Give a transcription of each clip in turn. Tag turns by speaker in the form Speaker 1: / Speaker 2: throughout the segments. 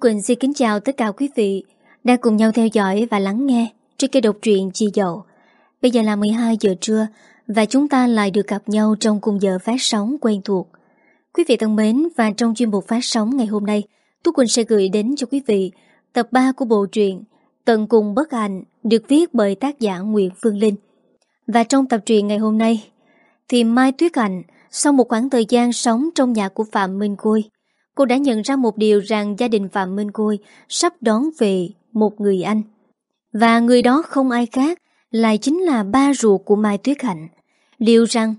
Speaker 1: Quỳnh xin kính chào tất cả quý vị đang cùng nhau theo dõi và lắng nghe trên kênh độc truyện Chi Dậu. Bây giờ là 12 giờ trưa và chúng ta lại được gặp nhau trong cùng giờ phát sóng quen thuộc. Quý vị thân mến và trong chuyên mục phát sóng ngày hôm nay, Tú Quỳnh sẽ gửi đến cho quý vị tập 3 của bộ truyện Tận cùng bất hạnh được viết bởi tác giả Nguyễn Phương Linh. Và trong tập truyện ngày hôm nay thì Mai Tuyết Hạnh sau một khoảng thời gian sống trong nhà của Phạm Minh Khôi cô đã nhận ra một điều rằng gia đình Phạm Minh Côi sắp đón về một người anh. Và người đó không ai khác lại chính là ba ruột của Mai Tuyết Hạnh. Liệu rằng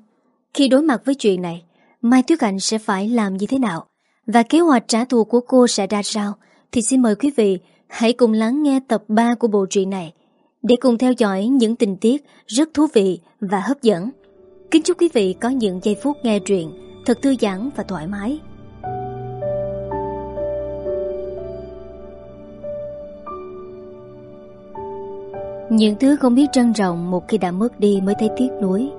Speaker 1: khi đối mặt với chuyện này, Mai Tuyết Hạnh sẽ phải làm như thế nào? Và kế hoạch trả thù của cô sẽ ra sao? Thì xin mời quý vị hãy cùng lắng nghe tập 3 của bộ truyện này để cùng theo dõi những tình tiết rất thú vị và hấp dẫn. Kính chúc quý vị có những giây phút nghe truyện thật thư giãn và thoải mái. Những thứ không biết trân trọng một khi đã mất đi mới thấy tiếc nuối.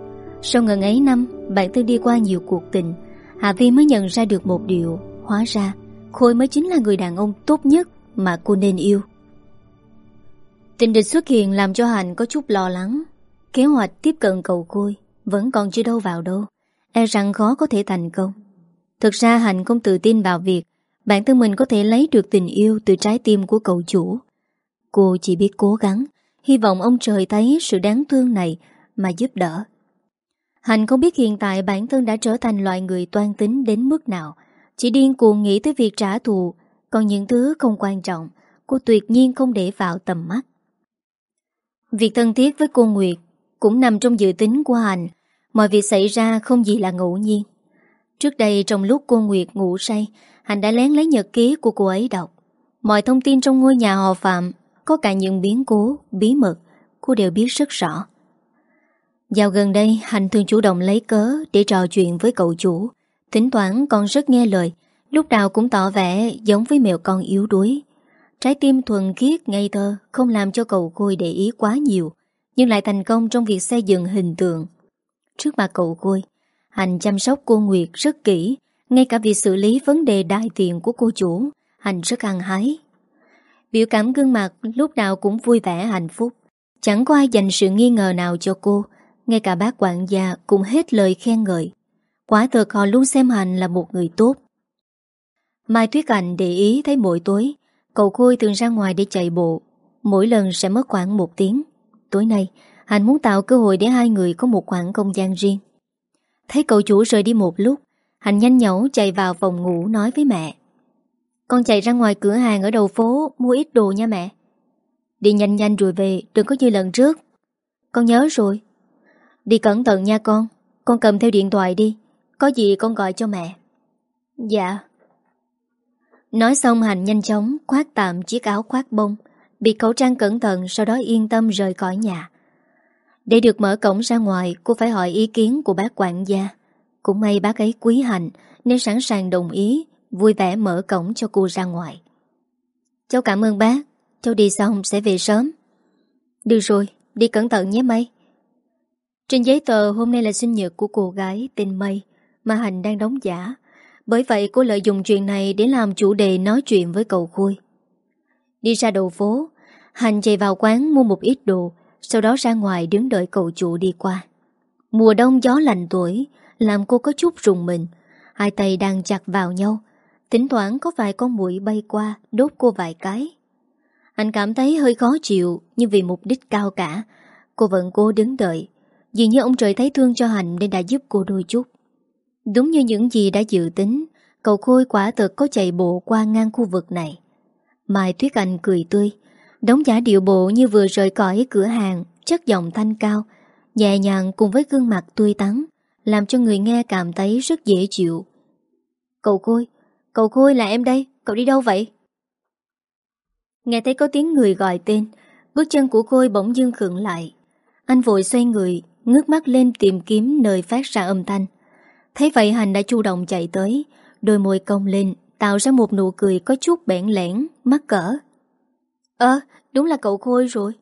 Speaker 1: Sau ngần ấy năm, bản thân đi qua nhiều cuộc tình, Hạ Vi mới nhận ra được một điều, hóa ra Khôi mới chính là người đàn ông tốt nhất mà cô nên yêu. Tình địch xuất hiện làm cho Hạnh có chút lo lắng. Kế hoạch tiếp cận cầu Khôi vẫn còn chưa đâu vào đâu, e rằng khó có thể thành công. Thực ra Hạnh không tự tin vào việc bản thân mình có thể lấy được tình yêu từ trái tim của cậu chủ. Cô chỉ biết cố gắng, Hy vọng ông trời thấy sự đáng thương này mà giúp đỡ. Hạnh không biết hiện tại bản thân đã trở thành loại người toan tính đến mức nào. Chỉ điên cuồng nghĩ tới việc trả thù, còn những thứ không quan trọng, cô tuyệt nhiên không để vào tầm mắt. Việc thân thiết với cô Nguyệt cũng nằm trong dự tính của Hạnh, mọi việc xảy ra không gì là ngẫu nhiên. Trước đây trong lúc cô Nguyệt ngủ say, Hạnh đã lén lấy nhật ký của cô ấy đọc. Mọi thông tin trong ngôi nhà họ Phạm có cả những biến cố, bí mật Cô đều biết rất rõ. Dạo gần đây Hành thường chủ động lấy cớ Để trò chuyện với cậu chủ. Thỉnh thoảng còn rất nghe lời Lúc nào cũng tỏ vẻ giống với mèo con yếu đuối. Trái tim thuần khiết ngây thơ Không làm cho cậu Khôi để ý quá nhiều Nhưng lại thành công trong việc xây dựng hình tượng. Trước mặt cậu Khôi Hành chăm sóc cô Nguyệt rất kỹ. Ngay cả việc xử lý vấn đề đại tiền của cô chủ Hành rất ăn hái. Biểu cảm gương mặt lúc nào cũng vui vẻ, hạnh phúc. Chẳng có ai dành sự nghi ngờ nào cho cô. Ngay cả bác quản gia cũng hết lời khen ngợi. Quả thật họ luôn xem Hành là một người tốt. Mai Tuyết Anh để ý thấy mỗi tối, Cậu Khôi thường ra ngoài để chạy bộ. Mỗi lần sẽ mất khoảng một tiếng. Tối nay Hành muốn tạo cơ hội để hai người có một khoảng không gian riêng. Thấy cậu chủ rời đi một lúc Hành nhanh nhẩu chạy vào phòng ngủ nói với mẹ con chạy ra ngoài cửa hàng ở đầu phố, Mua ít đồ nha mẹ. Đi nhanh nhanh rồi về, Đừng có như lần trước. Con nhớ rồi. Đi cẩn thận nha con. Con cầm theo điện thoại đi. Có gì con gọi cho mẹ. Dạ. Nói xong Hành nhanh chóng khoác tạm chiếc áo khoác bông, Bị khẩu trang cẩn thận, Sau đó yên tâm rời khỏi nhà. Để được mở cổng ra ngoài, Cô phải hỏi ý kiến của bác quản gia. Cũng may bác ấy quý Hành Nên sẵn sàng đồng ý. Vui vẻ mở cổng cho cô ra ngoài. Cháu cảm ơn bác Cháu đi xong sẽ về sớm. Được rồi, đi cẩn thận nhé Mây Trên giấy tờ hôm nay là sinh nhật của cô gái tên Mây Mà Hành đang đóng giả. Bởi vậy cô lợi dụng chuyện này Để làm chủ đề nói chuyện với cậu Khôi. Đi ra đầu phố Hành chạy vào quán mua một ít đồ Sau đó ra ngoài đứng đợi cậu chủ đi qua. Mùa đông gió lạnh tuổi Làm cô có chút rùng mình. Hai tay đang chặt vào nhau Thỉnh thoảng có vài con muỗi bay qua, Đốt cô vài cái. Anh cảm thấy hơi khó chịu, Nhưng vì mục đích cao cả, Cô vẫn cố đứng đợi. Dường như ông trời thấy thương cho Hành Nên đã giúp cô đôi chút. Đúng như những gì đã dự tính, Cậu Khôi quả thực có chạy bộ qua ngang khu vực này. Mai Tuyết Anh cười tươi, Đóng giả điệu bộ như vừa rời khỏi cửa hàng, Chất giọng thanh cao, Nhẹ nhàng cùng với gương mặt tươi tắn, Làm cho người nghe cảm thấy rất dễ chịu. Cậu Khôi Cậu Khôi là em đây, cậu đi đâu vậy? Nghe thấy có tiếng người gọi tên, bước chân của Khôi bỗng dưng khựng lại. Anh vội xoay người, ngước mắt lên tìm kiếm nơi phát ra âm thanh. Thấy vậy Hành đã chủ động chạy tới, đôi môi cong lên, tạo ra một nụ cười có chút bẽn lẽn, mắc cỡ. Ơ, đúng là cậu Khôi rồi.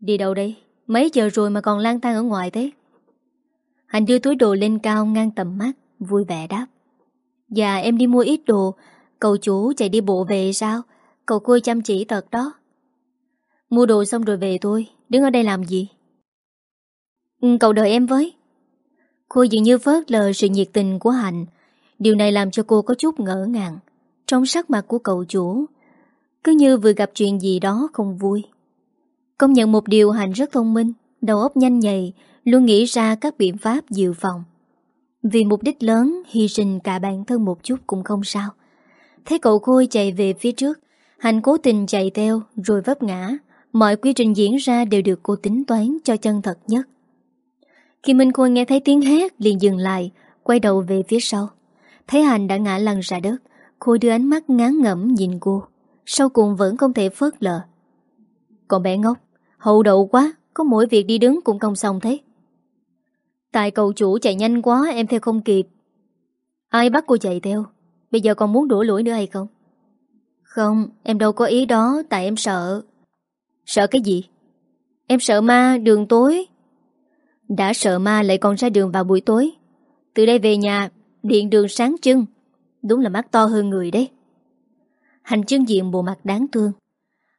Speaker 1: Đi đâu đây? Mấy giờ rồi mà còn lang thang ở ngoài thế? Hành đưa túi đồ lên cao ngang tầm mắt, vui vẻ đáp. Dạ em đi mua ít đồ. Cậu chủ chạy đi bộ về sao? Cậu cô chăm chỉ thật đó. Mua đồ xong rồi về thôi. Đứng ở đây làm gì? Ừ, Cậu đợi em với. Cô dường như phớt lờ sự nhiệt tình của Hạnh. Điều này làm cho cô có chút ngỡ ngàng Trong sắc mặt của cậu chủ. Cứ như vừa gặp chuyện gì đó không vui. Công nhận một điều Hạnh rất thông minh Đầu óc nhanh nhạy Luôn nghĩ ra các biện pháp dự phòng. Vì mục đích lớn, Hy sinh cả bản thân một chút cũng không sao. Thấy cậu Khôi chạy về phía trước, Hạnh cố tình chạy theo, Rồi vấp ngã. Mọi quy trình diễn ra đều được cô tính toán cho chân thật nhất. Khi Minh Khôi nghe thấy tiếng hét, liền dừng lại, Quay đầu về phía sau. Thấy Hành đã ngã lăn ra đất, Khôi đưa ánh mắt ngán ngẩm nhìn cô. Sau cùng vẫn không thể phớt lờ. Còn bé ngốc, Hậu đậu quá, Có mỗi việc đi đứng cũng không xong thế. Tại cậu chủ chạy nhanh quá, Em theo không kịp. Ai bắt cô chạy theo? Bây giờ còn muốn đổ lỗi nữa hay không? Không, em đâu có ý đó, Tại em sợ. Sợ cái gì? Em sợ ma, đường tối. Đã sợ ma lại còn ra đường vào buổi tối. Từ đây về nhà, Điện đường sáng trưng. Đúng là mắt to hơn người đấy. Hành chương diện bộ mặt đáng thương.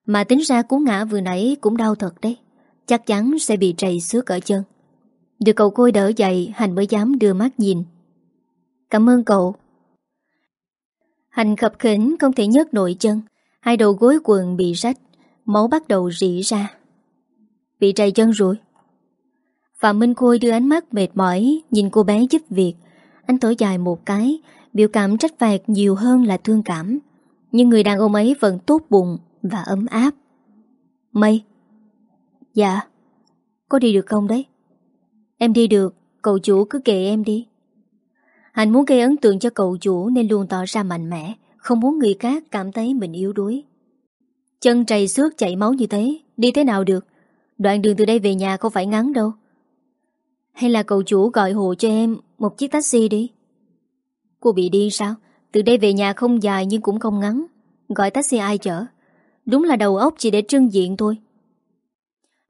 Speaker 1: Mà tính ra cú ngã vừa nãy Cũng đau thật đấy. Chắc chắn sẽ bị trầy xước ở chân. Được cậu côi đỡ dậy Hành mới dám đưa mắt nhìn. Cảm ơn cậu. Hành khập khỉnh, không thể nhấc nổi chân. Hai đầu gối quần bị rách, Máu bắt đầu rỉ ra. Bị trầy chân rồi. Phạm Minh Khôi đưa ánh mắt mệt mỏi, Nhìn cô bé giúp việc. Anh thở dài một cái, Biểu cảm trách phạt nhiều hơn là thương cảm. Nhưng người đàn ông ấy vẫn tốt bụng Và ấm áp. Mây. Dạ. Có đi được không đấy? Em đi được, Cậu chủ cứ kệ em đi. Hạnh muốn gây ấn tượng cho cậu chủ Nên luôn tỏ ra mạnh mẽ, Không muốn người khác cảm thấy mình yếu đuối. Chân trầy xước chảy máu như thế, Đi thế nào được? Đoạn đường từ đây về nhà không phải ngắn đâu. Hay là cậu chủ gọi hộ cho em Một chiếc taxi đi? Cô bị điên sao? Từ đây về nhà không dài nhưng cũng không ngắn. Gọi taxi ai chở? Đúng là đầu óc chỉ để trưng diện thôi.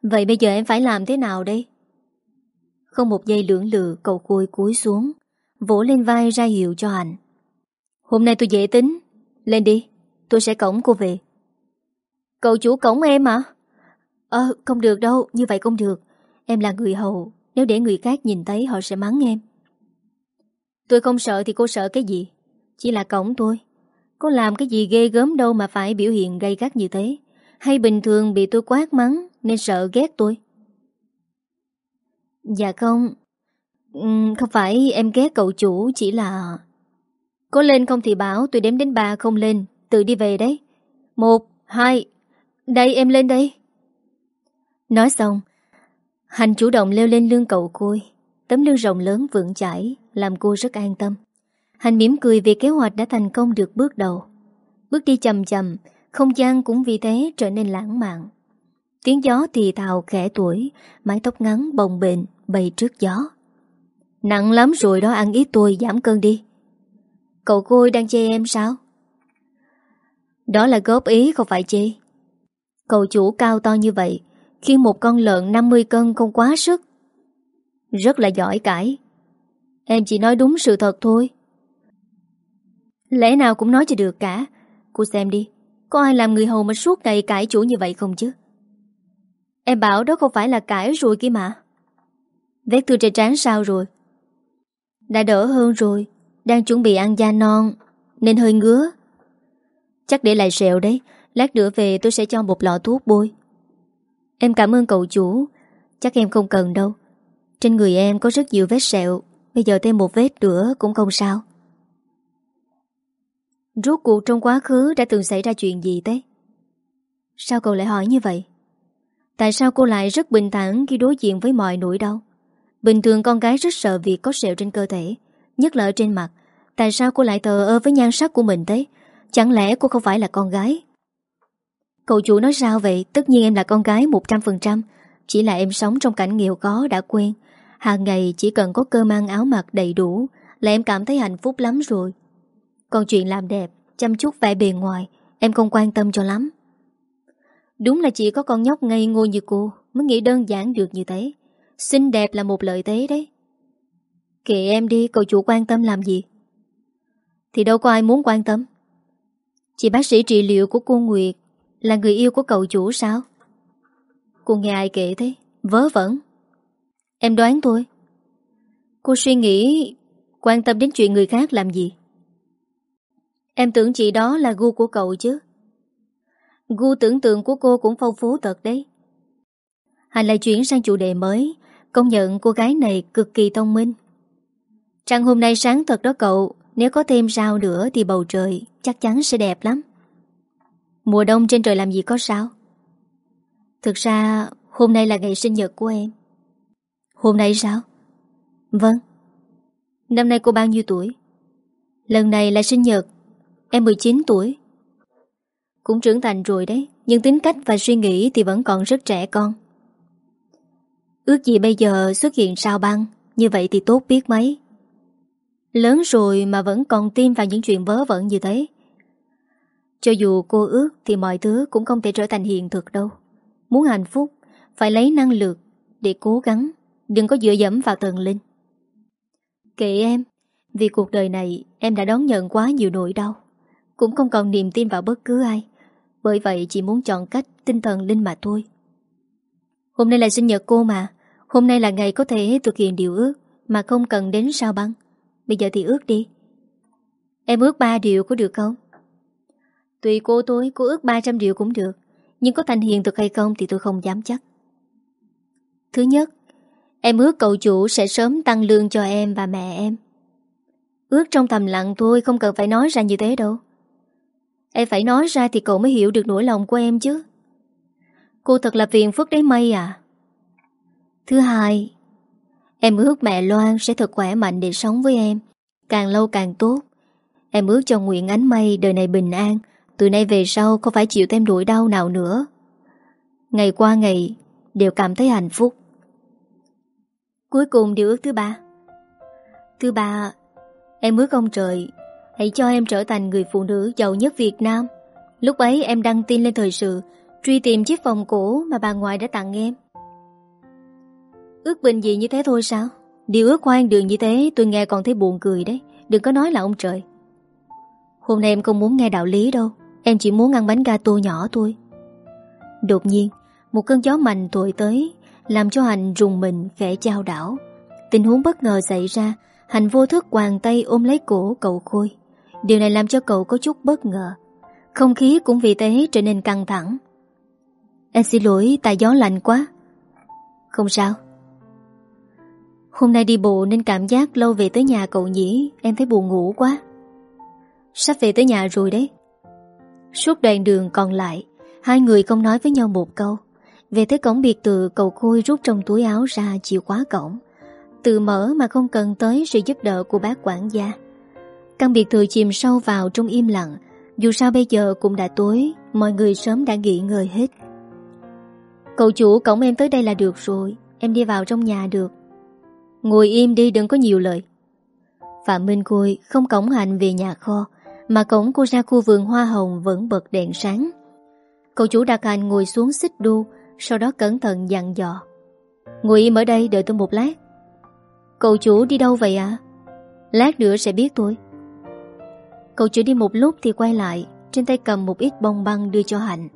Speaker 1: Vậy bây giờ em phải làm thế nào đây? Không một giây lưỡng lự, Cậu côi cúi xuống, Vỗ lên vai ra hiệu cho anh Hôm nay tôi dễ tính. Lên đi, Tôi sẽ cổng cô về. Cậu chủ cổng em à Ờ không được đâu, Như vậy không được. Em là người hầu, Nếu để người khác nhìn thấy, họ sẽ mắng em. Tôi không sợ thì cô sợ cái gì? Chỉ là cổng tôi Có làm cái gì ghê gớm đâu mà phải biểu hiện gây gắt như thế. Hay bình thường bị tôi quát mắng, Nên sợ ghét tôi. Dạ không. Không phải em ghét cậu chủ Chỉ là Có lên không thì bảo tôi đếm đến ba không lên Tự đi về đấy. Một, hai Đây em lên đây. Nói xong Hành chủ động leo lên lưng cậu côi. Tấm lưng rộng lớn vững chãi Làm cô rất an tâm. Hành mỉm cười vì kế hoạch đã thành công được bước đầu. Bước đi chậm chậm Không gian cũng vì thế trở nên lãng mạn. Tiếng gió thì thào khẽ tuổi, Mái tóc ngắn bồng bềnh Bay trước gió. Nặng lắm rồi đó, ăn ít tôi giảm cân đi. Cậu côi đang chê em sao? Đó là góp ý không phải chê. Cậu chủ cao to như vậy Khi một con lợn 50 cân không quá sức. Rất là giỏi cãi. Em chỉ nói đúng sự thật thôi. Lẽ nào cũng nói cho được cả. Cô xem đi, Có ai làm người hầu mà suốt ngày cãi chủ như vậy không chứ? Em bảo đó không phải là cãi rồi kia mà. Vết thương trên trán sao rồi? Đã đỡ hơn rồi, Đang chuẩn bị ăn da non, Nên hơi ngứa. Chắc để lại sẹo đấy, Lát nữa về tôi sẽ cho một lọ thuốc bôi. Em cảm ơn cậu chủ, Chắc em không cần đâu. Trên người em có rất nhiều vết sẹo, Bây giờ thêm một vết nữa cũng không sao. Rốt cuộc trong quá khứ đã từng xảy ra chuyện gì thế? Sao cậu lại hỏi như vậy? Tại sao cô lại rất bình thản khi đối diện với mọi nỗi đau? Bình thường con gái rất sợ việc có sẹo trên cơ thể Nhất là ở trên mặt Tại sao cô lại thờ ơ với nhan sắc của mình thế? Chẳng lẽ cô không phải là con gái? Cậu chủ nói sao vậy? Tất nhiên em là con gái 100% Chỉ là em sống trong cảnh nghèo khó đã quen Hàng ngày chỉ cần có cơm ăn áo mặc đầy đủ là em cảm thấy hạnh phúc lắm rồi. Còn chuyện làm đẹp, chăm chút vẻ bề ngoài, em không quan tâm cho lắm. Đúng là chỉ có con nhóc ngây ngô như cô mới nghĩ đơn giản được như thế. Xinh đẹp là một lợi thế đấy. Kệ em đi, cậu chủ quan tâm làm gì? Thì đâu có ai muốn quan tâm. Chị bác sĩ trị liệu của cô Nguyệt Là người yêu của cậu chủ sao Cô nghe ai kể thế Vớ vẩn Em đoán thôi. Cô suy nghĩ Quan tâm đến chuyện người khác làm gì Em tưởng chị đó là gu của cậu chứ Gu tưởng tượng của cô cũng phong phú thật đấy. Hành lại chuyển sang chủ đề mới, Công nhận cô gái này cực kỳ thông minh. Trăng hôm nay sáng thật đó cậu, Nếu có thêm sao nữa thì bầu trời Chắc chắn sẽ đẹp lắm. Mùa đông trên trời làm gì có sao? Thực ra, Hôm nay là ngày sinh nhật của em. Hôm nay sao? Vâng. Năm nay cô bao nhiêu tuổi? Lần này là sinh nhật, Em 19 tuổi. Cũng trưởng thành rồi đấy, Nhưng tính cách và suy nghĩ thì vẫn còn rất trẻ con. Ước gì bây giờ xuất hiện sao băng, Như vậy thì tốt biết mấy. Lớn rồi mà vẫn còn tin vào những chuyện vớ vẩn như thế. Cho dù cô ước Thì mọi thứ cũng không thể trở thành hiện thực đâu. Muốn hạnh phúc, Phải lấy năng lực Để cố gắng, Đừng có dựa dẫm vào thần linh. Kệ em, Vì cuộc đời này em đã đón nhận quá nhiều nỗi đau. Cũng không còn niềm tin vào bất cứ ai. Bởi vậy chỉ muốn chọn cách tinh thần linh mà thôi. Hôm nay là sinh nhật cô mà. Hôm nay là ngày có thể thực hiện điều ước Mà không cần đến sao băng. Bây giờ thì ước đi. Em ước 3 điều có được không? Tùy cô tôi, cô ước 300 điều cũng được. Nhưng có thành hiện thực hay không thì tôi không dám chắc. Thứ nhất Em ước cậu chủ sẽ sớm tăng lương cho em và mẹ em. Ước trong thầm lặng thôi Không cần phải nói ra như thế đâu. Em phải nói ra thì cậu mới hiểu được nỗi lòng của em chứ. Cô thật là phiền phức đấy mây à. Thứ hai, Em ước mẹ Loan sẽ thật khỏe mạnh để sống với em. Càng lâu càng tốt. Em ước cho Nguyện Ánh Mây đời này bình an. Từ nay về sau không phải chịu thêm nỗi đau nào nữa. Ngày qua ngày, Đều cảm thấy hạnh phúc. Cuối cùng điều ước thứ ba. Thứ ba, Em ước ông trời Hãy cho em trở thành người phụ nữ giàu nhất Việt Nam. Lúc ấy em đăng tin lên thời sự, Truy tìm chiếc vòng cổ mà bà ngoại đã tặng em. Ước bình gì như thế thôi sao? Điều ước hoang đường như thế, tôi nghe còn thấy buồn cười đấy. Đừng có nói là ông trời. Hôm nay em không muốn nghe đạo lý đâu. Em chỉ muốn ăn bánh gato nhỏ thôi. Đột nhiên, Một cơn gió mạnh thổi tới, Làm cho Hành rùng mình khẽ trao đảo. Tình huống bất ngờ xảy ra Hành vô thức quàng tay ôm lấy cổ cậu Khôi. Điều này làm cho cậu có chút bất ngờ. Không khí cũng vì thế trở nên căng thẳng. Em xin lỗi, tại gió lạnh quá. Không sao. Hôm nay đi bộ nên cảm giác lâu về tới nhà cậu nhỉ, Em thấy buồn ngủ quá. Sắp về tới nhà rồi đấy. Suốt đoạn đường còn lại, Hai người không nói với nhau một câu. Về tới cổng biệt thự, cậu Khôi rút trong túi áo ra chìa khóa cổng. Tự mở mà không cần tới sự giúp đỡ của bác quản gia. Căn biệt thự chìm sâu vào trong im lặng. Dù sao bây giờ cũng đã tối, Mọi người sớm đã nghỉ ngơi hết. Cậu chủ cổng em tới đây là được rồi, Em đi vào trong nhà được. Ngồi im đi, đừng có nhiều lời. Phạm Minh Khôi không cổng hành về nhà kho, Mà cổng cô ra khu vườn hoa hồng vẫn bật đèn sáng. Cậu chủ đặt hành ngồi xuống xích đu, Sau đó cẩn thận dặn dò. Ngồi im ở đây, đợi tôi một lát. Cậu chủ đi đâu vậy ạ? Lát nữa sẽ biết tôi. Cậu chỉ đi một lúc thì quay lại, Trên tay cầm một ít bông băng đưa cho Hạnh.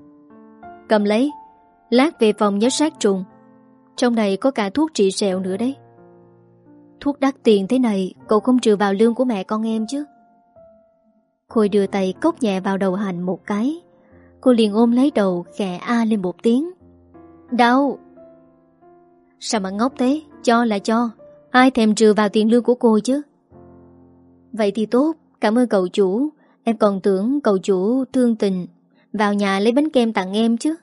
Speaker 1: Cầm lấy, Lát về phòng nhớ sát trùng. Trong này có cả thuốc trị sẹo nữa đấy. Thuốc đắt tiền thế này, Cậu không trừ vào lương của mẹ con em chứ. Khôi đưa tay cốc nhẹ vào đầu hạnh một cái. Cô liền ôm lấy đầu, khẽ a lên một tiếng. Đau! Sao mà ngốc thế? Cho là cho. Ai thèm trừ vào tiền lương của cô chứ? Vậy thì tốt. Cảm ơn cậu chủ. Em còn tưởng cậu chủ thương tình. Vào nhà lấy bánh kem tặng em chứ.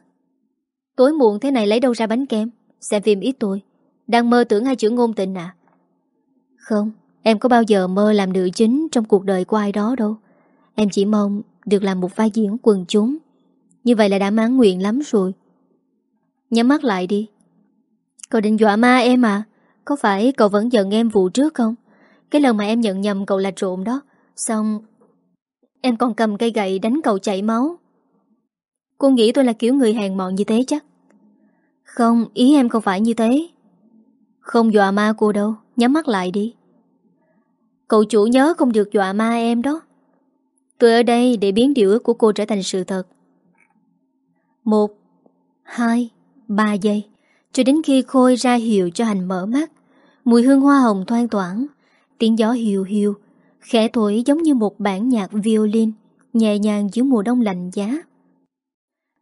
Speaker 1: Tối muộn thế này lấy đâu ra bánh kem? Xem phim ít tôi. Đang mơ tưởng hai chữ ngôn tình à? Không, Em có bao giờ mơ làm nữ chính Trong cuộc đời của ai đó đâu. Em chỉ mong được làm một vai diễn quần chúng. Như vậy là đã mãn nguyện lắm rồi. Nhắm mắt lại đi. Cậu định dọa ma em à? Có phải cậu vẫn giận em vụ trước không? Cái lần mà em nhận nhầm cậu là trộm đó. Xong Em còn cầm cây gậy đánh cậu chảy máu Cô nghĩ tôi là kiểu người hèn mọn như thế chắc Không, ý em không phải như thế Không dọa ma cô đâu Nhắm mắt lại đi Cậu chủ nhớ không được dọa ma em đó Tôi ở đây để biến điều ước của cô trở thành sự thật. Một, hai, ba giây. Cho đến khi Khôi ra hiệu cho hành mở mắt. Mùi hương hoa hồng thoang toảng. Tiếng gió hiu hiu. Khẽ thổi giống như một bản nhạc violin. Nhẹ nhàng giữa mùa đông lạnh giá.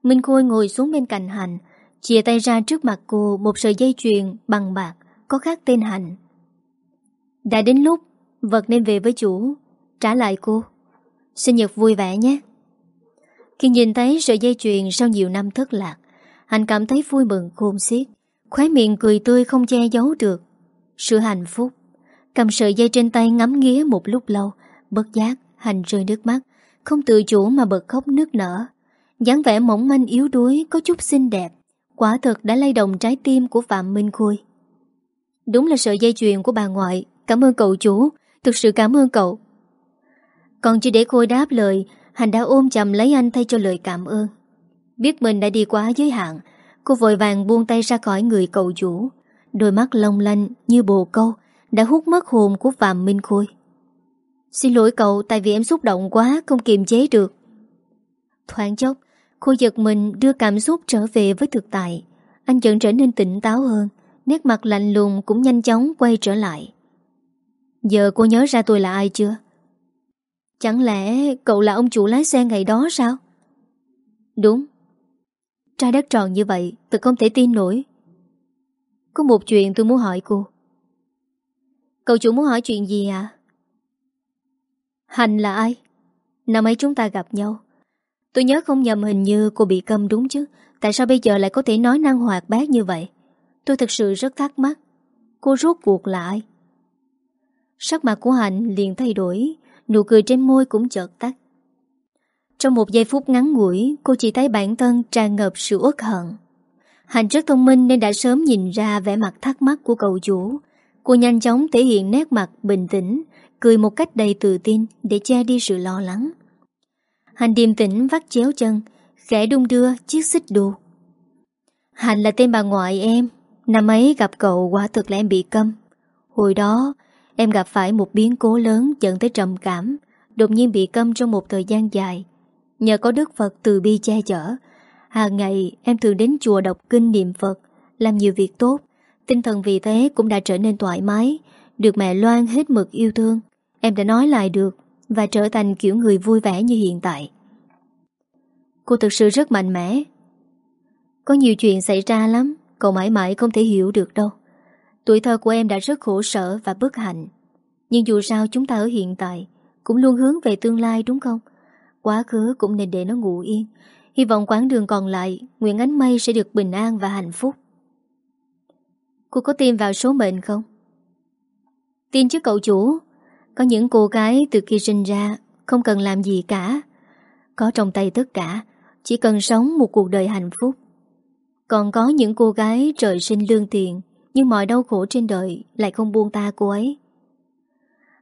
Speaker 1: Minh Khôi ngồi xuống bên cạnh Hành. chia tay ra trước mặt cô một sợi dây chuyền bằng bạc có khắc tên Hành. Đã đến lúc vật nên về với chủ. Trả lại cô. Sinh nhật vui vẻ nhé. Khi nhìn thấy sợi dây chuyền sau nhiều năm thất lạc, Hành cảm thấy vui mừng khôn xiết, khóe miệng cười tươi không che giấu được. Sự hạnh phúc, cầm sợi dây trên tay ngắm nghía một lúc lâu, bất giác, Hành rơi nước mắt, không tự chủ mà bật khóc nước nở. dáng vẻ mỏng manh yếu đuối có chút xinh đẹp, quả thực đã lay động trái tim của Phạm Minh Khôi. Đúng là sợi dây chuyền của bà ngoại, cảm ơn cậu chủ, thực sự cảm ơn cậu. Còn chưa để Khôi đáp lời Hành đã ôm chầm lấy anh thay cho lời cảm ơn Biết mình đã đi quá giới hạn Cô vội vàng buông tay ra khỏi người cậu chủ Đôi mắt long lanh như bồ câu đã hút mất hồn của Phạm Minh Khôi Xin lỗi cậu Tại vì em xúc động quá Không kiềm chế được Thoáng chốc Khôi giật mình đưa cảm xúc trở về với thực tại Anh dần trở nên tỉnh táo hơn Nét mặt lạnh lùng cũng nhanh chóng quay trở lại Giờ cô nhớ ra tôi là ai chưa? Chẳng lẽ cậu là ông chủ lái xe ngày đó sao? Đúng. Trái đất tròn như vậy, tôi không thể tin nổi. Có một chuyện tôi muốn hỏi cô. Cậu chủ muốn hỏi chuyện gì ạ? À? Hành là ai? Năm ấy chúng ta gặp nhau. Tôi nhớ không nhầm hình như cô bị câm đúng chứ. Tại sao bây giờ lại có thể nói năng hoạt bát như vậy? Tôi thật sự rất thắc mắc. Cô rốt cuộc là ai? Sắc mặt của Hạnh liền thay đổi Nụ cười trên môi cũng chợt tắt Trong một giây phút ngắn ngủi, Cô chỉ thấy bản thân tràn ngập sự uất hận Hành rất thông minh nên đã sớm nhìn ra vẻ mặt thắc mắc của cậu chủ Cô nhanh chóng thể hiện nét mặt bình tĩnh Cười một cách đầy tự tin để che đi sự lo lắng Hành điềm tĩnh vắt chéo chân Khẽ đung đưa chiếc xích đu Hành là tên bà ngoại em Năm ấy gặp cậu quả thực là em bị câm Hồi đó Em gặp phải một biến cố lớn dẫn tới trầm cảm, đột nhiên bị câm trong một thời gian dài. Nhờ có Đức Phật từ bi che chở, hàng ngày em thường đến chùa đọc kinh niệm Phật, làm nhiều việc tốt. Tinh thần vì thế cũng đã trở nên thoải mái, được mẹ Loan hết mực yêu thương. Em đã nói lại được và trở thành kiểu người vui vẻ như hiện tại. Cô thực sự rất mạnh mẽ. Có nhiều chuyện xảy ra lắm, cậu mãi mãi không thể hiểu được đâu. Tuổi thơ của em đã rất khổ sở và bất hạnh Nhưng dù sao chúng ta ở hiện tại Cũng luôn hướng về tương lai đúng không Quá khứ cũng nên để nó ngủ yên Hy vọng quãng đường còn lại Nguyện ánh mây sẽ được bình an và hạnh phúc Cô có tin vào số mệnh không? Tin chứ cậu chủ. Có những cô gái từ khi sinh ra Không cần làm gì cả. Có trong tay tất cả, Chỉ cần sống một cuộc đời hạnh phúc. Còn có những cô gái trời sinh lương tiền nhưng mọi đau khổ trên đời Lại không buông ta cô ấy.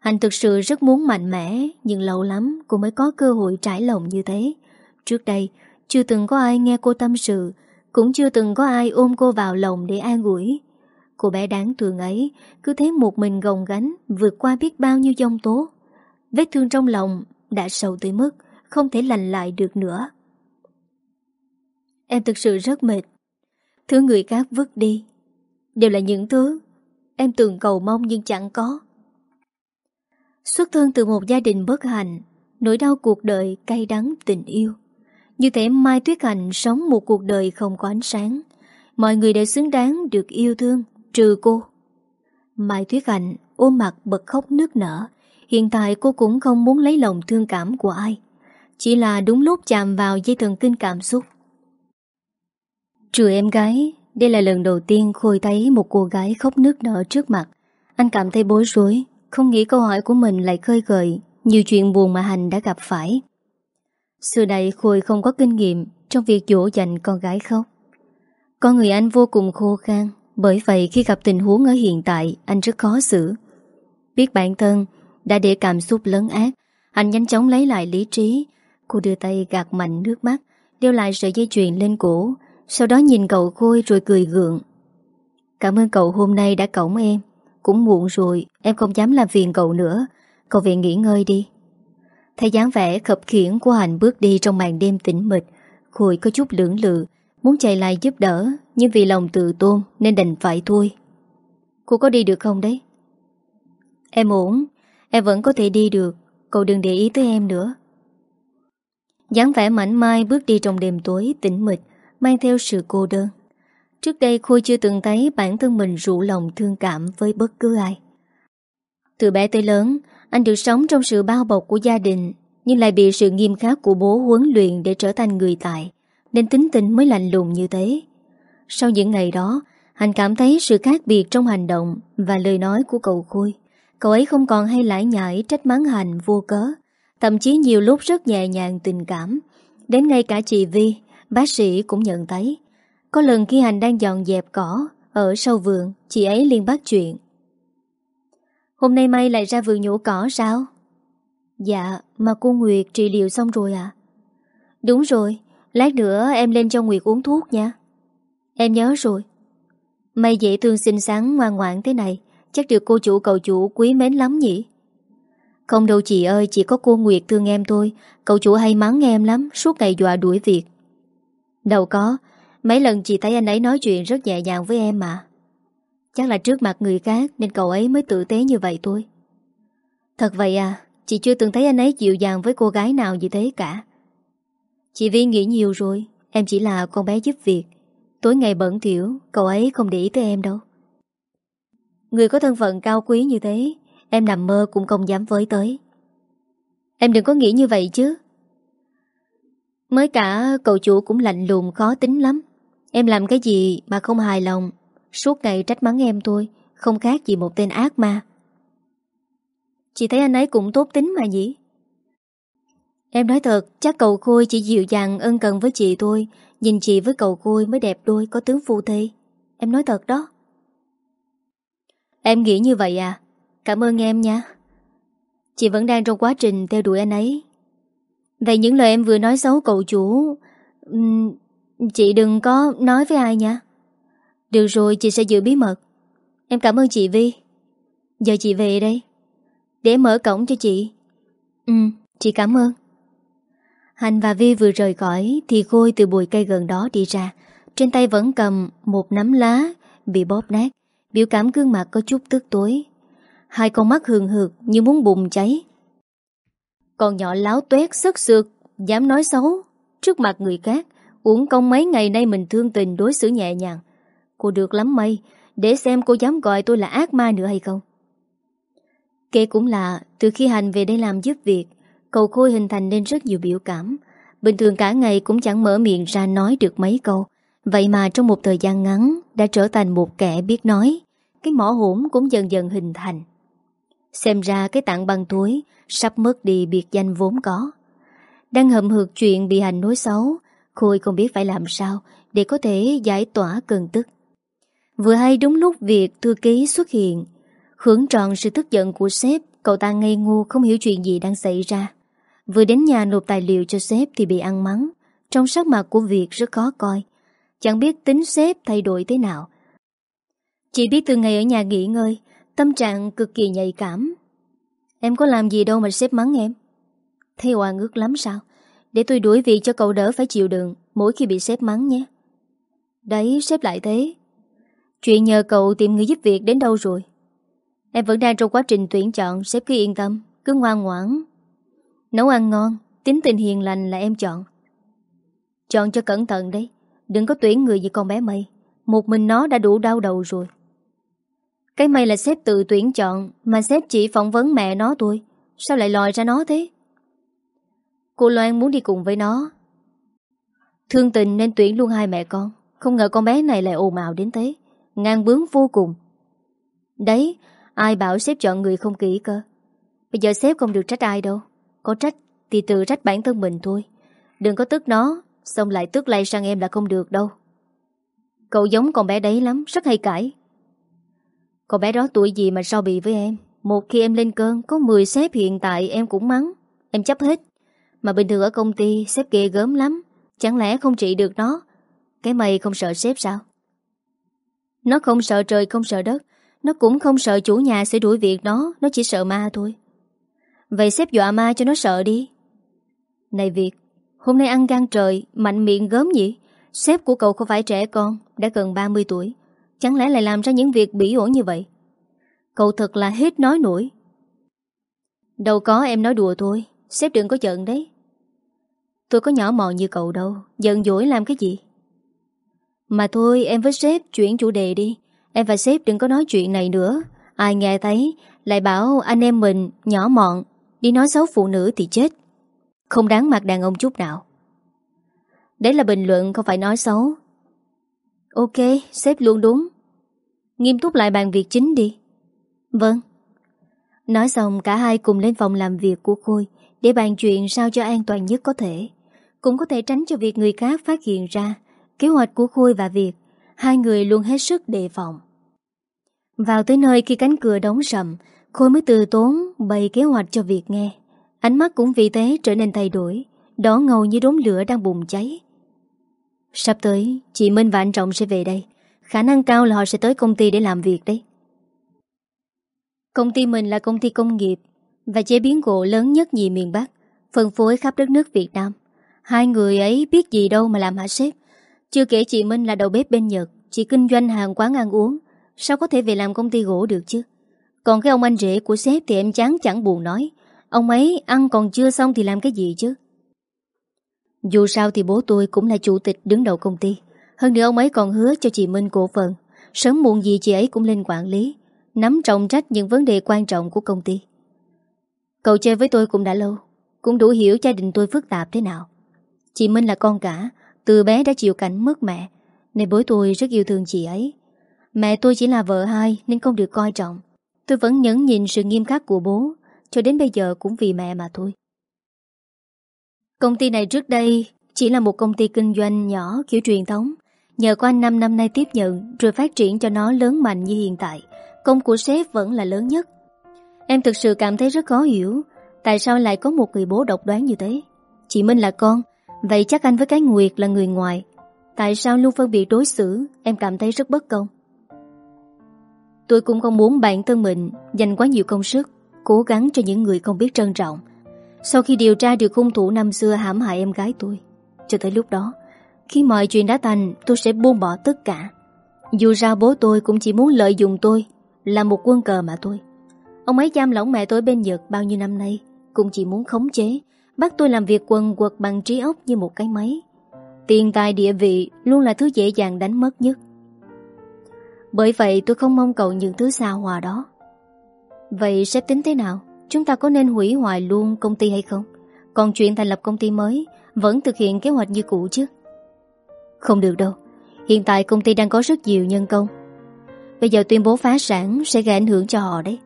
Speaker 1: Hành thực sự rất muốn mạnh mẽ, Nhưng lâu lắm cô mới có cơ hội trải lòng như thế. Trước đây, Chưa từng có ai nghe cô tâm sự, Cũng chưa từng có ai ôm cô vào lòng để an ủi. Cô bé đáng thương ấy Cứ thế một mình gồng gánh Vượt qua biết bao nhiêu dông tố. Vết thương trong lòng đã sâu tới mức Không thể lành lại được nữa. Em thực sự rất mệt. Thứ người khác vứt đi. Đều là những thứ Em từng cầu mong nhưng chẳng có. Xuất thân từ một gia đình bất hạnh, Nỗi đau cuộc đời cay đắng, tình yêu. Như thể Mai Tuyết Hạnh sống một cuộc đời không có ánh sáng. Mọi người đều xứng đáng được yêu thương. Trừ cô Mai Tuyết Hạnh ôm mặt bật khóc nước nở Hiện tại cô cũng không muốn lấy lòng thương cảm của ai Chỉ là đúng lúc chạm vào dây thần kinh cảm xúc Trừ em gái đây là lần đầu tiên Khôi thấy một cô gái khóc nước nở trước mặt. Anh cảm thấy bối rối, không nghĩ câu hỏi của mình lại khơi gợi nhiều chuyện buồn mà Hành đã gặp phải. Xưa đây Khôi không có kinh nghiệm trong việc dỗ dành con gái khóc. Con người anh vô cùng khô khan, bởi vậy khi gặp tình huống ở hiện tại, anh rất khó xử. Biết bản thân đã để cảm xúc lớn ác, anh nhanh chóng lấy lại lý trí. Cô đưa tay gạt mạnh nước mắt, đeo lại sợi dây chuyền lên cổ, sau đó nhìn cậu Khôi rồi cười gượng Cảm ơn cậu hôm nay đã cổng em Cũng muộn rồi Em không dám làm phiền cậu nữa Cậu về nghỉ ngơi đi Thấy dáng vẻ khập khiển của Hành bước đi trong màn đêm tĩnh mịch Khôi có chút lưỡng lự Muốn chạy lại giúp đỡ, Nhưng vì lòng tự tôn nên đành phải thôi. Cô có đi được không đấy? Em ổn, Em vẫn có thể đi được, Cậu đừng để ý tới em nữa. Dáng vẻ mảnh mai bước đi trong đêm tối tĩnh mịch, Mang theo sự cô đơn. Trước đây Khôi chưa từng thấy bản thân mình rủ lòng thương cảm với bất cứ ai. Từ bé tới lớn, Anh được sống trong sự bao bọc của gia đình, Nhưng lại bị sự nghiêm khắc của bố huấn luyện để trở thành người tài. Nên tính tình mới lạnh lùng như thế. Sau những ngày đó, Anh cảm thấy sự khác biệt trong hành động Và lời nói của cậu Khôi. Cậu ấy không còn hay lãi nhãi trách mắng hành vô cớ, Thậm chí nhiều lúc rất nhẹ nhàng tình cảm. Đến ngay cả chị Vi, Bác sĩ cũng nhận thấy. Có lần khi Hành đang dọn dẹp cỏ Ở sau vườn, Chị ấy liền bắt chuyện. Hôm nay May lại ra vườn nhổ cỏ sao? Dạ Mà cô Nguyệt trị liệu xong rồi à Đúng rồi Lát nữa em lên cho Nguyệt uống thuốc nha. Em nhớ rồi. Mày dễ thương xinh xắn ngoan ngoãn thế này, Chắc được cô chủ cậu chủ quý mến lắm nhỉ? Không đâu chị ơi, Chỉ có cô Nguyệt thương em thôi. Cậu chủ hay mắng em lắm, Suốt ngày dọa đuổi việc. Đâu có, Mấy lần chị thấy anh ấy nói chuyện rất nhẹ nhàng với em mà. Chắc là trước mặt người khác Nên cậu ấy mới tự tế như vậy thôi. Thật vậy à Chị chưa từng thấy anh ấy dịu dàng với cô gái nào như thế cả. Chị Vi nghĩ nhiều rồi, Em chỉ là con bé giúp việc. Tối ngày bẩn thiểu Cậu ấy không để ý tới em đâu. Người có thân phận cao quý như thế, Em nằm mơ cũng không dám với tới. Em đừng có nghĩ như vậy chứ. Mới cả cậu chủ cũng lạnh lùng khó tính lắm. Em làm cái gì mà không hài lòng? Suốt ngày trách mắng em thôi, Không khác gì một tên ác ma. Chị thấy anh ấy cũng tốt tính mà nhỉ? Em nói thật, Chắc cậu Khôi chỉ dịu dàng ân cần với chị thôi. Nhìn chị với cậu Khôi mới đẹp đôi, Có tướng phu thê. Em nói thật đó. Em nghĩ như vậy à? Cảm ơn em nha. Chị vẫn đang trong quá trình theo đuổi anh ấy. Vậy những lời em vừa nói xấu cậu chủ Chị đừng có nói với ai nha. Được rồi, chị sẽ giữ bí mật. Em cảm ơn chị Vi. Giờ chị về đây. Để mở cổng cho chị. Ừ chị cảm ơn. Hành và Vi vừa rời khỏi Thì Khôi từ bụi cây gần đó đi ra. Trên tay vẫn cầm một nắm lá Bị bóp nát. Biểu cảm gương mặt có chút tức tối. Hai con mắt hường hực như muốn bùng cháy. Con nhỏ láo tuét, sức sượt, Dám nói xấu Trước mặt người khác Uống công mấy ngày nay mình thương tình đối xử nhẹ nhàng. Cô được lắm mây Để xem cô dám gọi tôi là ác ma nữa hay không. Kể cũng là, Từ khi Hành về đây làm giúp việc Cậu Khôi hình thành nên rất nhiều biểu cảm. Bình thường cả ngày cũng chẳng mở miệng ra nói được mấy câu. Vậy mà trong một thời gian ngắn Đã trở thành một kẻ biết nói, Cái mỏ hổm cũng dần dần hình thành. Xem ra cái tạng băng túi Sắp mất đi biệt danh vốn có. Đang hậm hực chuyện bị hành nói xấu, Khôi không biết phải làm sao Để có thể giải tỏa cơn tức. Vừa hay đúng lúc việc thư ký xuất hiện, Hưởng trọn sự tức giận của sếp, Cậu ta ngây ngô không hiểu chuyện gì đang xảy ra. Vừa đến nhà nộp tài liệu cho sếp Thì bị ăn mắng. Trong sắc mặt của việc rất khó coi. Chẳng biết tính sếp thay đổi thế nào. Chỉ biết từ ngày ở nhà nghỉ ngơi, Tâm trạng cực kỳ nhạy cảm. Em có làm gì đâu mà sếp mắng em. Thấy oan ngước lắm sao? Để tôi đuổi việc cho cậu đỡ phải chịu đựng, Mỗi khi bị sếp mắng nhé. Đấy, sếp lại thế. Chuyện nhờ cậu tìm người giúp việc đến đâu rồi? Em vẫn đang trong quá trình tuyển chọn, Sếp cứ yên tâm, Cứ ngoan ngoãn. Nấu ăn ngon, Tính tình hiền lành là em chọn. Chọn cho cẩn thận đấy, Đừng có tuyển người như con bé mây. Một mình nó đã đủ đau đầu rồi. Cái mây là sếp tự tuyển chọn, Mà sếp chỉ phỏng vấn mẹ nó thôi. Sao lại lòi ra nó thế? Cô Loan muốn đi cùng với nó. Thương tình nên tuyển luôn hai mẹ con, Không ngờ con bé này lại ồn ào đến thế, Ngang bướng vô cùng. Đấy, Ai bảo sếp chọn người không kỹ cơ? Bây giờ sếp không được trách ai đâu. Có trách, thì tự trách bản thân mình thôi. Đừng có tức nó, Xong lại tức lây sang em là không được đâu. Cậu giống con bé đấy lắm, Rất hay cãi. Con bé đó tuổi gì mà sao bị với em? Một khi em lên cơn, Có 10 sếp hiện tại em cũng mắng. Em chấp hết. Mà bình thường ở công ty, sếp ghê gớm lắm. Chẳng lẽ không trị được nó? Cái mày không sợ sếp sao? Nó không sợ trời, không sợ đất. Nó cũng không sợ chủ nhà sẽ đuổi việc nó. Nó chỉ sợ ma thôi. Vậy xếp dọa ma cho nó sợ đi. Này Việt, Hôm nay ăn gan trời, Mạnh miệng gớm gì Sếp của cậu không phải trẻ con, Đã gần 30 tuổi. Chẳng lẽ lại làm ra những việc bỉ ổi như vậy? Cậu thật là hết nói nổi. Đâu có, em nói đùa thôi. Sếp đừng có giận đấy. Tôi có nhỏ mọn như cậu đâu, Giận dỗi làm cái gì? Mà thôi, em với sếp chuyển chủ đề đi. Em và sếp đừng có nói chuyện này nữa. Ai nghe thấy, Lại bảo anh em mình nhỏ mọn Đi nói xấu phụ nữ thì chết. Không đáng mặt đàn ông chút nào. Đấy là bình luận, không phải nói xấu. Ok, Sếp luôn đúng. Nghiêm túc lại bàn việc chính đi. Vâng. Nói xong, cả hai cùng lên phòng làm việc của Khôi Để bàn chuyện sao cho an toàn nhất có thể. Cũng có thể tránh cho việc người khác phát hiện ra Kế hoạch của Khôi và Việt Hai người luôn hết sức đề phòng. Vào tới nơi khi cánh cửa đóng sầm Khôi mới từ tốn bày kế hoạch cho việc nghe. Ánh mắt cũng vì thế trở nên thay đổi, Đỏ ngầu như đốm lửa đang bùng cháy. Sắp tới, Chị Minh và anh Trọng sẽ về đây. Khả năng cao là họ sẽ tới công ty để làm việc đấy. Công ty mình là công ty công nghiệp Và chế biến gỗ lớn nhất nhì miền Bắc, Phân phối khắp đất nước Việt Nam. Hai người ấy biết gì đâu mà làm hả sếp? Chưa kể chị Minh là đầu bếp bên Nhật Chị kinh doanh hàng quán ăn uống. Sao có thể về làm công ty gỗ được chứ? Còn cái ông anh rể của sếp thì em chán chẳng buồn nói. Ông ấy ăn còn chưa xong thì làm cái gì chứ? Dù sao thì bố tôi cũng là chủ tịch đứng đầu công ty. Hơn nữa ông ấy còn hứa cho chị Minh cổ phần. Sớm muộn gì chị ấy cũng lên quản lý. Nắm trọng trách những vấn đề quan trọng của công ty. Cậu chơi với tôi cũng đã lâu. Cũng đủ hiểu gia đình tôi phức tạp thế nào. Chị Minh là con cả. Từ bé đã chịu cảnh mất mẹ. Nên bố tôi rất yêu thương chị ấy. Mẹ tôi chỉ là vợ hai Nên không được coi trọng. Tôi vẫn nhẫn nhìn sự nghiêm khắc của bố, Cho đến bây giờ cũng vì mẹ mà thôi. Công ty này trước đây Chỉ là một công ty kinh doanh nhỏ kiểu truyền thống, Nhờ có anh 5 năm nay tiếp nhận Rồi phát triển cho nó lớn mạnh như hiện tại, Công của sếp vẫn là lớn nhất. Em thực sự cảm thấy rất khó hiểu, Tại sao lại có một người bố độc đoán như thế? Chị Minh là con, Vậy chắc anh với cái Nguyệt là người ngoài, Tại sao luôn phân biệt đối xử? Em cảm thấy rất bất công. Tôi cũng không muốn bản thân mình Dành quá nhiều công sức, Cố gắng cho những người không biết trân trọng. Sau khi điều tra được hung thủ năm xưa hãm hại em gái tôi, Cho tới lúc đó, Khi mọi chuyện đã thành, Tôi sẽ buông bỏ tất cả. Dù ra bố tôi cũng chỉ muốn lợi dụng tôi Là một quân cờ mà thôi. Ông ấy giam lỏng mẹ tôi bên Nhật bao nhiêu năm nay, Cũng chỉ muốn khống chế, Bắt tôi làm việc quần quật bằng trí óc như một cái máy. Tiền tài địa vị Luôn là thứ dễ dàng đánh mất nhất. Bởi vậy tôi không mong cầu những thứ xa hòa đó. Vậy sếp tính thế nào? Chúng ta có nên hủy hoại luôn công ty hay không? Còn chuyện thành lập công ty mới, Vẫn thực hiện kế hoạch như cũ chứ? Không được đâu. Hiện tại công ty đang có rất nhiều nhân công. Bây giờ tuyên bố phá sản Sẽ gây ảnh hưởng cho họ đấy.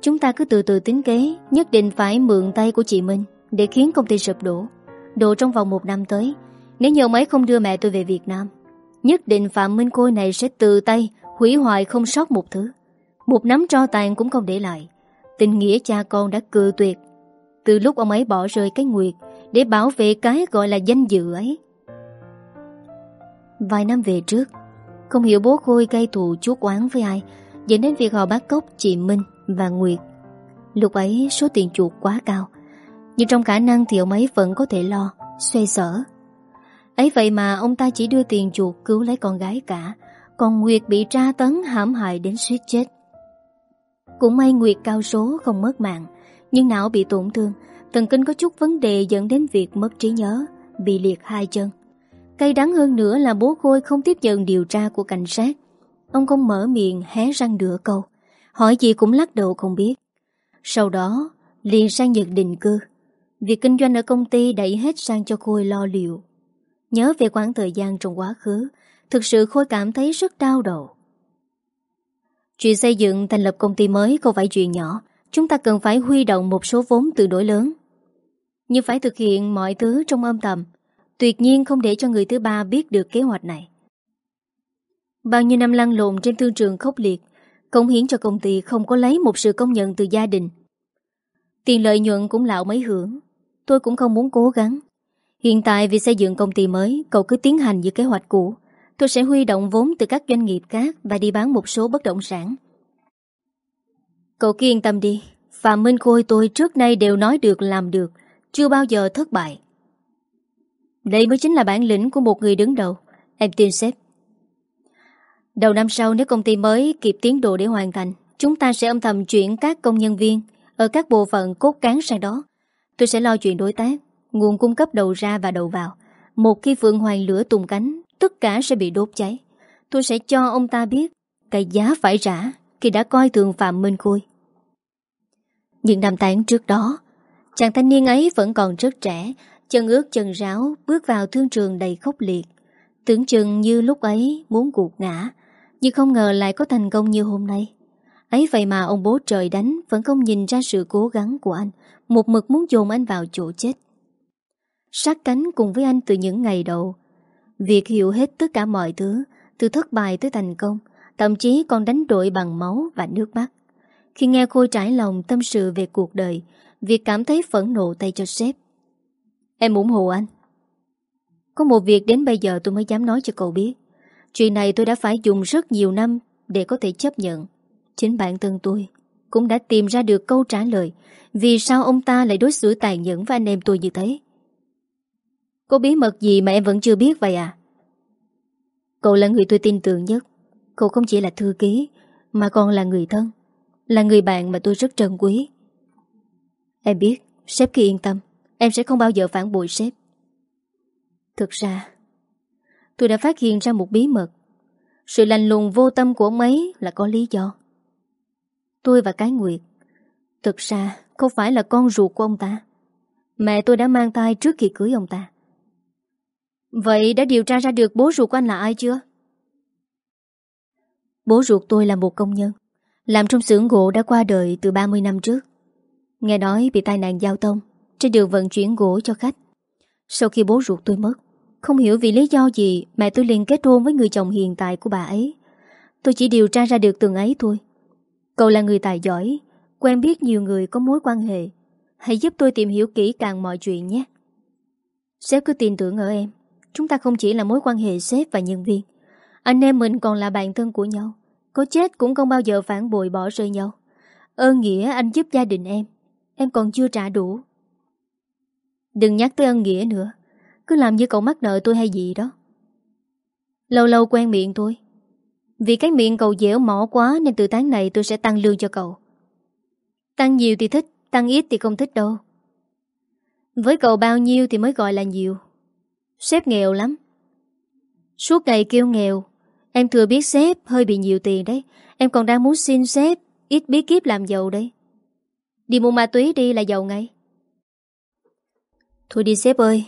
Speaker 1: Chúng ta cứ từ từ tính kế, Nhất định phải mượn tay của chị Minh Để khiến công ty sụp đổ. Đổ trong vòng một năm tới. Nếu như ông ấy không đưa mẹ tôi về Việt Nam, Nhất định Phạm Minh Khôi này sẽ từ tay Hủy hoại không sót một thứ. Một nắm tro tàn cũng không để lại. Tình nghĩa cha con đã cự tuyệt. Từ lúc ông ấy bỏ rơi cái nguyệt Để bảo vệ cái gọi là danh dự ấy. Vài năm về trước, Không hiểu bố Khôi gây thù chuốc oán với ai, Dẫn đến việc họ bắt cóc chị Minh và Nguyệt. Lúc ấy số tiền chuột quá cao, Nhưng trong khả năng thì ông ấy vẫn có thể lo, Xoay sở. Ấy vậy mà ông ta chỉ đưa tiền chuột cứu lấy con gái cả còn Nguyệt bị tra tấn hãm hại đến suýt chết. Cũng may Nguyệt cao số không mất mạng, Nhưng não bị tổn thương, Thần kinh có chút vấn đề dẫn đến việc mất trí nhớ, Bị liệt hai chân. Cây đắng hơn nữa là bố Khôi không tiếp nhận điều tra của cảnh sát. Ông không mở miệng hé răng nửa câu, Hỏi gì cũng lắc đầu không biết. Sau đó, liền sang Nhật định cư. Việc kinh doanh ở công ty đẩy hết sang cho Khôi lo liệu. Nhớ về quãng thời gian trong quá khứ Thực sự Khôi cảm thấy rất đau đầu. Chuyện xây dựng thành lập công ty mới không phải chuyện nhỏ. Chúng ta cần phải huy động một số vốn tương đối lớn. Nhưng phải thực hiện mọi thứ trong âm thầm. Tuyệt nhiên không để cho người thứ ba biết được kế hoạch này. Bao nhiêu năm lăn lộn trên thương trường khốc liệt Công hiến cho công ty không có lấy một sự công nhận từ gia đình. Tiền lợi nhuận cũng lão mấy hưởng. Tôi cũng không muốn cố gắng. Hiện tại vì xây dựng công ty mới, Cậu cứ tiến hành như kế hoạch cũ. Tôi sẽ huy động vốn từ các doanh nghiệp khác Và đi bán một số bất động sản Cậu cứ yên tâm đi Phạm Minh Khôi tôi trước nay đều nói được làm được, chưa bao giờ thất bại. Đây mới chính là bản lĩnh của một người đứng đầu. Em tin sếp. Đầu năm sau nếu công ty mới kịp tiến độ để hoàn thành, chúng ta sẽ âm thầm chuyển các công nhân viên ở các bộ phận cốt cán sang đó. Tôi sẽ lo chuyện đối tác, nguồn cung cấp đầu ra và đầu vào. Một khi Phượng Hoàng lửa tung cánh, tất cả sẽ bị đốt cháy. Tôi sẽ cho ông ta biết cái giá phải trả khi đã coi thường Phạm Minh Khôi. Những năm tháng trước đó, chàng thanh niên ấy vẫn còn rất trẻ, chân ướt chân ráo bước vào thương trường đầy khốc liệt. Tưởng chừng như lúc ấy muốn gục ngã, nhưng không ngờ lại có thành công như hôm nay. Ấy vậy mà ông bố trời đánh vẫn không nhìn ra sự cố gắng của anh, một mực muốn dồn anh vào chỗ chết. Sát cánh cùng với anh từ những ngày đầu. Việc hiểu hết tất cả mọi thứ, từ thất bại tới thành công, thậm chí còn đánh đổi bằng máu và nước mắt. Khi nghe Khôi trải lòng tâm sự về cuộc đời, Việc cảm thấy phẫn nộ tay cho sếp. Em ủng hộ anh. Có một việc đến bây giờ tôi mới dám nói cho cậu biết. Chuyện này tôi đã phải dùng rất nhiều năm để có thể chấp nhận. Chính bản thân tôi cũng đã tìm ra được câu trả lời vì sao ông ta lại đối xử tàn nhẫn với anh em tôi như thế. Có bí mật gì mà em vẫn chưa biết vậy à? Cậu là người tôi tin tưởng nhất. Cậu không chỉ là thư ký mà còn là người thân. Là người bạn mà tôi rất trân quý. Em biết, sếp cứ yên tâm, em sẽ không bao giờ phản bội sếp. Thực ra, tôi đã phát hiện ra một bí mật. Sự lành lùng vô tâm của ông ấy là có lý do. Tôi và cái Nguyệt, thực ra không phải là con ruột của ông ta. Mẹ tôi đã mang thai trước khi cưới ông ta. Vậy đã điều tra ra được bố ruột của anh là ai chưa? Bố ruột tôi là một công nhân, Làm trong xưởng gỗ đã qua đời từ 30 năm trước. Nghe nói bị tai nạn giao thông, Trên đường vận chuyển gỗ cho khách. Sau khi bố ruột tôi mất, Không hiểu vì lý do gì Mẹ tôi liền kết hôn với người chồng hiện tại của bà ấy. Tôi chỉ điều tra ra được từng ấy thôi. Cậu là người tài giỏi, Quen biết nhiều người có mối quan hệ. Hãy giúp tôi tìm hiểu kỹ càng mọi chuyện nhé. Sếp cứ tin tưởng ở em. Chúng ta không chỉ là mối quan hệ sếp và nhân viên. Anh em mình còn là bạn thân của nhau. Có chết cũng không bao giờ phản bội bỏ rơi nhau. Ơn nghĩa anh giúp gia đình em. Em còn chưa trả đủ. Đừng nhắc tới ân nghĩa nữa. Cứ làm như cậu mắc nợ tôi hay gì đó. Lâu lâu quen miệng tôi Vì cái miệng cậu dẻo mỏ quá Nên từ tháng này tôi sẽ tăng lương cho cậu. Tăng nhiều thì thích, Tăng ít thì không thích đâu. Với cậu bao nhiêu thì mới gọi là nhiều. Sếp nghèo lắm. Suốt ngày kêu nghèo. Em thừa biết sếp hơi bị nhiều tiền đấy. Em còn đang muốn xin sếp Ít bí kíp làm giàu đấy. Đi mua ma túy đi là giàu ngay. Thôi đi sếp ơi,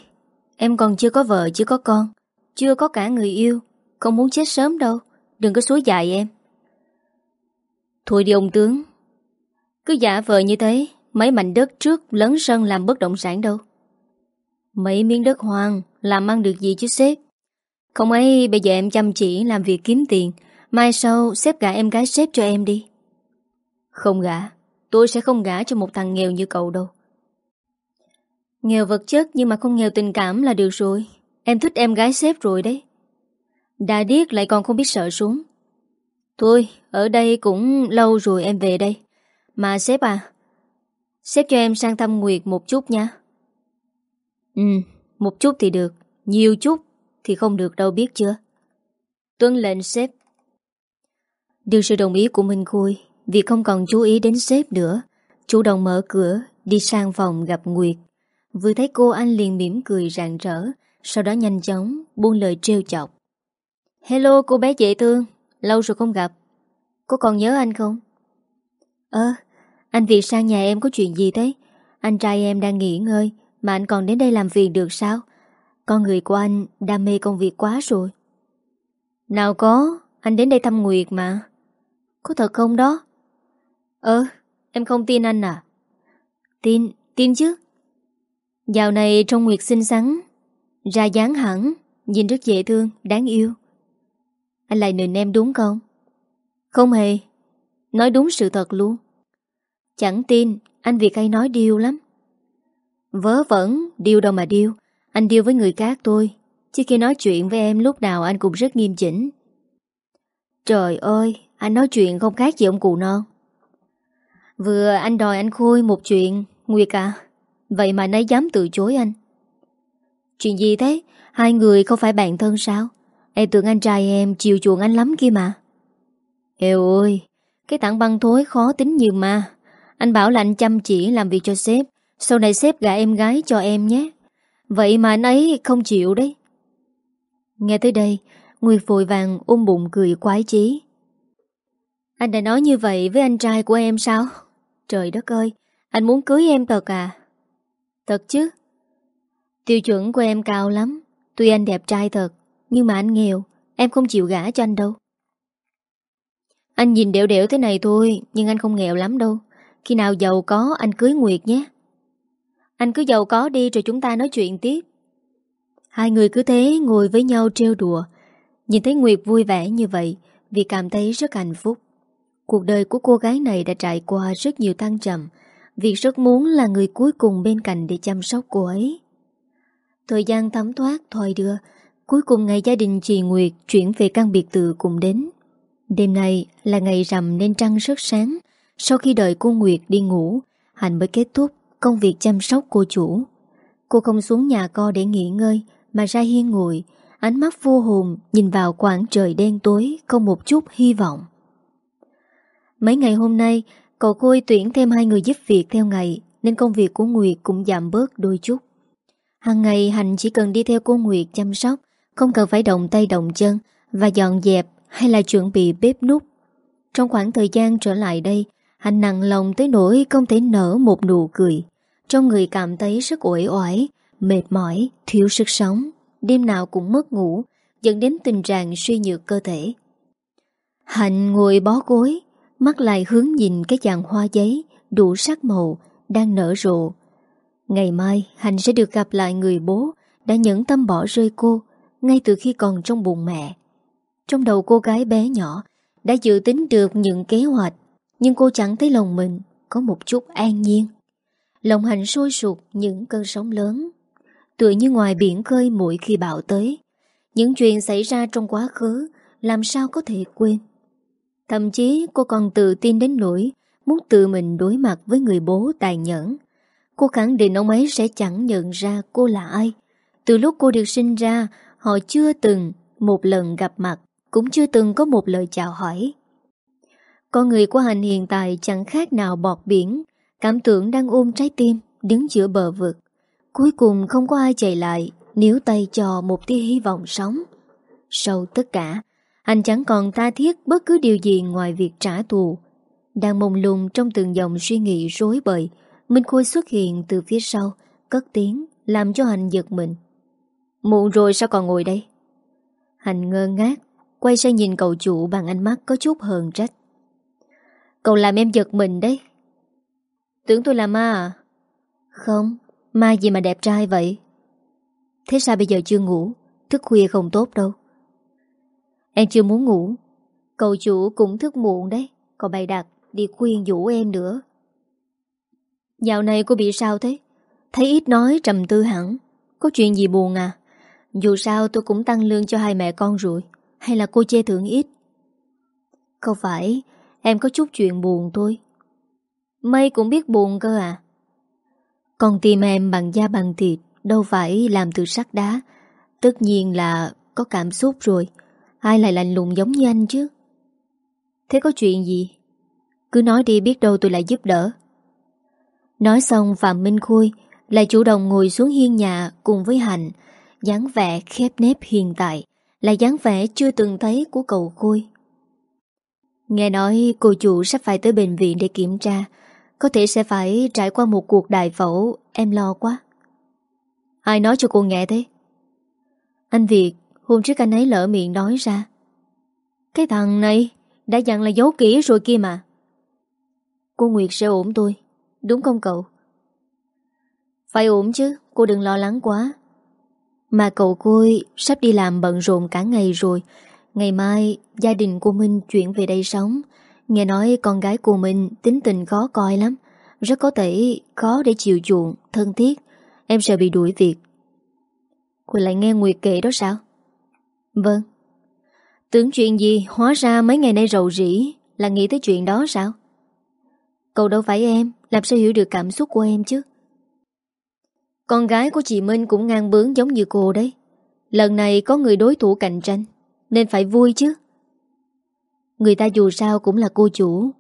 Speaker 1: Em còn chưa có vợ, chưa có con, Chưa có cả người yêu, Không muốn chết sớm đâu. Đừng có suối dại em. Thôi đi ông tướng, Cứ giả vờ như thế, Mấy mảnh đất trước lớn sân làm bất động sản đâu. Mấy miếng đất hoang làm ăn được gì chứ, sếp? Không ấy, bây giờ em chăm chỉ làm việc kiếm tiền. Mai sau xếp gả em gái sếp cho em đi. Không gả. Tôi sẽ không gả cho một thằng nghèo như cậu đâu. Nghèo vật chất nhưng mà không nghèo tình cảm là được rồi. Em thích em gái sếp rồi đấy. Đã điếc lại còn không biết sợ xuống Thôi, ở đây cũng lâu rồi em về đây. Mà sếp à Sếp cho em sang thăm Nguyệt một chút nha. Ừ. Một chút thì được, Nhiều chút thì không được đâu biết chưa? Tuân lệnh sếp. Được sự đồng ý của Minh Khôi vì không còn chú ý đến sếp nữa, Chủ động mở cửa, Đi sang phòng gặp Nguyệt. Vừa thấy cô anh liền mỉm cười rạng rỡ, Sau đó nhanh chóng buông lời trêu chọc. Hello, cô bé dễ thương, Lâu rồi không gặp. Cô còn nhớ anh không? Ơ, Anh Việt sang nhà em có chuyện gì thế? Anh trai em đang nghỉ ngơi mà anh còn đến đây làm việc được sao? Con người của anh đam mê công việc quá rồi Nào có Anh đến đây thăm Nguyệt mà Có thật không đó? Ơ, em không tin anh à? Tin, tin chứ. Dạo này trong Nguyệt xinh xắn, ra dáng hẳn, nhìn rất dễ thương, đáng yêu. Anh lại nịnh em đúng không? Không hề, nói đúng sự thật luôn. Chẳng tin, anh Việt hay nói điêu lắm. Vớ vẩn, điêu đâu mà điêu. Anh điêu với người khác thôi. Chứ khi nói chuyện với em lúc nào anh cũng rất nghiêm chỉnh. Trời ơi, anh nói chuyện không khác gì ông cụ non. Vừa anh đòi anh Khôi một chuyện Nguyệt à Vậy mà nấy dám từ chối anh Chuyện gì thế Hai người không phải bạn thân sao Em tưởng anh trai em chiều chuộng anh lắm kia mà Eo ơi Cái tảng băng thối khó tính như mà Anh bảo là anh chăm chỉ làm việc cho sếp sau này xếp gả em gái cho em nhé. Vậy mà anh ấy không chịu đấy. Nghe tới đây Nguyệt vội vàng ôm bụng cười quái chí. Anh đã nói như vậy với anh trai của em sao? Trời đất ơi, Anh muốn cưới em thật à? Thật chứ. Tiêu chuẩn của em cao lắm. Tuy anh đẹp trai thật, Nhưng mà anh nghèo, Em không chịu gả cho anh đâu. Anh nhìn đẻo đẻo thế này thôi, Nhưng anh không nghèo lắm đâu. Khi nào giàu có, anh cưới Nguyệt nhé. Anh cứ giàu có đi rồi chúng ta nói chuyện tiếp. Hai người cứ thế ngồi với nhau trêu đùa. Nhìn thấy Nguyệt vui vẻ như vậy Vì cảm thấy rất hạnh phúc. Cuộc đời của cô gái này đã trải qua rất nhiều thăng trầm. Việc rất muốn là người cuối cùng bên cạnh để chăm sóc cô ấy. Thời gian thấm thoát thôi đưa, Cuối cùng ngày gia đình chị Nguyệt chuyển về căn biệt tự cùng đến. Đêm nay là ngày rằm nên trăng rất sáng. Sau khi đợi cô Nguyệt đi ngủ, Hạnh mới kết thúc công việc chăm sóc cô chủ. Cô không xuống nhà co để nghỉ ngơi, Mà ra hiên ngồi, Ánh mắt vô hồn nhìn vào quảng trời đen tối, Không một chút hy vọng. Mấy ngày hôm nay, Cậu Khôi tuyển thêm hai người giúp việc theo ngày, Nên công việc của Nguyệt cũng giảm bớt đôi chút. Hằng ngày Hành chỉ cần đi theo cô Nguyệt chăm sóc, Không cần phải động tay động chân Và dọn dẹp hay là chuẩn bị bếp nút Trong khoảng thời gian trở lại đây Hành nặng lòng tới nỗi không thể nở một nụ cười. Trong người cảm thấy rất uể oải Mệt mỏi, thiếu sức sống. Đêm nào cũng mất ngủ Dẫn đến tình trạng suy nhược cơ thể. Hạnh ngồi bó gối Mắt lại hướng nhìn cái chàng hoa giấy Đủ sắc màu Đang nở rộ. Ngày mai Hành sẽ được gặp lại người bố Đã nhẫn tâm bỏ rơi cô Ngay từ khi còn trong bụng mẹ. Trong đầu cô gái bé nhỏ Đã dự tính được những kế hoạch nhưng cô chẳng thấy lòng mình Có một chút an nhiên. Lòng hành sôi sụt những cơn sóng lớn. Tựa như ngoài biển khơi mỗi khi bão tới. Những chuyện xảy ra trong quá khứ Làm sao có thể quên. Thậm chí cô còn tự tin đến nỗi Muốn tự mình đối mặt với người bố tài nhẫn. Cô khẳng định ông ấy sẽ chẳng nhận ra cô là ai. Từ lúc cô được sinh ra, Họ chưa từng một lần gặp mặt, Cũng chưa từng có một lời chào hỏi. Con người của Hành hiện tại chẳng khác nào bọt biển. Cảm tưởng đang ôm trái tim, Đứng giữa bờ vực. Cuối cùng không có ai chạy lại, Níu tay cho một tia hy vọng sống Sau tất cả Anh chẳng còn tha thiết bất cứ điều gì ngoài việc trả thù. Đang mông lung trong từng dòng suy nghĩ rối bời, Minh Khôi xuất hiện từ phía sau, Cất tiếng, Làm cho Hành giật mình. Muộn rồi sao còn ngồi đây? Hành ngơ ngác, Quay sang nhìn cậu chủ bằng ánh mắt có chút hờn trách. Cậu làm em giật mình đấy. Tưởng tôi là ma à? Không, Ma gì mà đẹp trai vậy? Thế sao bây giờ chưa ngủ? Thức khuya không tốt đâu. Em chưa muốn ngủ. Cậu chủ cũng thức muộn đấy. Còn bày đặt đi khuyên dụ em nữa. Dạo này cô bị sao thế? Thấy ít nói, trầm tư hẳn. Có chuyện gì buồn à? Dù sao tôi cũng tăng lương cho hai mẹ con rồi. Hay là cô chê thưởng ít? Không phải. Em có chút chuyện buồn thôi. Mây cũng biết buồn cơ à. Con tim em bằng da bằng thịt Đâu phải làm từ sắt đá. Tất nhiên là có cảm xúc rồi. Ai lại lạnh lùng giống như anh chứ? Thế có chuyện gì? Cứ nói đi biết đâu tôi lại giúp đỡ. Nói xong Phạm Minh Khôi lại chủ động ngồi xuống hiên nhà cùng với Hạnh, dáng vẻ khép nếp hiện tại, là dáng vẻ chưa từng thấy của cậu Khôi. Nghe nói cô chủ sắp phải tới bệnh viện để kiểm tra, có thể sẽ phải trải qua một cuộc đại phẫu, em lo quá. Ai nói cho cô nghe thế? Anh Việt, hôm trước anh ấy lỡ miệng nói ra. Cái thằng này đã dặn là giấu kỹ rồi kia mà. Cô Nguyệt sẽ ổn tôi. Đúng không cậu? Phải ổn chứ, cô đừng lo lắng quá. Mà cậu côi sắp đi làm bận rộn cả ngày rồi. Ngày mai gia đình của Minh chuyển về đây sống. Nghe nói con gái của mình tính tình khó coi lắm. Rất có thể khó để chịu chuộng, thân thiết. Em sợ bị đuổi việc. Cô lại nghe Nguyệt kể đó sao? Vâng. Tưởng chuyện gì hóa ra mấy ngày nay rầu rĩ là nghĩ tới chuyện đó sao? Cậu đâu phải em Làm sao hiểu được cảm xúc của em chứ Con gái của chị Minh cũng ngang bướng giống như cô đấy Lần này có người đối thủ cạnh tranh nên phải vui chứ. Người ta dù sao cũng là cô chủ.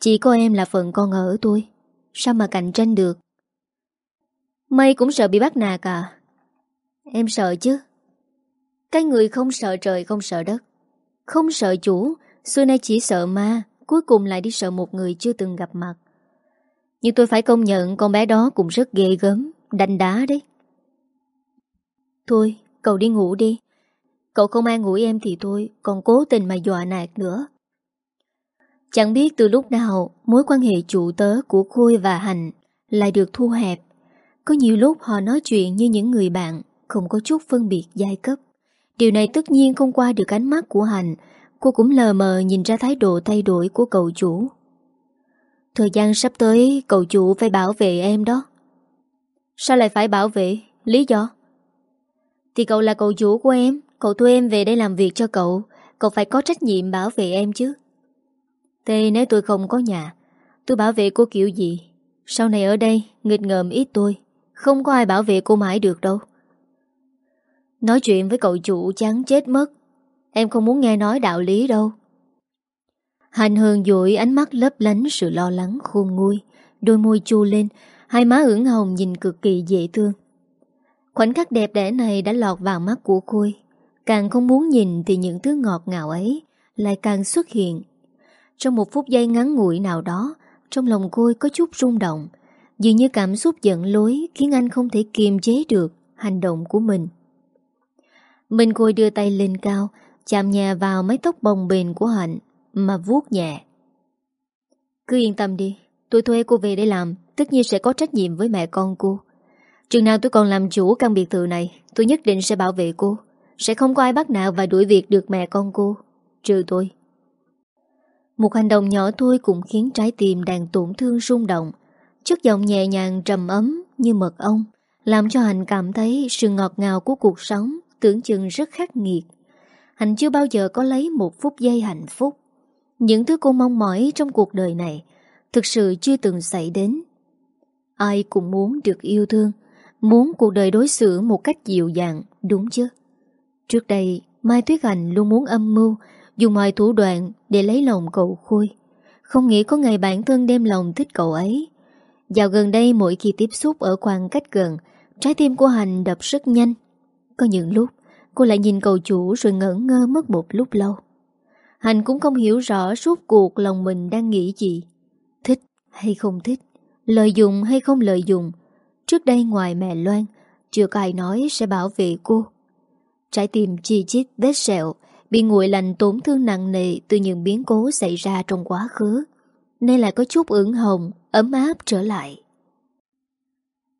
Speaker 1: Chỉ có em là phần con ở tôi Sao mà cạnh tranh được? Mây cũng sợ bị bắt nạt à. Em sợ chứ. Cái người không sợ trời không sợ đất. Không sợ chủ, Xưa nay chỉ sợ ma, Cuối cùng lại đi sợ một người chưa từng gặp mặt. Nhưng tôi phải công nhận Con bé đó cũng rất ghê gớm Đành đá đấy. Thôi, cậu đi ngủ đi. Cậu không an ngủ em thì thôi Còn cố tình mà dọa nạt nữa. Chẳng biết từ lúc nào, Mối quan hệ chủ tớ của Khôi và Hành Lại được thu hẹp. Có nhiều lúc họ nói chuyện như những người bạn, Không có chút phân biệt giai cấp. Điều này tất nhiên không qua được ánh mắt của Hành Cô cũng lờ mờ nhìn ra thái độ thay đổi của cậu chủ. Thời gian sắp tới, cậu chủ phải bảo vệ em đó. Sao lại phải bảo vệ? Lý do? Thì cậu là cậu chủ của em? Cậu thuê em về đây làm việc cho cậu. Cậu phải có trách nhiệm bảo vệ em chứ. Thế nếu tôi không có nhà, Tôi bảo vệ cô kiểu gì? Sau này ở đây, nghịch ngợm ít tôi. Không có ai bảo vệ cô mãi được đâu. Nói chuyện với cậu chủ chán chết mất. Em không muốn nghe nói đạo lý đâu. Hành hương dội ánh mắt lấp lánh sự lo lắng khôn nguôi. Đôi môi chu lên, Hai má ửng hồng nhìn cực kỳ dễ thương. Khoảnh khắc đẹp đẽ này đã lọt vào mắt của Khôi Càng không muốn nhìn thì những thứ ngọt ngào ấy Lại càng xuất hiện. Trong một phút giây ngắn ngủi nào đó, Trong lòng Khôi có chút rung động, Dường như cảm xúc giận lối Khiến anh không thể kiềm chế được Hành động của mình. Mình Khôi đưa tay lên cao, Chạm nhẹ vào mái tóc bồng bềnh của Hạnh Mà vuốt nhẹ. Cứ yên tâm đi, Tôi thuê cô về để làm, Tất nhiên sẽ có trách nhiệm với mẹ con cô. Chừng nào tôi còn làm chủ căn biệt thự này, Tôi nhất định sẽ bảo vệ cô. Sẽ không có ai bắt nạt và đuổi việc được mẹ con cô, Trừ tôi. Một hành động nhỏ thôi cũng khiến trái tim đang tổn thương rung động. Chất giọng nhẹ nhàng trầm ấm như mật ong, Làm cho Hành cảm thấy sự ngọt ngào của cuộc sống Tưởng chừng rất khắc nghiệt. Hành chưa bao giờ có lấy một phút giây hạnh phúc. Những thứ cô mong mỏi trong cuộc đời này Thực sự chưa từng xảy đến. Ai cũng muốn được yêu thương, Muốn cuộc đời đối xử một cách dịu dàng, Đúng chứ? Trước đây, Mai Tuyết Hành luôn muốn âm mưu, Dùng mọi thủ đoạn để lấy lòng cậu Khôi. Không nghĩ có ngày bản thân đem lòng thích cậu ấy. Dạo gần đây mỗi khi tiếp xúc ở khoảng cách gần, Trái tim của Hành đập rất nhanh. Có những lúc, Cô lại nhìn cậu chủ rồi ngẩn ngơ mất một lúc lâu. Hành cũng không hiểu rõ suốt cuộc lòng mình đang nghĩ gì. Thích hay không thích, Lợi dụng hay không lợi dụng, Trước đây ngoài mẹ Loan, Chưa có ai nói sẽ bảo vệ cô. Trái tim chi chít vết sẹo, Bị nguội lạnh tổn thương nặng nề Từ những biến cố xảy ra trong quá khứ, Nên lại có chút ửng hồng, Ấm áp trở lại.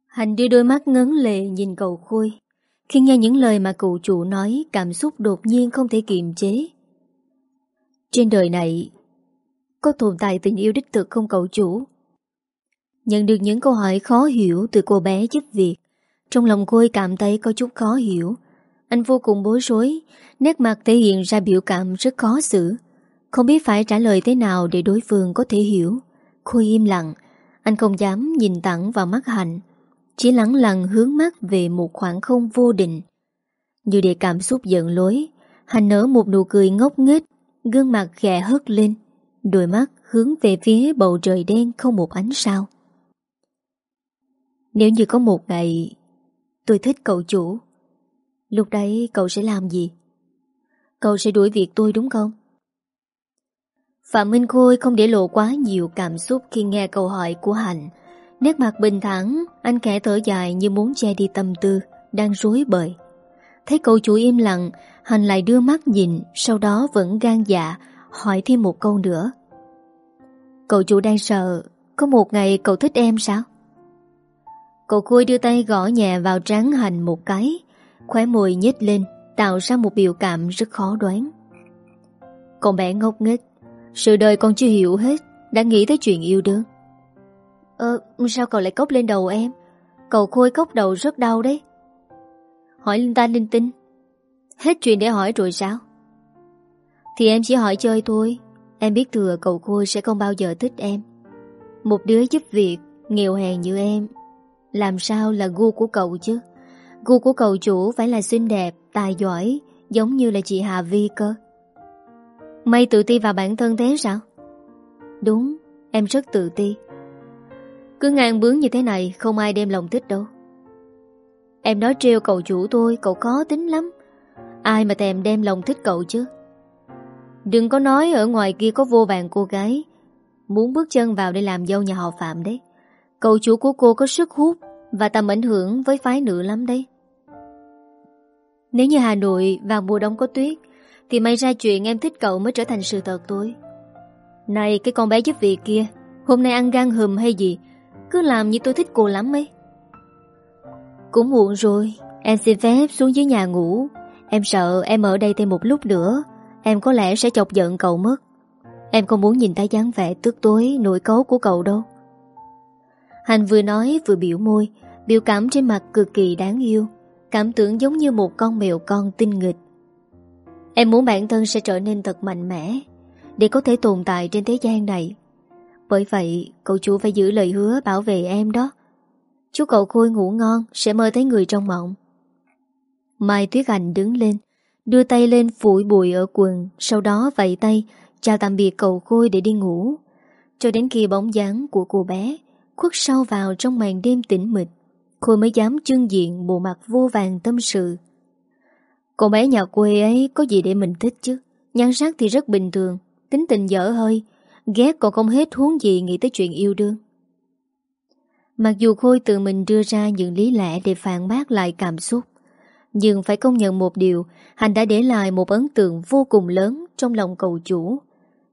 Speaker 1: Hành đưa đôi mắt ngấn lệ nhìn cầu khôi. Khi nghe những lời mà cụ chủ nói, Cảm xúc đột nhiên không thể kiềm chế. Trên đời này, Có tồn tại tình yêu đích thực không cậu chủ? Nhận được những câu hỏi khó hiểu từ cô bé giúp việc, Trong lòng cô cảm thấy có chút khó hiểu. Anh vô cùng bối rối. Nét mặt thể hiện ra biểu cảm rất khó xử. Không biết phải trả lời thế nào để đối phương có thể hiểu. Khôi im lặng. Anh không dám nhìn thẳng vào mắt Hạnh. Chỉ lắng lặng hướng mắt về một khoảng không vô định. Như để cảm xúc giận lối, Hạnh nở một nụ cười ngốc nghếch, Gương mặt khẽ hất lên. Đôi mắt hướng về phía bầu trời đen không một ánh sao. Nếu như có một ngày Tôi thích cậu chủ Lúc đấy cậu sẽ làm gì? Cậu sẽ đuổi việc tôi đúng không? Phạm Minh Khôi không để lộ quá nhiều cảm xúc khi nghe câu hỏi của Hạnh. Nét mặt bình thản, anh kẻ thở dài như muốn che đi tâm tư, đang rối bời. Thấy cậu chủ im lặng, Hạnh lại đưa mắt nhìn, sau đó vẫn gan dạ, hỏi thêm một câu nữa. Cậu chủ đang sợ, có một ngày cậu thích em sao? Cậu Khôi đưa tay gõ nhẹ vào trán hành một cái Khóe môi nhếch lên, Tạo ra một biểu cảm rất khó đoán. Con bé ngốc nghếch, Sự đời con chưa hiểu hết, Đã nghĩ tới chuyện yêu đương. Ờ sao cậu lại cốc lên đầu em? Cậu Khôi cốc đầu rất đau đấy. Hỏi linh ta linh tinh. Hết chuyện để hỏi rồi sao? Thì em chỉ hỏi chơi thôi. Em biết thừa cậu Khôi sẽ không bao giờ thích em. Một đứa giúp việc, Nghèo hèn như em, Làm sao là gu của cậu chứ? Gu của cậu chủ phải là xinh đẹp, Tài giỏi, Giống như là chị Hà Vi cơ. Mày tự ti vào bản thân thế sao? Đúng, Em rất tự ti. Cứ ngang bướng như thế này, Không ai đem lòng thích đâu. Em nói trêu cậu chủ tôi, Cậu có tính lắm. Ai mà thèm đem lòng thích cậu chứ? Đừng có nói ở ngoài kia có vô vàng cô gái. Muốn bước chân vào để làm dâu nhà họ Phạm đấy. Cậu chủ của cô có sức hút Và tầm ảnh hưởng với phái nữ lắm đấy. Nếu như Hà Nội vào mùa đông có tuyết, Thì may ra chuyện em thích cậu mới trở thành sự thật tôi Này, cái con bé giúp việc kia, Hôm nay ăn gan hùm hay gì, Cứ làm như tôi thích cô lắm ấy. Cũng muộn rồi, Em xin phép xuống dưới nhà ngủ. Em sợ em ở đây thêm một lúc nữa, Em có lẽ sẽ chọc giận cậu mất. Em không muốn nhìn thấy dáng vẻ tức tối nỗi cấu của cậu đâu. Hành vừa nói, vừa biểu môi, Biểu cảm trên mặt cực kỳ đáng yêu. Cảm tưởng giống như một con mèo con tinh nghịch. Em muốn bản thân sẽ trở nên thật mạnh mẽ Để có thể tồn tại trên thế gian này. Bởi vậy, cậu chủ phải giữ lời hứa bảo vệ em đó. Chúc cậu Khôi ngủ ngon, Sẽ mơ thấy người trong mộng. Mai Tuyết Anh đứng lên, Đưa tay lên phủi bụi ở quần, Sau đó vẫy tay, Chào tạm biệt cậu Khôi để đi ngủ. Cho đến khi bóng dáng của cô bé Khuất sâu vào trong màn đêm tĩnh mịch. Khôi mới dám trưng diện bộ mặt vô vàng tâm sự. Cô bé nhà quê ấy có gì để mình thích chứ? Nhan sắc thì rất bình thường, Tính tình dở hơi, Ghét còn không hết huống gì nghĩ tới chuyện yêu đương. Mặc dù Khôi tự mình đưa ra những lý lẽ để phản bác lại cảm xúc, Nhưng phải công nhận một điều Hành đã để lại một ấn tượng vô cùng lớn trong lòng cậu chủ.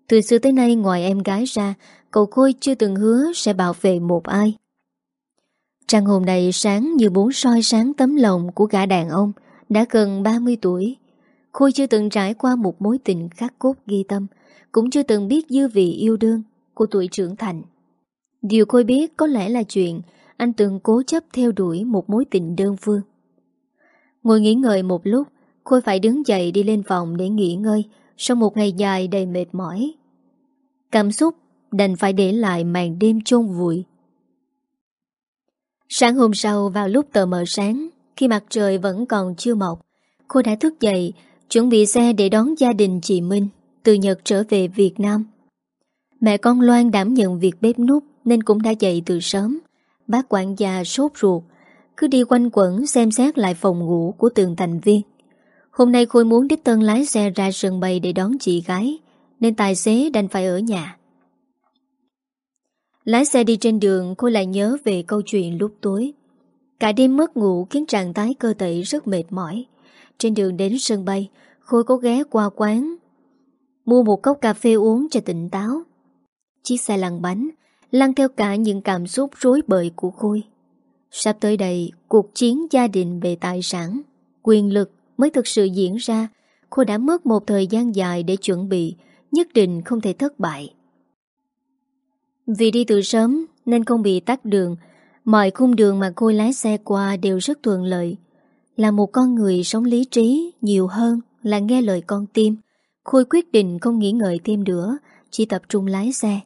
Speaker 1: Từ xưa tới nay, ngoài em gái ra, Cậu Khôi chưa từng hứa sẽ bảo vệ một ai. Trăng hồn này sáng như bốn soi sáng tấm lòng của gã đàn ông, Đã gần 30 tuổi. Khôi chưa từng trải qua một mối tình khắc cốt ghi tâm, Cũng chưa từng biết dư vị yêu đương của tuổi trưởng thành. Điều Khôi biết có lẽ là chuyện Anh từng cố chấp theo đuổi một mối tình đơn phương. Ngồi nghỉ ngơi một lúc, Khôi phải đứng dậy đi lên phòng để nghỉ ngơi, Sau một ngày dài đầy mệt mỏi. Cảm xúc đành phải để lại màn đêm chôn vùi. Sáng hôm sau vào lúc tờ mờ sáng, khi mặt trời vẫn còn chưa mọc, cô đã thức dậy, chuẩn bị xe để đón gia đình chị Minh từ Nhật trở về Việt Nam. Mẹ con Loan đảm nhận việc bếp nút nên cũng đã dậy từ sớm. Bác quản gia sốt ruột, cứ đi quanh quẩn xem xét lại phòng ngủ của từng thành viên. Hôm nay Khôi muốn đích tân lái xe ra sân bay để đón chị gái, nên tài xế đành phải ở nhà. Lái xe đi trên đường cô lại nhớ về câu chuyện lúc tối. Cả đêm mất ngủ khiến trạng thái cơ thể rất mệt mỏi. Trên đường đến sân bay, Khôi có ghé qua quán, mua một cốc cà phê uống cho tỉnh táo. Chiếc xe lăn bánh, lăn theo cả những cảm xúc rối bời của Khôi. Sắp tới đây, cuộc chiến gia đình về tài sản, quyền lực mới thực sự diễn ra. Khôi đã mất một thời gian dài để chuẩn bị, nhất định không thể thất bại. Vì đi từ sớm nên không bị tắt đường, mọi khung đường mà cô lái xe qua đều rất thuận lợi. Là một con người sống lý trí nhiều hơn là nghe lời con tim, Khôi quyết định không nghĩ ngợi thêm nữa, chỉ tập trung lái xe.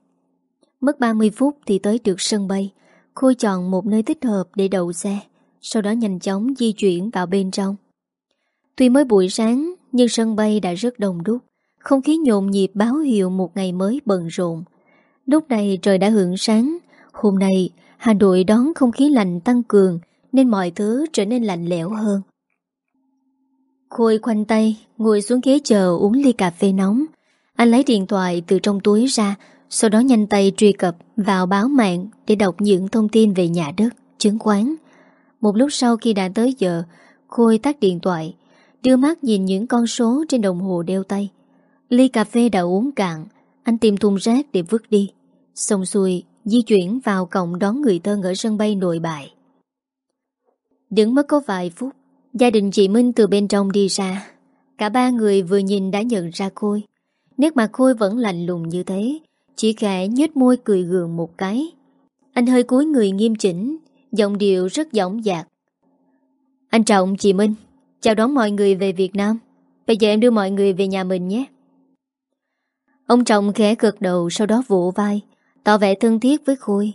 Speaker 1: Mất 30 phút thì tới được sân bay, Khôi chọn một nơi thích hợp để đậu xe, sau đó nhanh chóng di chuyển vào bên trong. Tuy mới buổi sáng, nhưng sân bay đã rất đông đúc, không khí nhộn nhịp báo hiệu một ngày mới bận rộn. Lúc này trời đã hưởng sáng. Hôm nay, Hà Nội đón không khí lạnh tăng cường, Nên mọi thứ trở nên lạnh lẽo hơn. Khôi khoanh tay, Ngồi xuống ghế chờ uống ly cà phê nóng. Anh lấy điện thoại từ trong túi ra, Sau đó nhanh tay truy cập Vào báo mạng Để đọc những thông tin về nhà đất, Chứng khoán. Một lúc sau khi đã tới giờ, Khôi tắt điện thoại, Đưa mắt nhìn những con số trên đồng hồ đeo tay. Ly cà phê đã uống cạn anh tìm thùng rác để vứt đi. Xong xuôi, Di chuyển vào cổng đón người thân ở sân bay nội bại Đứng mất có vài phút, Gia đình chị Minh từ bên trong đi ra. Cả ba người vừa nhìn đã nhận ra Khôi. Nét mặt Khôi vẫn lạnh lùng như thế, Chỉ khẽ nhếch môi cười gượng một cái. Anh hơi cúi người nghiêm chỉnh, Giọng điệu rất dõng dạc. Anh Trọng chị Minh, Chào đón mọi người về Việt Nam. Bây giờ em đưa mọi người về nhà mình nhé. Ông Trọng khẽ cực đầu, Sau đó vỗ vai, Tỏ vẻ thân thiết với Khôi.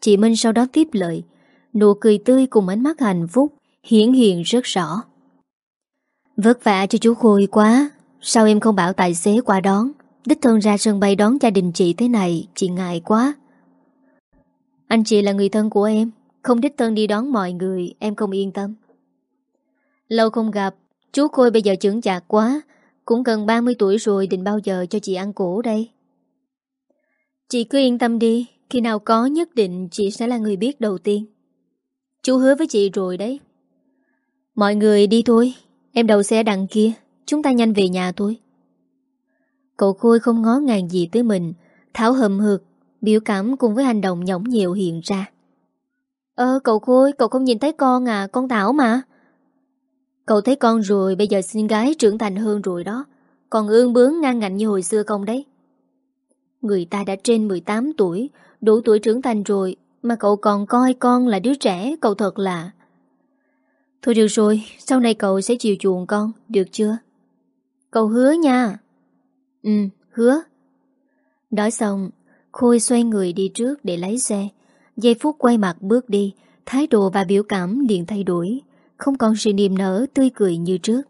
Speaker 1: Chị Minh sau đó tiếp lời, Nụ cười tươi cùng ánh mắt hạnh phúc, Hiển hiện rất rõ. Vất vả cho chú Khôi quá, Sao em không bảo tài xế qua đón? Đích thân ra sân bay đón gia đình chị thế này, Chị ngại quá. Anh chị là người thân của em, Không đích thân đi đón mọi người, Em không yên tâm. Lâu không gặp, Chú Khôi bây giờ trưởng chạc quá cũng gần 30 tuổi rồi Định bao giờ cho chị ăn cổ đây? Chị cứ yên tâm đi, Khi nào có nhất định chị sẽ là người biết đầu tiên. Chú hứa với chị rồi đấy. Mọi người đi thôi, Em đầu xe đằng kia, Chúng ta nhanh về nhà thôi. Cậu Khôi không ngó ngàng gì tới mình, Thảo hầm hực, Biểu cảm cùng với hành động nhõng nhiều hiện ra. Ơ cậu Khôi, Cậu không nhìn thấy con à Con Thảo mà. Cậu thấy con rồi, Bây giờ xin gái trưởng thành hơn rồi đó. Còn ương bướng ngang ngạnh như hồi xưa không đấy? Người ta đã trên 18 tuổi, Đủ tuổi trưởng thành rồi, Mà cậu còn coi con là đứa trẻ, Cậu thật là. Thôi được rồi, Sau này cậu sẽ chiều chuộng con, Được chưa? Cậu hứa nha. Ừ hứa. Nói xong, Khôi xoay người đi trước để lấy xe. Giây phút quay mặt bước đi, Thái độ và biểu cảm liền thay đổi. Không còn sự niềm nở tươi cười như trước.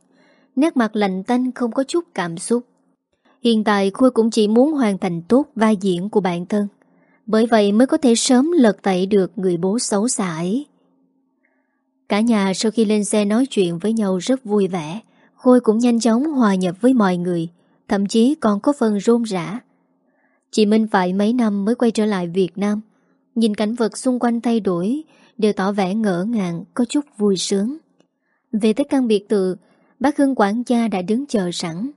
Speaker 1: Nét mặt lạnh tanh không có chút cảm xúc. Hiện tại Khôi cũng chỉ muốn hoàn thành tốt vai diễn của bản thân. Bởi vậy mới có thể sớm lật tẩy được người bố xấu xa ấy. Cả nhà sau khi lên xe nói chuyện với nhau rất vui vẻ Khôi cũng nhanh chóng hòa nhập với mọi người, Thậm chí còn có phần rôm rã. Chị Minh phải mấy năm mới quay trở lại Việt Nam, Nhìn cảnh vật xung quanh thay đổi, Đều tỏ vẻ ngỡ ngàng, Có chút vui sướng. Về tới căn biệt tự Bác Hưng quản gia đã đứng chờ sẵn.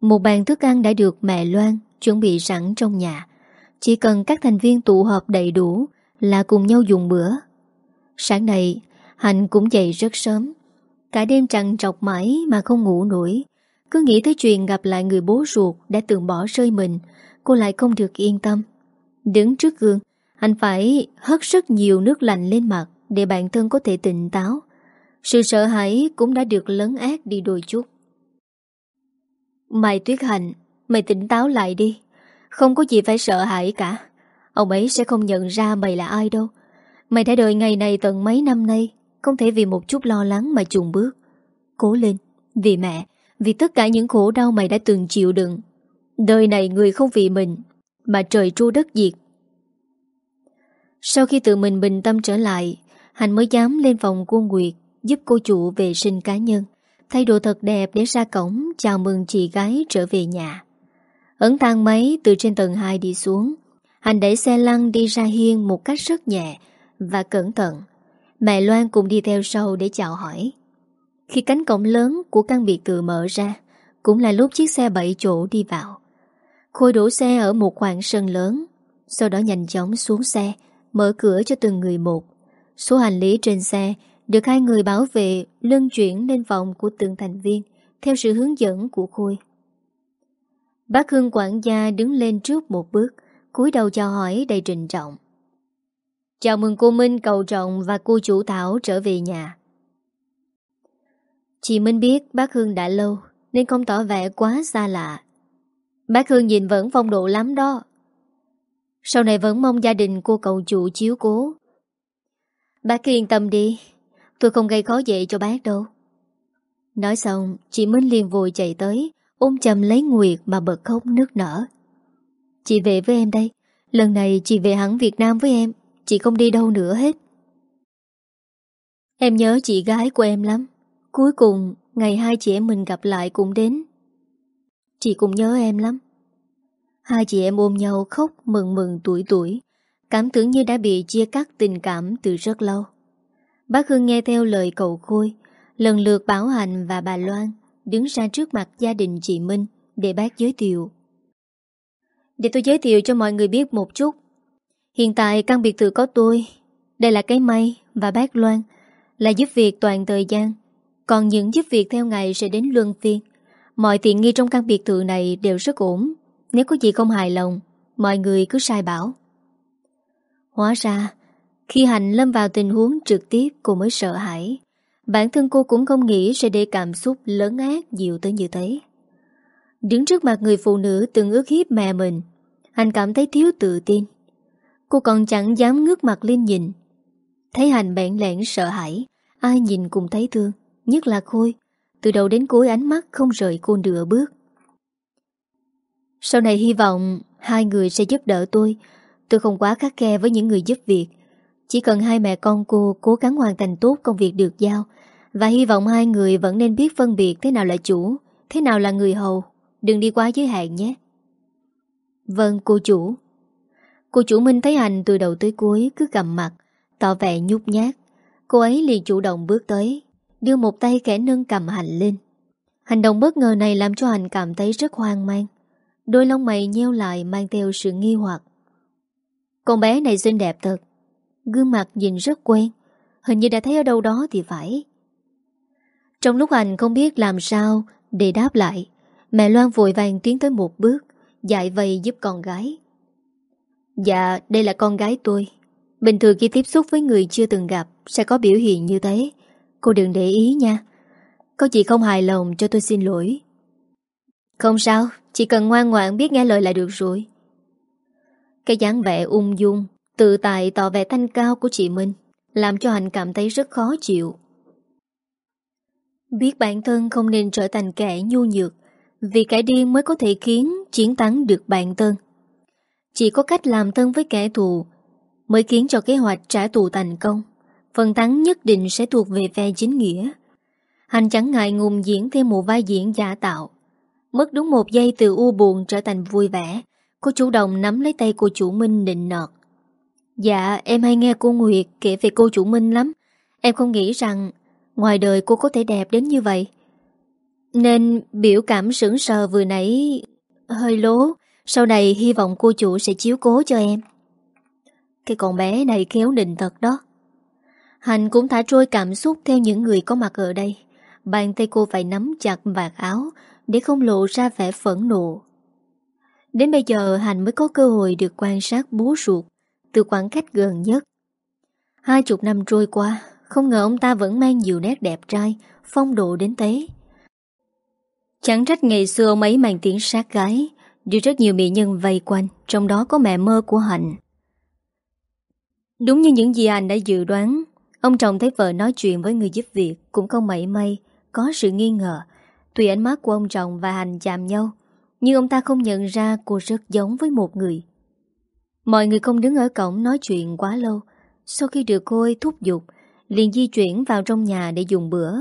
Speaker 1: Một bàn thức ăn đã được mẹ Loan Chuẩn bị sẵn trong nhà. Chỉ cần các thành viên tụ họp đầy đủ Là cùng nhau dùng bữa. Sáng nay, Hạnh cũng dậy rất sớm. Cả đêm trằn trọc mãi mà không ngủ nổi. Cứ nghĩ tới chuyện gặp lại người bố ruột Đã từng bỏ rơi mình, Cô lại không được yên tâm. Đứng trước gương Anh phải hất rất nhiều nước lạnh lên mặt Để bản thân có thể tỉnh táo. Sự sợ hãi cũng đã được lớn ác đi đôi chút. Mày tuyết hành Mày tỉnh táo lại đi. Không có gì phải sợ hãi cả. Ông ấy sẽ không nhận ra mày là ai đâu. Mày đã đợi ngày này tận mấy năm nay, Không thể vì một chút lo lắng mà chùn bước. Cố lên, Vì mẹ, Vì tất cả những khổ đau mày đã từng chịu đựng. Đời này người không vì mình, Mà trời tru đất diệt. Sau khi tự mình bình tâm trở lại Hành mới dám lên phòng quân Nguyệt. Giúp cô chủ vệ sinh cá nhân. Thay đồ thật đẹp để ra cổng, Chào mừng chị gái trở về nhà. Ấn thang máy từ trên tầng 2 đi xuống. Hành đẩy xe lăn đi ra hiên Một cách rất nhẹ Và cẩn thận. Mẹ Loan cũng đi theo sau để chào hỏi. Khi cánh cổng lớn của căn biệt tự mở ra, Cũng là lúc chiếc xe bảy chỗ đi vào. Khôi đổ xe ở một khoảng sân lớn, Sau đó nhanh chóng xuống xe, Mở cửa cho từng người một. Số hành lý trên xe được hai người bảo vệ lân chuyển lên phòng của từng thành viên Theo sự hướng dẫn của Khôi. Bác hương quản gia đứng lên trước một bước cúi đầu chào hỏi đầy trình trọng. Chào mừng cô Minh, cầu trọng và cô chủ Thảo trở về nhà. Chị Minh biết bác hương đã lâu Nên không tỏ vẻ quá xa lạ. Bác Hương nhìn vẫn phong độ lắm đó. Sau này vẫn mong gia đình cô cậu chủ chiếu cố. Bác yên tâm đi Tôi không gây khó dễ cho bác đâu. Nói xong, Chị Minh liền vội chạy tới, Ôm chầm lấy Nguyệt mà bật khóc nước nở. Chị về với em đây. Lần này chị về hẳn Việt Nam với em. Chị không đi đâu nữa hết. Em nhớ chị gái của em lắm. Cuối cùng, Ngày hai chị em mình gặp lại cũng đến. Chị cũng nhớ em lắm. Hai chị em ôm nhau khóc mừng mừng tuổi tuổi. Cảm tưởng như đã bị chia cắt tình cảm từ rất lâu. Bác Hưng nghe theo lời cầu Khôi, Lần lượt Bảo Hành và bà Loan Đứng ra trước mặt gia đình chị Minh Để bác giới thiệu. Để tôi giới thiệu cho mọi người biết một chút. Hiện tại căn biệt thự có tôi, Đây là cái may và bác Loan Là giúp việc toàn thời gian. Còn những giúp việc theo ngày sẽ đến luân phiên. Mọi tiện nghi trong căn biệt thự này đều rất ổn. Nếu có gì không hài lòng, Mọi người cứ sai bảo. Hóa ra khi hạnh lâm vào tình huống trực tiếp, Cô mới sợ hãi. Bản thân cô cũng không nghĩ sẽ để cảm xúc lớn ác nhiều tới như thế. Đứng trước mặt người phụ nữ từng ước hiếp mẹ mình, hạnh cảm thấy thiếu tự tin. Cô còn chẳng dám ngước mặt lên nhìn. Thấy hạnh bẹn lẹn sợ hãi, Ai nhìn cũng thấy thương, Nhất là Khôi. Từ đầu đến cuối ánh mắt không rời cô nửa bước. Sau này hy vọng Hai người sẽ giúp đỡ tôi. Tôi không quá khắc khe với những người giúp việc. Chỉ cần hai mẹ con cô Cố gắng hoàn thành tốt công việc được giao, Và hy vọng hai người vẫn nên biết phân biệt Thế nào là chủ, Thế nào là người hầu, Đừng đi quá giới hạn nhé. Vâng cô chủ. Cô chủ Minh thấy hành từ đầu tới cuối Cứ cầm mặt, Tỏ vẻ nhút nhát. Cô ấy liền chủ động bước tới, Đưa một tay kẻ nâng cầm hành lên. Hành động bất ngờ này làm cho hành cảm thấy rất hoang mang. Đôi lông mày nheo lại mang theo sự nghi hoặc. Con bé này xinh đẹp thật. Gương mặt nhìn rất quen. Hình như đã thấy ở đâu đó thì phải. Trong lúc hành không biết làm sao Để đáp lại, Mẹ Loan vội vàng tiến tới một bước, Dạy vầy giúp con gái. Dạ đây là con gái tôi. Bình thường khi tiếp xúc với người chưa từng gặp Sẽ có biểu hiện như thế. Cô đừng để ý nha. Có gì không hài lòng cho tôi xin lỗi. Không sao, Chỉ cần ngoan ngoãn biết nghe lời là được rồi. Cái dáng vẻ ung dung Tự tại tỏ vẻ thanh cao của chị Minh Làm cho Hạnh cảm thấy rất khó chịu. Biết bản thân không nên trở thành kẻ nhu nhược, Vì kẻ điên mới có thể khiến chiến thắng được bản thân. Chỉ có cách làm thân với kẻ thù Mới khiến cho kế hoạch trả thù thành công. Phần thắng nhất định sẽ thuộc về phe chính nghĩa. Hành chẳng ngại ngùng diễn thêm một vai diễn giả tạo. Mất đúng một giây từ u buồn trở thành vui vẻ, Cô chủ động nắm lấy tay của chủ Minh định nọt. Dạ em hay nghe cô Nguyệt kể về cô chủ Minh lắm. Em không nghĩ rằng Ngoài đời cô có thể đẹp đến như vậy. Nên biểu cảm sững sờ vừa nãy, Hơi lố. Sau này hy vọng cô chủ sẽ chiếu cố cho em. Cái con bé này khéo nịnh thật đó. Hành cũng thả trôi cảm xúc theo những người có mặt ở đây. Bàn tay cô phải nắm chặt vạt áo để không lộ ra vẻ phẫn nộ. Đến bây giờ Hành mới có cơ hội được quan sát bố ruột từ khoảng cách gần nhất. Hai chục năm trôi qua, không ngờ ông ta vẫn mang nhiều nét đẹp trai, phong độ đến thế. Chẳng trách ngày xưa ông ấy mang tiếng sát gái, được rất nhiều mỹ nhân vây quanh, trong đó có mẹ mơ của Hạnh. Đúng như những gì anh đã dự đoán, Ông chồng thấy vợ nói chuyện với người giúp việc cũng không mảy may, có sự nghi ngờ. Tuy ánh mắt của ông chồng và hạnh chạm nhau, nhưng ông ta không nhận ra cô rất giống với một người. Mọi người không đứng ở cổng nói chuyện quá lâu. Sau khi được cô ấy thúc giục, liền di chuyển vào trong nhà để dùng bữa.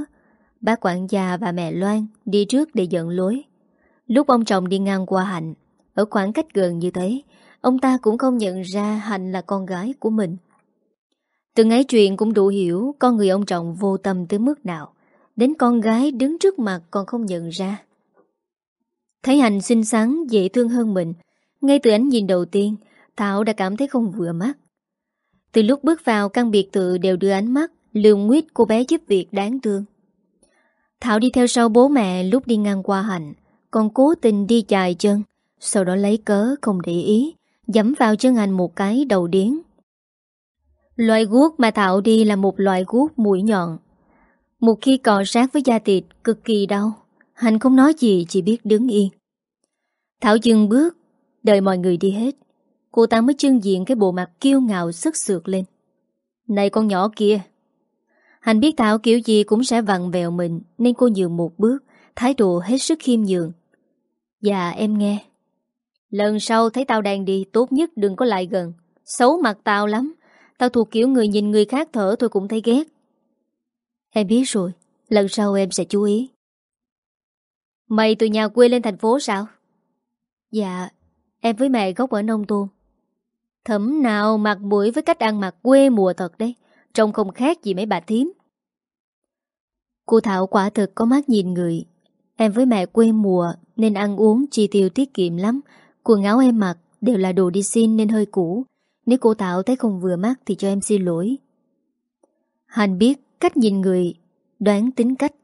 Speaker 1: Bác quản gia và mẹ Loan đi trước để dẫn lối. Lúc ông chồng đi ngang qua Hạnh, ở khoảng cách gần như thế, ông ta cũng không nhận ra Hạnh là con gái của mình. Từng ấy chuyện cũng đủ hiểu con người ông chồng vô tâm tới mức nào. Đến con gái đứng trước mặt còn không nhận ra. Thấy hạnh xinh xắn, dễ thương hơn mình. Ngay từ ánh nhìn đầu tiên, Thảo đã cảm thấy không vừa mắt. Từ lúc bước vào căn biệt thự đều đưa ánh mắt, lường nguyết cô bé giúp việc đáng thương. Thảo đi theo sau bố mẹ lúc đi ngang qua Hành, còn cố tình đi chài chân, sau đó lấy cớ không để ý, dẫm vào chân Hành một cái đầu điến. Loại guốc mà Thảo đi là một loại guốc mũi nhọn. Một khi cọ sát với da thịt cực kỳ đau, Hành không nói gì chỉ biết đứng yên. Thảo dừng bước, đợi mọi người đi hết. Cô ta mới trưng diện cái bộ mặt kiêu ngạo sức sượt lên. Này con nhỏ kia! Hành biết Thảo kiểu gì cũng sẽ vặn vẹo mình nên cô nhường một bước, thái độ hết sức khiêm nhường. Dạ em nghe. Lần sau thấy tao đang đi tốt nhất đừng có lại gần. Xấu mặt tao lắm. Tao thuộc kiểu người nhìn người khác thở tôi cũng thấy ghét. Em biết rồi, lần sau em sẽ chú ý. Mày từ nhà quê lên thành phố sao? Dạ, em với mẹ gốc ở nông thôn. Thẩm nào mặt mũi với cách ăn mặc quê mùa thật đấy, trông không khác gì mấy bà thím. Cô Thảo quả thực có mắt nhìn người. Em với mẹ quê mùa nên ăn uống chi tiêu tiết kiệm lắm. Quần áo em mặc đều là đồ đi xin nên hơi cũ. Nếu cô Thảo thấy không vừa mắt thì cho em xin lỗi. Hành biết cách nhìn người, đoán tính cách.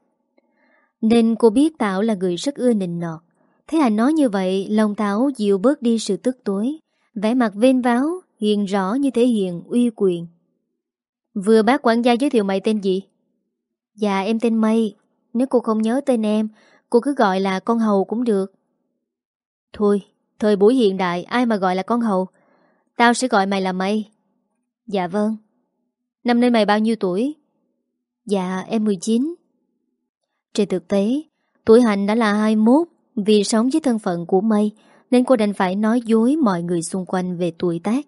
Speaker 1: Nên cô biết Thảo là người rất ưa nịnh nọt. Thấy Hành nói như vậy, lòng Thảo dịu bớt đi sự tức tối vẻ mặt vên váo, hiền rõ như thể hiện uy quyền. Vừa bác quản gia giới thiệu mày tên gì? Dạ em tên Mây. Nếu cô không nhớ tên em, cô cứ gọi là con hầu cũng được. Thôi, thời buổi hiện đại ai mà gọi là con hầu Tao sẽ gọi mày là mây Dạ vâng Năm nay mày bao nhiêu tuổi Dạ em 19 Trên thực tế Tuổi Hạnh đã là 21 Vì sống với thân phận của mây nên cô đành phải nói dối mọi người xung quanh về tuổi tác.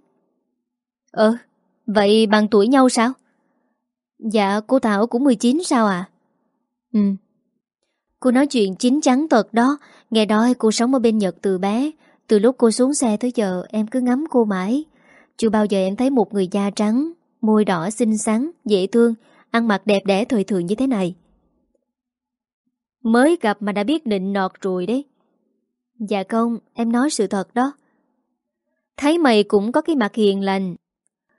Speaker 1: Ờ Vậy bằng tuổi nhau sao? Dạ cô Thảo cũng 19 sao à? Ừ. Cô nói chuyện chín chắn thật đó. Nghe nói cô sống ở bên Nhật từ bé. Từ lúc cô xuống xe tới giờ Em cứ ngắm cô mãi. Chưa bao giờ em thấy một người da trắng Môi đỏ xinh xắn, dễ thương Ăn mặc đẹp đẽ thời thường như thế này. Mới gặp mà đã biết nịnh nọt rồi đấy. Dạ không Em nói sự thật đó. Thấy mày cũng có cái mặt hiền lành.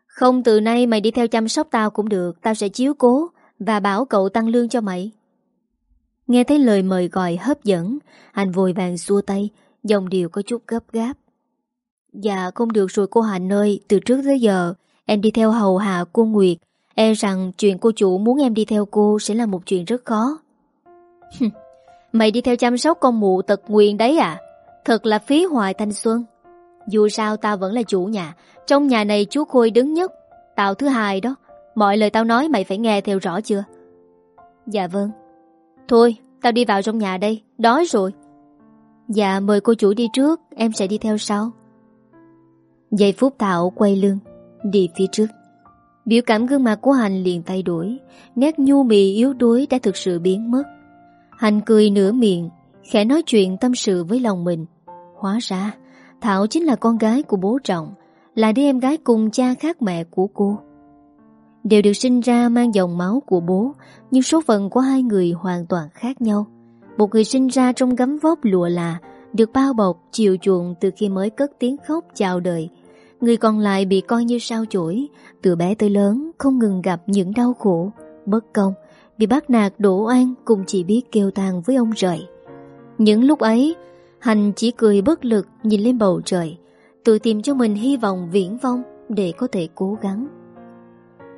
Speaker 1: Không từ nay mày đi theo chăm sóc tao cũng được, Tao sẽ chiếu cố Và bảo cậu tăng lương cho mày. Nghe thấy lời mời gọi hấp dẫn, Anh vội vàng xua tay Dòng điều có chút gấp gáp. Dạ không được rồi cô Hạnh ơi, Từ trước tới giờ, Em đi theo hầu hạ cô Nguyệt. E rằng chuyện cô chủ muốn em đi theo cô Sẽ là một chuyện rất khó. Mày đi theo chăm sóc con mụ tật nguyền đấy à? Thật là phí hoài, thanh xuân. Dù sao tao vẫn là chủ nhà. Trong nhà này chú Khôi đứng nhất. Tao thứ hai đó. Mọi lời tao nói mày phải nghe theo rõ chưa? Dạ vâng. Thôi, tao đi vào trong nhà đây. Đói rồi. Dạ mời cô chủ đi trước. Em sẽ đi theo sau. Giây phút Thảo quay lưng, Đi phía trước. Biểu cảm gương mặt của Hành liền thay đổi. Nét nhu mì yếu đuối đã thực sự biến mất. Hành cười nửa miệng, Khẽ nói chuyện tâm sự với lòng mình. Hóa ra Thảo chính là con gái của bố Trọng Là đứa em gái cùng cha khác mẹ của cô. Đều được sinh ra mang dòng máu của bố Nhưng số phận của hai người hoàn toàn khác nhau. Một người sinh ra trong gấm vóc lụa là Được bao bọc, chiều chuộng từ khi mới cất tiếng khóc chào đời. Người còn lại bị coi như sao chổi Từ bé tới lớn không ngừng gặp những đau khổ Bất công. Bị bắt nạt đổ oan Cùng chỉ biết kêu tàn với ông trời Những lúc ấy Hành chỉ cười bất lực nhìn lên bầu trời, Tự tìm cho mình hy vọng viễn vong Để có thể cố gắng.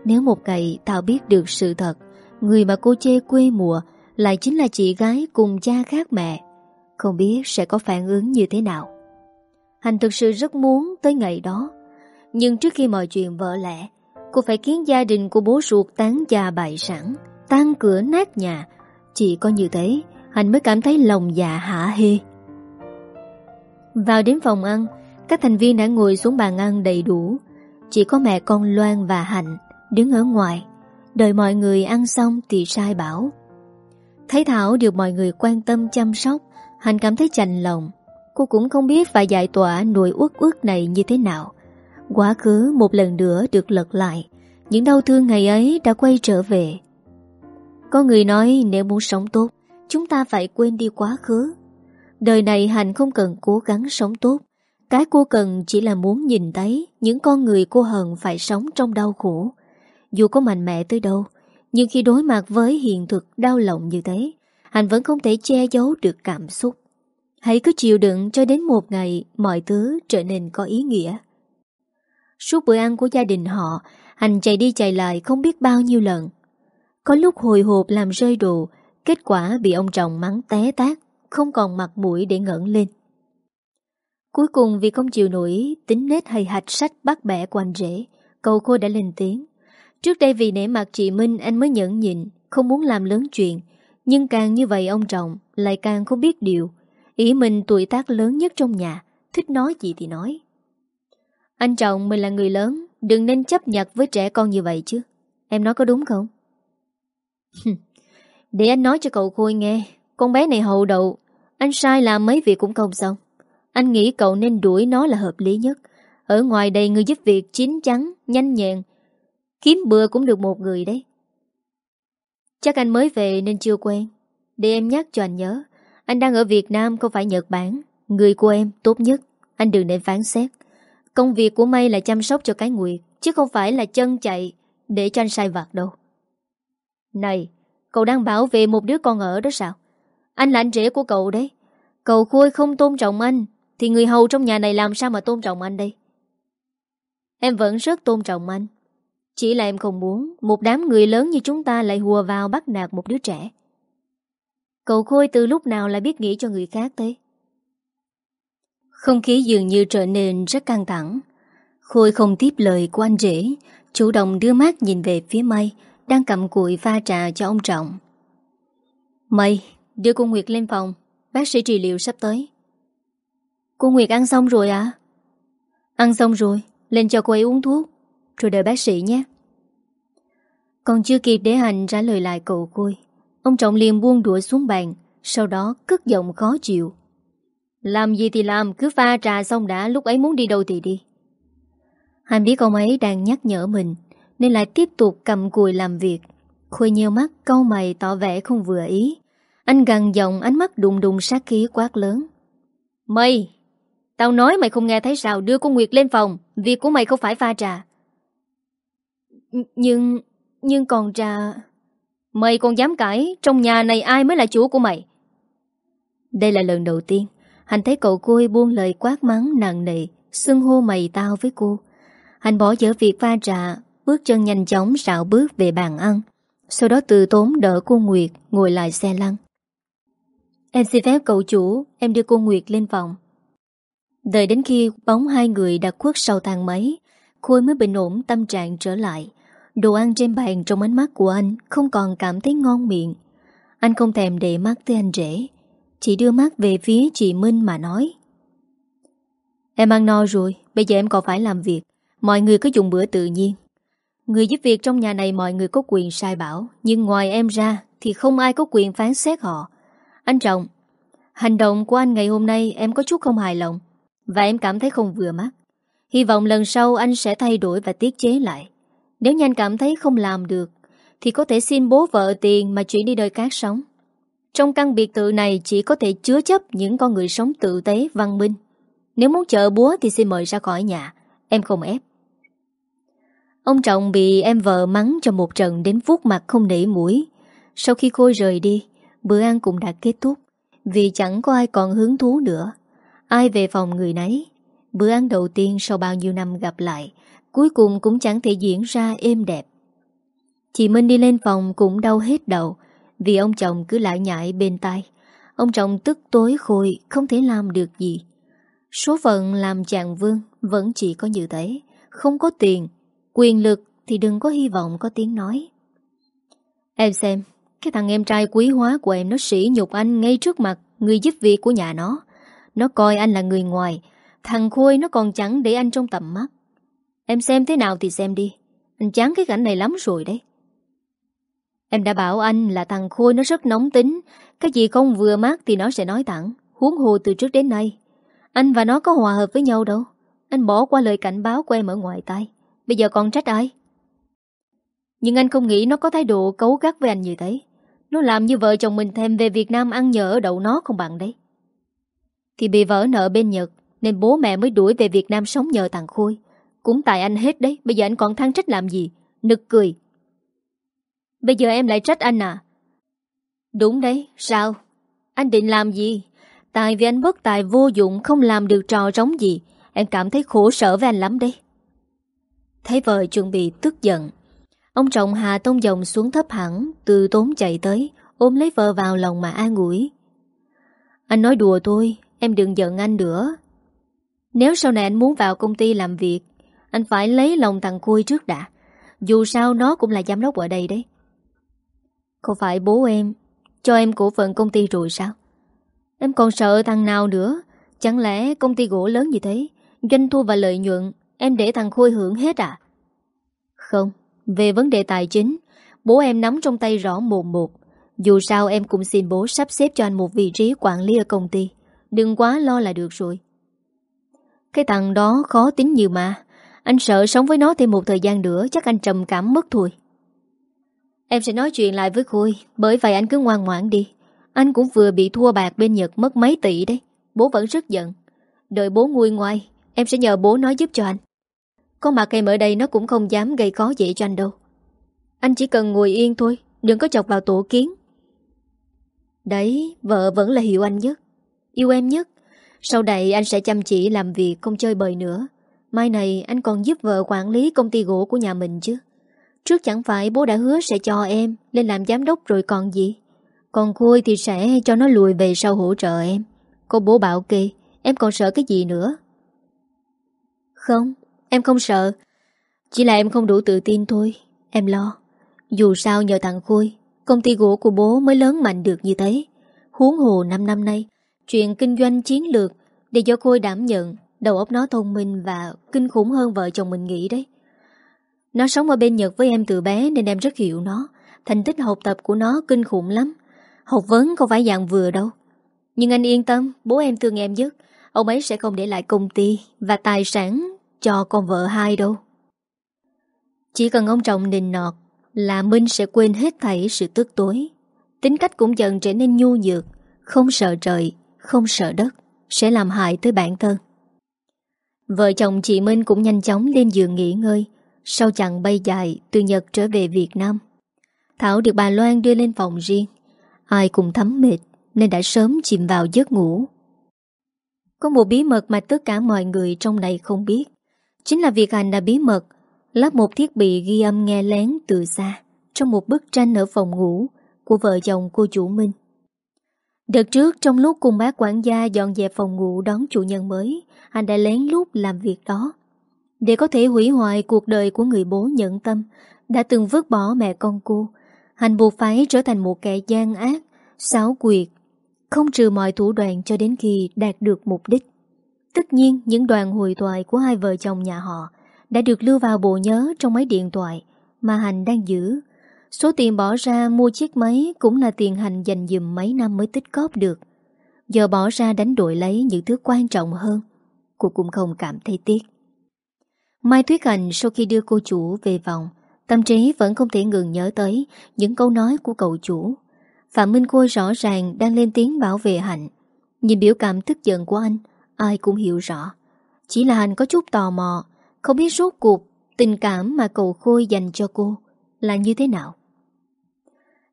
Speaker 1: Nếu một ngày Thảo biết được sự thật, Người mà cô chê quê mùa Lại chính là chị gái cùng cha khác mẹ, Không biết sẽ có phản ứng như thế nào. Hành thực sự rất muốn tới ngày đó, Nhưng trước khi mọi chuyện vỡ lẽ, Cô phải khiến gia đình của bố ruột tán gia bại sản, Tan cửa nát nhà. Chỉ có như thế, Hành mới cảm thấy lòng dạ hả hê. Vào đến phòng ăn, Các thành viên đã ngồi xuống bàn ăn đầy đủ. Chỉ có mẹ con Loan và Hạnh Đứng ở ngoài, Đợi mọi người ăn xong thì sai bảo. Thấy Thảo được mọi người quan tâm chăm sóc, Hạnh cảm thấy chạnh lòng. Cô cũng không biết phải giải tỏa nỗi uất ước này như thế nào. Quá khứ một lần nữa được lật lại, Những đau thương ngày ấy đã quay trở về. Có người nói, nếu muốn sống tốt, Chúng ta phải quên đi quá khứ. Đời này Hành không cần cố gắng sống tốt Cái cô cần chỉ là muốn nhìn thấy Những con người cô hận phải sống trong đau khổ Dù có mạnh mẽ tới đâu Nhưng khi đối mặt với hiện thực đau lòng như thế Hành vẫn không thể che giấu được cảm xúc Hãy cứ chịu đựng cho đến một ngày mọi thứ trở nên có ý nghĩa. Suốt bữa ăn của gia đình họ, hành chạy đi chạy lại không biết bao nhiêu lần. Có lúc hồi hộp làm rơi đồ, kết quả bị ông chồng mắng té tát, không còn mặt mũi để ngẩng lên. Cuối cùng vì không chịu nổi tính nết hay hạch sách bắt bẻ của anh rể, cậu khôi đã lên tiếng. Trước đây vì nể mặt chị Minh anh mới nhẫn nhịn, không muốn làm lớn chuyện. Nhưng càng như vậy ông chồng lại càng không biết điều, Ý mình tuổi tác lớn nhất trong nhà Thích nói gì thì nói Anh chồng mình là người lớn Đừng nên chấp nhặt với trẻ con như vậy chứ Em nói có đúng không? Để anh nói cho cậu Khôi nghe Con bé này hậu đậu anh sai làm mấy việc cũng không xong. Anh nghĩ cậu nên đuổi nó là hợp lý nhất. Ở ngoài đây người giúp việc chín chắn, Nhanh nhẹn, Kiếm bừa cũng được một người đấy. Chắc anh mới về nên chưa quen. Để em nhắc cho anh nhớ, anh đang ở Việt Nam không phải Nhật Bản. Người của em tốt nhất, Anh đừng nên phán xét. Công việc của May là chăm sóc cho cái Nguyệt, Chứ không phải là chân chạy Để cho anh sai vặt đâu. Này, Cậu đang bảo vệ một đứa con ở đó sao? Anh là anh rể của cậu đấy. Cậu Khôi không tôn trọng anh, Thì người hầu trong nhà này làm sao mà tôn trọng anh đây? Em vẫn rất tôn trọng anh. Chỉ là em không muốn Một đám người lớn như chúng ta lại hùa vào bắt nạt một đứa trẻ. Cậu Khôi từ lúc nào lại biết nghĩ cho người khác thế? Không khí dường như trở nên rất căng thẳng. Khôi không tiếp lời của anh rể, Chủ động đưa mắt nhìn về phía mây Đang cầm cụi pha trà cho ông Trọng. Mây Đưa cô Nguyệt lên phòng. Bác sĩ trị liệu sắp tới. Cô Nguyệt ăn xong rồi à Ăn xong rồi. Lên cho cô ấy uống thuốc. Rồi đợi bác sĩ nhé. Còn chưa kịp để hành trả lời lại cậu côi Ông Trọng liền buông đũa xuống bàn, Sau đó cất giọng khó chịu. Làm gì thì làm, Cứ pha trà xong đã, Lúc ấy muốn đi đâu thì đi. Hành biết ông ấy đang nhắc nhở mình, Nên lại tiếp tục cầm cùi làm việc. Khôi nhiều mắt câu mày, tỏ vẻ không vừa ý. Anh gần giọng ánh mắt đùng đùng sát khí quát lớn. Mày, Tao nói mày không nghe thấy sao, đưa cô Nguyệt lên phòng, Việc của mày không phải pha trà. Nhưng Nhưng còn trà. Mày còn dám cãi, Trong nhà này ai mới là chủ của mày? Đây là lần đầu tiên Hành thấy cậu côi buông lời quát mắng, nặng nề, Xưng hô mày tao với cô. Hành bỏ dở việc pha trà, Bước chân nhanh chóng rạo bước về bàn ăn. Sau đó từ tốn đỡ cô Nguyệt, Ngồi lại xe lăn. Em xin phép cậu chủ, Em đưa cô Nguyệt lên phòng. Đợi đến khi bóng hai người đã khuất sau thang máy, Khôi mới bình ổn tâm trạng trở lại. Đồ ăn trên bàn trong ánh mắt của anh Không còn cảm thấy ngon miệng. Anh không thèm để mắt tới anh rể, Chỉ đưa mắt về phía chị Minh mà nói. Em ăn no rồi, Bây giờ em còn phải làm việc, Mọi người cứ dùng bữa tự nhiên. Người giúp việc trong nhà này mọi người có quyền sai bảo, Nhưng ngoài em ra Thì không ai có quyền phán xét họ. Anh Trọng Hành động của anh ngày hôm nay em có chút không hài lòng Và em cảm thấy không vừa mắt. Hy vọng lần sau anh sẽ thay đổi và tiết chế lại. Nếu như anh cảm thấy không làm được Thì có thể xin bố vợ tiền Mà chuyển đi nơi khác sống. Trong căn biệt thự này chỉ có thể chứa chấp Những con người sống tự tế văn minh. Nếu muốn chợ búa thì xin mời ra khỏi nhà Em không ép. Ông Trọng bị em vợ mắng cho một trận đến vuốt mặt không nể mũi. Sau khi cô rời đi, bữa ăn cũng đã kết thúc, vì chẳng có ai còn hứng thú nữa. Ai về phòng người nấy. Bữa ăn đầu tiên sau bao nhiêu năm gặp lại, cuối cùng cũng chẳng thể diễn ra êm đẹp. Chị Minh đi lên phòng cũng đau hết đầu, vì ông chồng cứ lại nhại bên tai. Ông chồng tức tối khôi, không thể làm được gì. Số phận làm chàng vương vẫn chỉ có như thế, không có tiền, Quyền lực thì đừng có hy vọng có tiếng nói Em xem cái thằng em trai quý hóa của em Nó sỉ nhục anh ngay trước mặt Người giúp việc của nhà nó. Nó coi anh là người ngoài, Thằng Khôi nó còn chẳng để anh trong tầm mắt. Em xem thế nào thì xem đi, Anh chán cái cảnh này lắm rồi đấy. Em đã bảo anh là thằng Khôi nó rất nóng tính, Cái gì không vừa mắt thì nó sẽ nói thẳng, Huống hồ từ trước đến nay. Anh và nó có hòa hợp với nhau đâu, Anh bỏ qua lời cảnh báo của em ở ngoài tay Bây giờ còn trách ai? Nhưng anh không nghĩ nó có thái độ cấu gắt với anh như thế. Nó làm như vợ chồng mình thêm về Việt Nam ăn nhờ ở đậu nó không bằng đấy. Thì bị vỡ nợ bên Nhật, Nên bố mẹ mới đuổi về Việt Nam sống nhờ thằng Khôi. Cũng tại anh hết đấy, Bây giờ anh còn than trách làm gì? Nực cười. Bây giờ em lại trách anh à? Đúng đấy, sao? Anh định làm gì? Tại vì anh bất tài vô dụng, Không làm được trò rống gì. Em cảm thấy khổ sở với anh lắm đấy. Thấy vợ chuẩn bị tức giận Ông trọng hạ tông dòng xuống thấp hẳn, Từ tốn chạy tới, Ôm lấy vợ vào lòng mà an ủi. Anh nói đùa tôi Em đừng giận anh nữa. Nếu sau này anh muốn vào công ty làm việc, Anh phải lấy lòng thằng Khôi trước đã. Dù sao nó cũng là giám đốc ở đây đấy. Không phải bố em Cho em cổ phận công ty rồi sao? Em còn sợ thằng nào nữa? Chẳng lẽ công ty gỗ lớn như thế, Doanh thu và lợi nhuận Em để thằng Khôi hưởng hết à? Không. Về vấn đề tài chính, Bố em nắm trong tay rõ một một. Dù sao em cũng xin bố sắp xếp cho anh một vị trí quản lý ở công ty. Đừng quá lo là được rồi. Cái thằng đó khó tính nhiều mà. Anh sợ sống với nó thêm một thời gian nữa, Chắc anh trầm cảm mất thôi. Em sẽ nói chuyện lại với Khôi Bởi vậy anh cứ ngoan ngoãn đi. Anh cũng vừa bị thua bạc bên Nhật mất mấy tỷ đấy. Bố vẫn rất giận. Đợi bố nguôi ngoai, Em sẽ nhờ bố nói giúp cho anh có mặt em ở đây nó cũng không dám gây khó dễ cho anh đâu. Anh chỉ cần ngồi yên thôi, Đừng có chọc vào tổ kiến. Đấy, Vợ vẫn là hiểu anh nhất. Yêu em nhất. Sau này anh sẽ chăm chỉ làm việc, không chơi bời nữa. Mai này anh còn giúp vợ quản lý công ty gỗ của nhà mình chứ. Trước chẳng phải bố đã hứa sẽ cho em Lên làm giám đốc rồi còn gì. Còn Khôi thì sẽ cho nó lùi về sau hỗ trợ em. Cô bố bảo kê, Em còn sợ cái gì nữa? Không. Em không sợ. Chỉ là em không đủ tự tin thôi. Em lo. Dù sao nhờ thằng Khôi, Công ty gỗ của bố mới lớn mạnh được như thế. Huống hồ 5 năm nay, Chuyện kinh doanh chiến lược Để do Khôi đảm nhận Đầu óc nó thông minh và kinh khủng hơn vợ chồng mình nghĩ đấy. Nó sống ở bên Nhật với em từ bé Nên em rất hiểu nó. Thành tích học tập của nó kinh khủng lắm. Học vấn không phải dạng vừa đâu. Nhưng anh yên tâm, Bố em thương em nhất. Ông ấy sẽ không để lại công ty Và tài sản cho con vợ hai đâu. Chỉ cần ông chồng nình nọt Là Minh sẽ quên hết thảy sự tức tối. Tính cách cũng dần trở nên nhu nhược, Không sợ trời, Không sợ đất, Sẽ làm hại tới bản thân. Vợ chồng chị Minh cũng nhanh chóng lên giường nghỉ ngơi. Sau chặng bay dài, Từ Nhật trở về Việt Nam, Thảo được bà Loan đưa lên phòng riêng. Ai cũng thấm mệt, Nên đã sớm chìm vào giấc ngủ. Có một bí mật mà tất cả mọi người trong này không biết. Chính là việc Hành đã bí mật, Lắp một thiết bị ghi âm nghe lén từ xa Trong một bức tranh ở phòng ngủ Của vợ chồng cô chủ Minh Đợt trước, trong lúc cùng bác quản gia dọn dẹp phòng ngủ đón chủ nhân mới Anh đã lén lút làm việc đó. Để có thể hủy hoại cuộc đời của người bố nhận tâm Đã từng vứt bỏ mẹ con cô Hành buộc phải trở thành một kẻ gian ác, Xáo quyệt, Không trừ mọi thủ đoạn cho đến khi đạt được mục đích. Tất nhiên, những đoàn hồi thoại của hai vợ chồng nhà họ Đã được lưu vào bộ nhớ trong máy điện thoại Mà Hành đang giữ. Số tiền bỏ ra mua chiếc máy Cũng là tiền Hành dành dùm mấy năm mới tích cóp được. Giờ bỏ ra đánh đổi lấy những thứ quan trọng hơn. Cô cũng không cảm thấy tiếc. Mai Thuyết Hành sau khi đưa cô chủ về vòng Tâm trí vẫn không thể ngừng nhớ tới Những câu nói của cậu chủ. Phạm Minh Khôi rõ ràng đang lên tiếng bảo vệ Hạnh. Nhìn biểu cảm tức giận của anh Ai cũng hiểu rõ. Chỉ là anh có chút tò mò, Không biết rốt cuộc Tình cảm mà cậu Khôi dành cho cô Là như thế nào.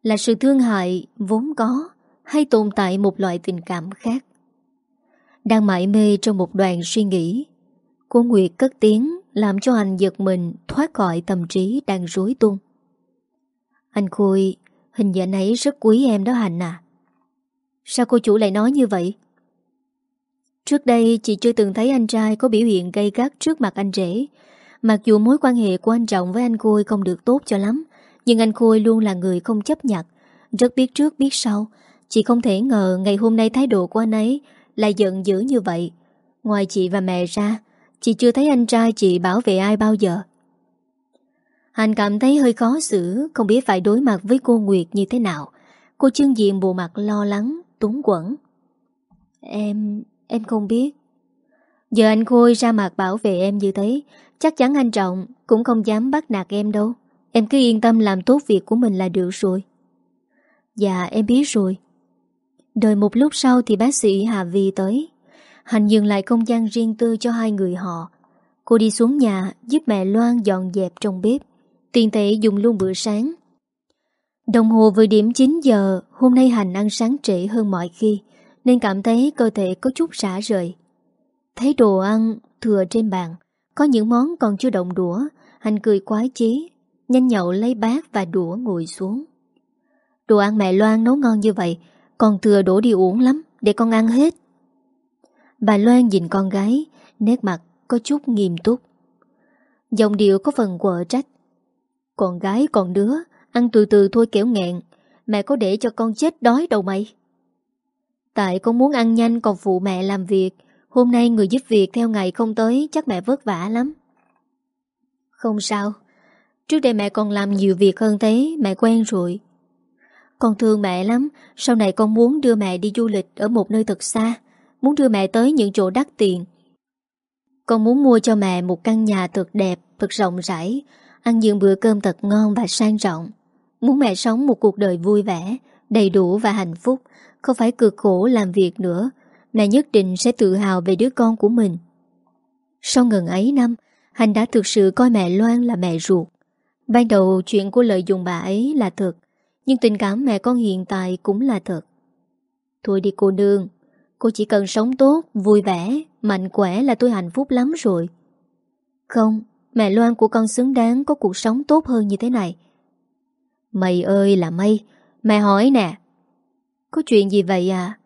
Speaker 1: Là sự thương hại vốn có Hay tồn tại một loại tình cảm khác? Đang mãi mê trong một đoàn suy nghĩ, Cô Nguyệt cất tiếng Làm cho anh giật mình Thoát khỏi tâm trí đang rối tung. Anh Khôi, Hình như anh ấy rất quý em đó Hành à. Sao cô chủ lại nói như vậy? Trước đây, chị chưa từng thấy anh trai Có biểu hiện gây gắt trước mặt anh rể. Mặc dù mối quan hệ của anh Trọng với anh Khôi Không được tốt cho lắm, Nhưng anh Khôi luôn là người không chấp nhận. Rất biết trước, biết sau. Chị không thể ngờ ngày hôm nay thái độ của anh ấy Lại giận dữ như vậy. Ngoài chị và mẹ ra, Chị chưa thấy anh trai chị bảo vệ ai bao giờ. Hành cảm thấy hơi khó xử, Không biết phải đối mặt với cô Nguyệt như thế nào. Cô chương diện bộ mặt lo lắng Túng quẩn Em em không biết. Giờ anh Khôi ra mặt bảo vệ em như thế, Chắc chắn anh Trọng Cũng không dám bắt nạt em đâu. Em cứ yên tâm làm tốt việc của mình là được rồi. Dạ em biết rồi. Đợi một lúc sau thì bác sĩ Hà Vi tới. Hành dừng lại không gian riêng tư cho hai người họ. Cô đi xuống nhà, giúp mẹ Loan dọn dẹp trong bếp. Tiền tệ dùng luôn bữa sáng. Đồng hồ vừa điểm 9 giờ, Hôm nay Hành ăn sáng trễ hơn mọi khi. Nên cảm thấy cơ thể có chút xả rời. Thấy đồ ăn thừa trên bàn, Có những món còn chưa động đũa Hành cười quái chí, Nhanh nhậu lấy bát và đũa ngồi xuống. Đồ ăn mẹ Loan nấu ngon như vậy, Còn thừa đổ đi uống lắm, Để con ăn hết. Bà Loan nhìn con gái, Nét mặt có chút nghiêm túc. Giọng điệu có phần quở trách. Con gái còn đứa, Ăn từ từ thôi kéo nghẹn, Mẹ có để cho con chết đói đâu mày. Tại con muốn ăn nhanh, Còn phụ mẹ làm việc. Hôm nay người giúp việc theo ngày không tới, Chắc mẹ vất vả lắm. Không sao. Trước đây mẹ còn làm nhiều việc hơn thế, Mẹ quen rồi. Con thương mẹ lắm. Sau này con muốn đưa mẹ đi du lịch Ở một nơi thật xa. Muốn đưa mẹ tới những chỗ đắt tiền. Con muốn mua cho mẹ một căn nhà thật đẹp, Thật rộng rãi. Ăn những bữa cơm thật ngon và sang trọng. Muốn mẹ sống một cuộc đời vui vẻ, Đầy đủ và hạnh phúc. Không phải cực khổ làm việc nữa Mẹ nhất định sẽ tự hào về đứa con của mình Sau ngần ấy năm Hành đã thực sự coi mẹ Loan là mẹ ruột Ban đầu chuyện của lợi dụng bà ấy là thật Nhưng tình cảm mẹ con hiện tại cũng là thật Thôi đi cô nương Cô chỉ cần sống tốt, vui vẻ, mạnh khỏe là tôi hạnh phúc lắm rồi. Không, mẹ Loan của con xứng đáng có cuộc sống tốt hơn như thế này. Mày ơi là mây, mẹ hỏi nè. Có chuyện gì vậy à?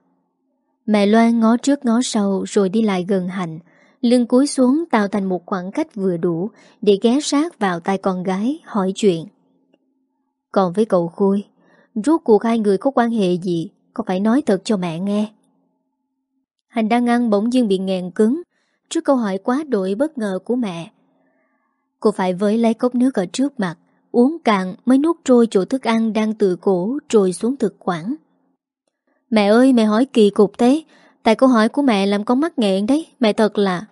Speaker 1: Mẹ Loan ngó trước ngó sau rồi đi lại gần Hạnh. Lưng cúi xuống tạo thành một khoảng cách vừa đủ để ghé sát vào tay con gái hỏi chuyện. Còn với cậu Khôi, rốt cuộc hai người có quan hệ gì, có phải nói thật cho mẹ nghe. Hành đang ăn bỗng dưng bị nghẹn cứng trước câu hỏi quá đổi bất ngờ của mẹ. Cô phải với lấy cốc nước ở trước mặt, uống cạn mới nuốt trôi chỗ thức ăn đang từ cổ trôi xuống thực quản. Mẹ ơi, mẹ hỏi kỳ cục thế, tại câu hỏi của mẹ làm con mắc nghẹn đấy, mẹ thật là...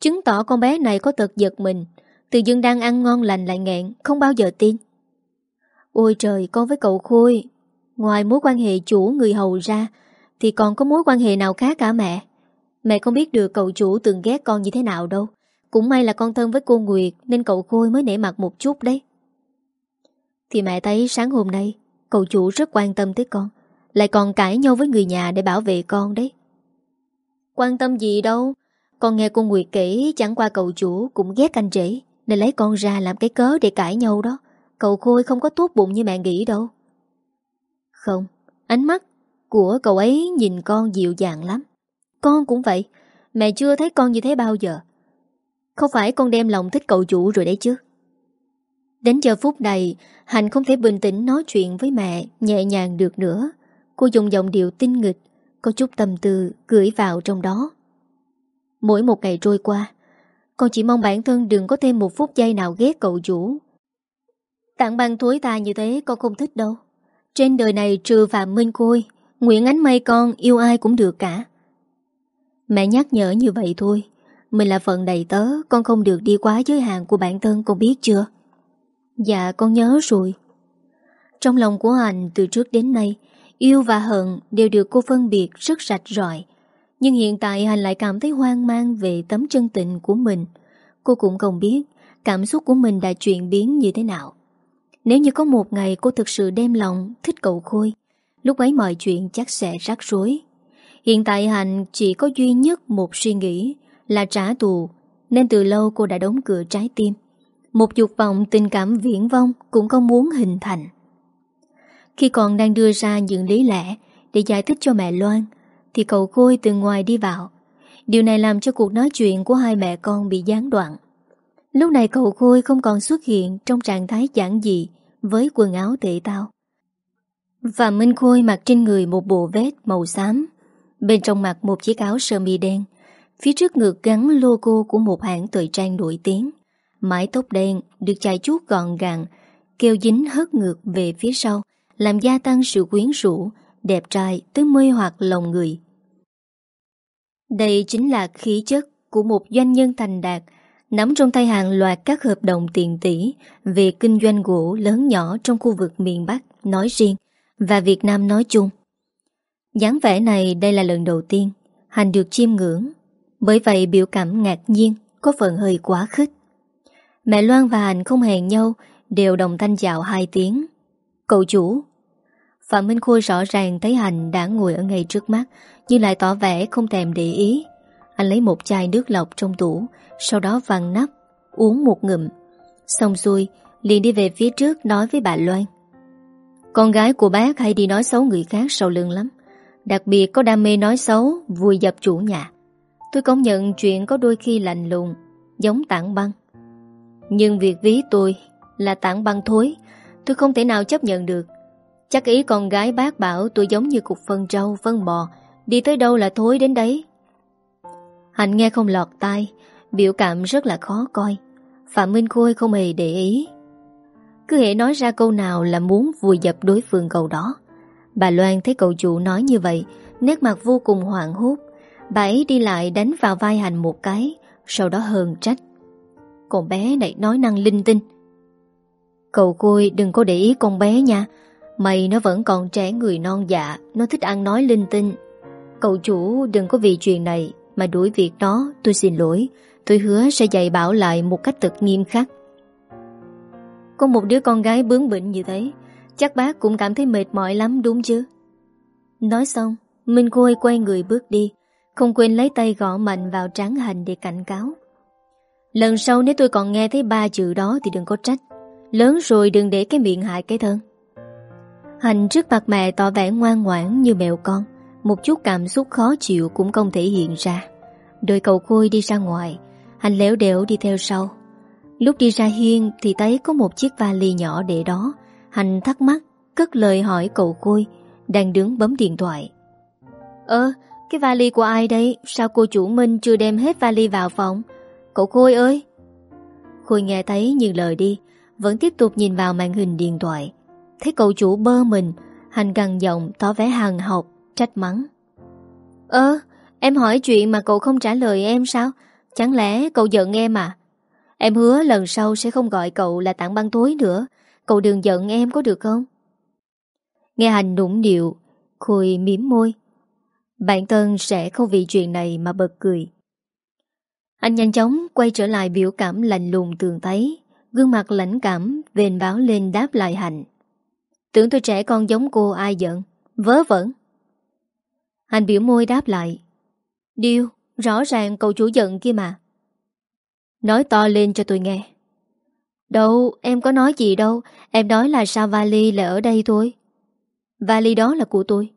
Speaker 1: Chứng tỏ con bé này có tật giật mình, từ dưng đang ăn ngon lành lại nghẹn, không bao giờ tin. Ôi trời, con với cậu Khôi, ngoài mối quan hệ chủ người hầu ra, thì còn có mối quan hệ nào khác cả mẹ. Mẹ không biết được cậu chủ từng ghét con như thế nào đâu. Cũng may là con thân với cô Nguyệt Nên cậu Khôi mới nể mặt một chút đấy Thì mẹ thấy sáng hôm nay Cậu chủ rất quan tâm tới con lại còn cãi nhau với người nhà để bảo vệ con đấy. Quan tâm gì đâu, Con nghe cô Nguyệt kể, Chẳng qua cậu chủ cũng ghét anh rể, Nên lấy con ra làm cái cớ để cãi nhau đó. Cậu Khôi không có tốt bụng như mẹ nghĩ đâu. Không, Ánh mắt của cậu ấy nhìn con dịu dàng lắm. Con cũng vậy, Mẹ chưa thấy con như thế bao giờ. Không phải con đem lòng thích cậu chủ rồi đấy chứ. Đến giờ phút này, Hạnh không thể bình tĩnh nói chuyện với mẹ Nhẹ nhàng được nữa. Cô dùng giọng điệu tinh nghịch, Có chút tâm tư gửi vào trong đó. Mỗi một ngày trôi qua, Con chỉ mong bản thân đừng có thêm một phút giây nào ghét cậu chủ. Tặng băng thối ta như thế, con không thích đâu. Trên đời này trừ Phạm Minh Côi Nguyễn Ánh Mây con yêu ai cũng được cả. Mẹ nhắc nhở như vậy thôi, mình là phận đầy tớ, Con không được đi quá giới hạn của bản thân, Con biết chưa? Dạ con nhớ rồi. Trong lòng của anh từ trước đến nay Yêu và hận đều được cô phân biệt rất rạch rọi Nhưng hiện tại Hành lại cảm thấy hoang mang Về tấm chân tình của mình Cô cũng không biết Cảm xúc của mình đã chuyển biến như thế nào Nếu như có một ngày cô thực sự đem lòng Thích cậu Khôi Lúc ấy mọi chuyện chắc sẽ rắc rối Hiện tại Hạnh chỉ có duy nhất một suy nghĩ là trả thù, nên từ lâu cô đã đóng cửa trái tim. Một dục vọng tình cảm viễn vong cũng không muốn hình thành. Khi còn đang đưa ra những lý lẽ để giải thích cho mẹ Loan, thì cậu Khôi từ ngoài đi vào. Điều này làm cho cuộc nói chuyện của hai mẹ con bị gián đoạn. Lúc này cậu Khôi không còn xuất hiện trong trạng thái giản dị với quần áo tệ tao. Và Minh Khôi mặc trên người một bộ vest màu xám, bên trong mặc một chiếc áo sơ mi đen, Phía trước ngực gắn logo của một hãng thời trang nổi tiếng. Mái tóc đen được chải chuốt gọn gàng, kêu dính hất ngược về phía sau, làm gia tăng sự quyến rũ, đẹp trai tới mê hoặc lòng người. Đây chính là khí chất của một doanh nhân thành đạt, nắm trong tay hàng loạt các hợp đồng tiền tỷ về kinh doanh gỗ lớn nhỏ trong khu vực miền Bắc nói riêng và Việt Nam nói chung. dáng vẻ này đây là lần đầu tiên Hành được chiêm ngưỡng bởi vậy biểu cảm ngạc nhiên Có phần hơi quá khích Mẹ Loan và hành không hẹn nhau Đều đồng thanh chào hai tiếng Cậu chủ. Phạm Minh Khôi rõ ràng thấy Hành đã ngồi ở ngay trước mắt, Nhưng lại tỏ vẻ không thèm để ý. Anh lấy một chai nước lọc trong tủ, Sau đó vặn nắp, Uống một ngụm. Xong xuôi, liền đi về phía trước nói với bà Loan. Con gái của bác hay đi nói xấu người khác sau lưng lắm. Đặc biệt có đam mê nói xấu, Vui dập chủ nhà. Tôi công nhận chuyện có đôi khi lạnh lùng, Giống tảng băng. Nhưng việc ví tôi là tảng băng thối Tôi không thể nào chấp nhận được. Chắc ý con gái bác bảo tôi giống như cục phân trâu, phân bò. Đi tới đâu là thối đến đấy. Hạnh nghe không lọt tai Biểu cảm rất là khó coi. Phạm Minh Khôi không hề để ý. Cứ hệ nói ra câu nào là muốn vùi dập đối phương cầu đó. Bà Loan thấy cậu chủ nói như vậy Nét mặt vô cùng hoảng hốt. Bà ấy đi lại đánh vào vai Hành một cái Sau đó hờn trách. Con bé này nói năng linh tinh. Cậu côi đừng có để ý con bé nha. Mày nó vẫn còn trẻ người non dạ Nó thích ăn nói linh tinh. Cậu chủ, đừng có vì chuyện này Mà đuổi việc đó, tôi xin lỗi. Tôi hứa sẽ dạy bảo lại một cách thật nghiêm khắc. Có một đứa con gái bướng bỉnh như thế, Chắc bác cũng cảm thấy mệt mỏi lắm, đúng chứ? Nói xong, Minh Khôi quay người bước đi, không quên lấy tay gõ mạnh vào trán hành để cảnh cáo. Lần sau nếu tôi còn nghe thấy ba chữ đó Thì đừng có trách. Lớn rồi đừng để cái miệng hại cái thân. Hành trước mặt mẹ tỏ vẻ ngoan ngoãn như mèo con. Một chút cảm xúc khó chịu cũng không thể hiện ra. Đôi cậu Khôi đi ra ngoài Hành léo đẻo đi theo sau. Lúc đi ra hiên thì thấy có một chiếc vali nhỏ để đó. Hành thắc mắc, Cất lời hỏi cậu Khôi, Đang đứng bấm điện thoại. Ơ, cái vali của ai đây Sao cô chủ Minh chưa đem hết vali vào phòng? Cậu Khôi ơi! Khôi nghe thấy nhưng lời đi vẫn tiếp tục nhìn vào màn hình điện thoại. Thấy cậu chủ bơ mình Hành gằn giọng tỏ vẻ hàng học, Trách mắng. Ơ, em hỏi chuyện mà cậu không trả lời em sao? Chẳng lẽ cậu giận em à? Em hứa lần sau sẽ không gọi cậu là tặng băng tối nữa. Cậu đừng giận em có được không? Nghe Hành nũng điệu Khôi miếm môi. Bạn Tân sẽ không vì chuyện này mà bật cười. Anh nhanh chóng quay trở lại biểu cảm lạnh lùng tường thấy. Gương mặt lãnh cảm Vền báo lên đáp lại Hành Tưởng tôi trẻ con giống cô ai giận? Vớ vẩn. Hành biểu môi đáp lại. Điêu, rõ ràng cậu chủ giận kia mà. Nói to lên cho tôi nghe. Đâu, em có nói gì đâu Em nói là sao vali lại ở đây thôi? Vali đó là của tôi.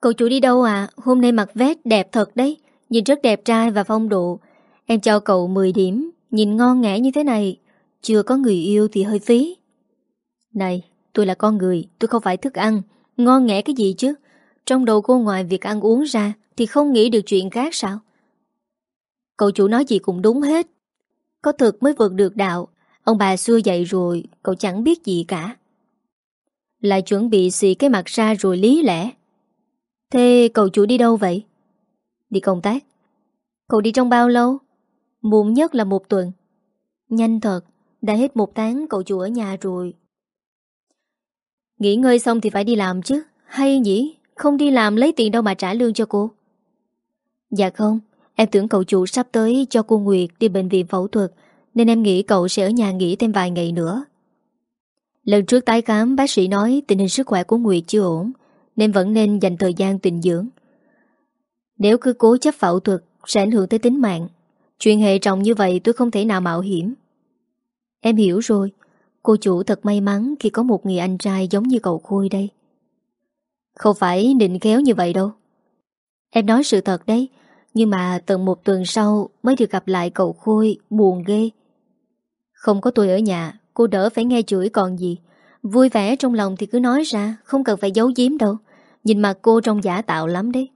Speaker 1: Cậu chủ đi đâu à? Hôm nay mặc vest đẹp thật đấy. Nhìn rất đẹp trai và phong độ. Em cho cậu 10 điểm. Nhìn ngon ngẽ như thế này, Chưa có người yêu thì hơi phí. Này, tôi là con người, Tôi không phải thức ăn. Ngon ngẽ cái gì chứ? Trong đầu cô ngoài việc ăn uống ra Thì không nghĩ được chuyện khác sao? Cậu chủ nói gì cũng đúng hết. Có thực mới vượt được đạo. Ông bà xưa dạy rồi, Cậu chẳng biết gì cả. Lại chuẩn bị xì cái mặt ra rồi lý lẽ. Thế cậu chủ đi đâu vậy? Đi công tác. Cậu đi trong bao lâu? Muộn nhất là một tuần. Nhanh thật, Đã hết một tháng cậu chủ ở nhà rồi. Nghỉ ngơi xong thì phải đi làm chứ. Hay nhỉ? Không đi làm lấy tiền đâu mà trả lương cho cô. Dạ không, Em tưởng cậu chủ sắp tới cho cô Nguyệt đi bệnh viện phẫu thuật, Nên em nghĩ cậu sẽ ở nhà nghỉ thêm vài ngày nữa. Lần trước tái khám, bác sĩ nói tình hình sức khỏe của Nguyệt chưa ổn, Nên vẫn nên dành thời gian tình dưỡng. Nếu cứ cố chấp phẫu thuật, Sẽ ảnh hưởng tới tính mạng. Chuyện hệ trọng như vậy tôi không thể nào mạo hiểm. Em hiểu rồi. Cô chủ thật may mắn khi có một người anh trai giống như cậu Khôi đây. Không phải định kéo như vậy đâu. Em nói sự thật đấy, nhưng mà tận một tuần sau Mới được gặp lại cậu Khôi, Buồn ghê. Không có tôi ở nhà, Cô đỡ phải nghe chửi còn gì. Vui vẻ trong lòng thì cứ nói ra, Không cần phải giấu giếm đâu. Nhìn mặt cô trông giả tạo lắm đấy.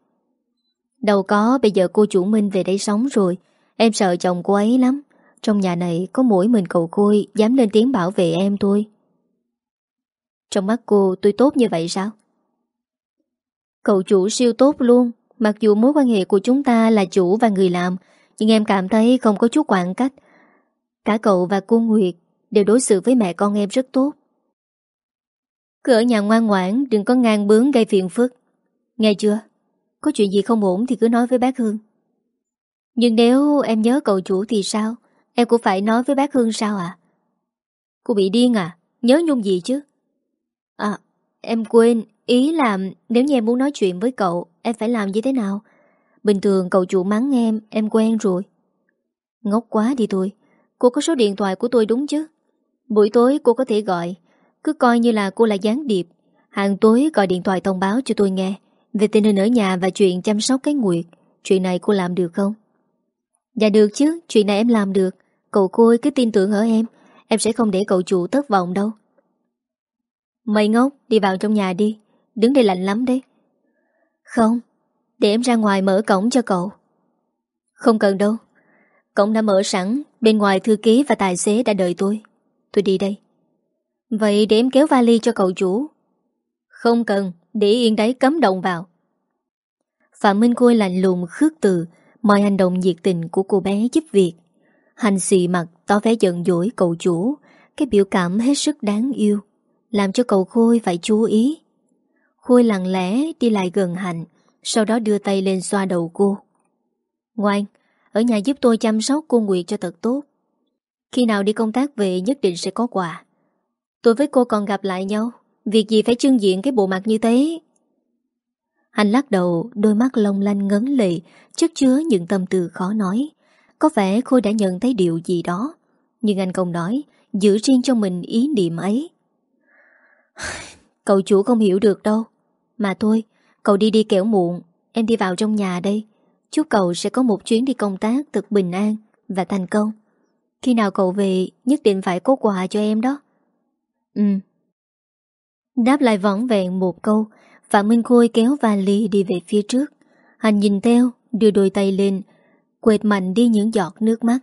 Speaker 1: Đâu có, bây giờ cô chủ Minh về đây sống rồi. Em sợ chồng cô ấy lắm. Trong nhà này có mỗi mình cậu côi Dám lên tiếng bảo vệ em thôi. Trong mắt cô tôi tốt như vậy sao? Cậu chủ siêu tốt luôn. Mặc dù mối quan hệ của chúng ta là chủ và người làm, Nhưng em cảm thấy không có chút khoảng cách. Cả cậu và cô Nguyệt Đều đối xử với mẹ con em rất tốt. Cứ ở nhà ngoan ngoãn, Đừng có ngang bướng gây phiền phức. Nghe chưa? Có chuyện gì không ổn thì cứ nói với bác Hương nhưng nếu em nhớ cậu chủ thì sao? Em cũng phải nói với bác Hương sao à Cô bị điên à? Nhớ nhung gì chứ? À em quên. Ý là nếu như em muốn nói chuyện với cậu, Em phải làm như thế nào? Bình thường cậu chủ mắng em Em quen rồi. Ngốc quá đi tôi Cô có số điện thoại của tôi đúng chứ? Buổi tối cô có thể gọi. Cứ coi như là cô là gián điệp. Hàng tối gọi điện thoại thông báo cho tôi nghe. Về tình hình ở nhà và chuyện chăm sóc cái nguyệt. Chuyện này cô làm được không? Dạ được chứ, Chuyện này em làm được. Cậu cô cứ tin tưởng ở em Em sẽ không để cậu chủ thất vọng đâu. Mày ngốc, đi vào trong nhà đi, Đứng đây lạnh lắm đấy. Không, Để em ra ngoài mở cổng cho cậu. Không cần đâu, Cổng đã mở sẵn, Bên ngoài thư ký và tài xế đã đợi tôi. Tôi đi đây. Vậy để em kéo vali cho cậu chủ. Không cần, Để yên đấy, cấm động vào. Phạm Minh Khôi lạnh lùng khước từ Mọi hành động nhiệt tình của cô bé giúp việc. Hành xì mặt tỏ vẻ giận dỗi cậu chủ. Cái biểu cảm hết sức đáng yêu, Làm cho cậu Khôi phải chú ý. Khôi lặng lẽ đi lại gần Hạnh, Sau đó đưa tay lên xoa đầu cô. Ngoan, Ở nhà giúp tôi chăm sóc cô Nguyệt cho thật tốt. Khi nào đi công tác về nhất định sẽ có quà. Tôi với cô còn gặp lại nhau. Việc gì phải trưng diện cái bộ mặt như thế? Anh lắc đầu Đôi mắt long lanh ngấn lệ Chất chứa những tâm tư khó nói Có vẻ Khôi đã nhận thấy điều gì đó Nhưng anh không nói Giữ riêng cho mình ý niệm ấy Cậu chủ không hiểu được đâu mà thôi, cậu đi đi kẻo muộn Em đi vào trong nhà đây Chúc cậu sẽ có một chuyến đi công tác thật bình an và thành công. Khi nào cậu về nhất định phải có quà cho em đó. Ừ. Đáp lại võng vẹn một câu, Phạm Minh Khôi kéo vali đi về phía trước. Hành nhìn theo, đưa đôi tay lên, quệt mạnh đi những giọt nước mắt.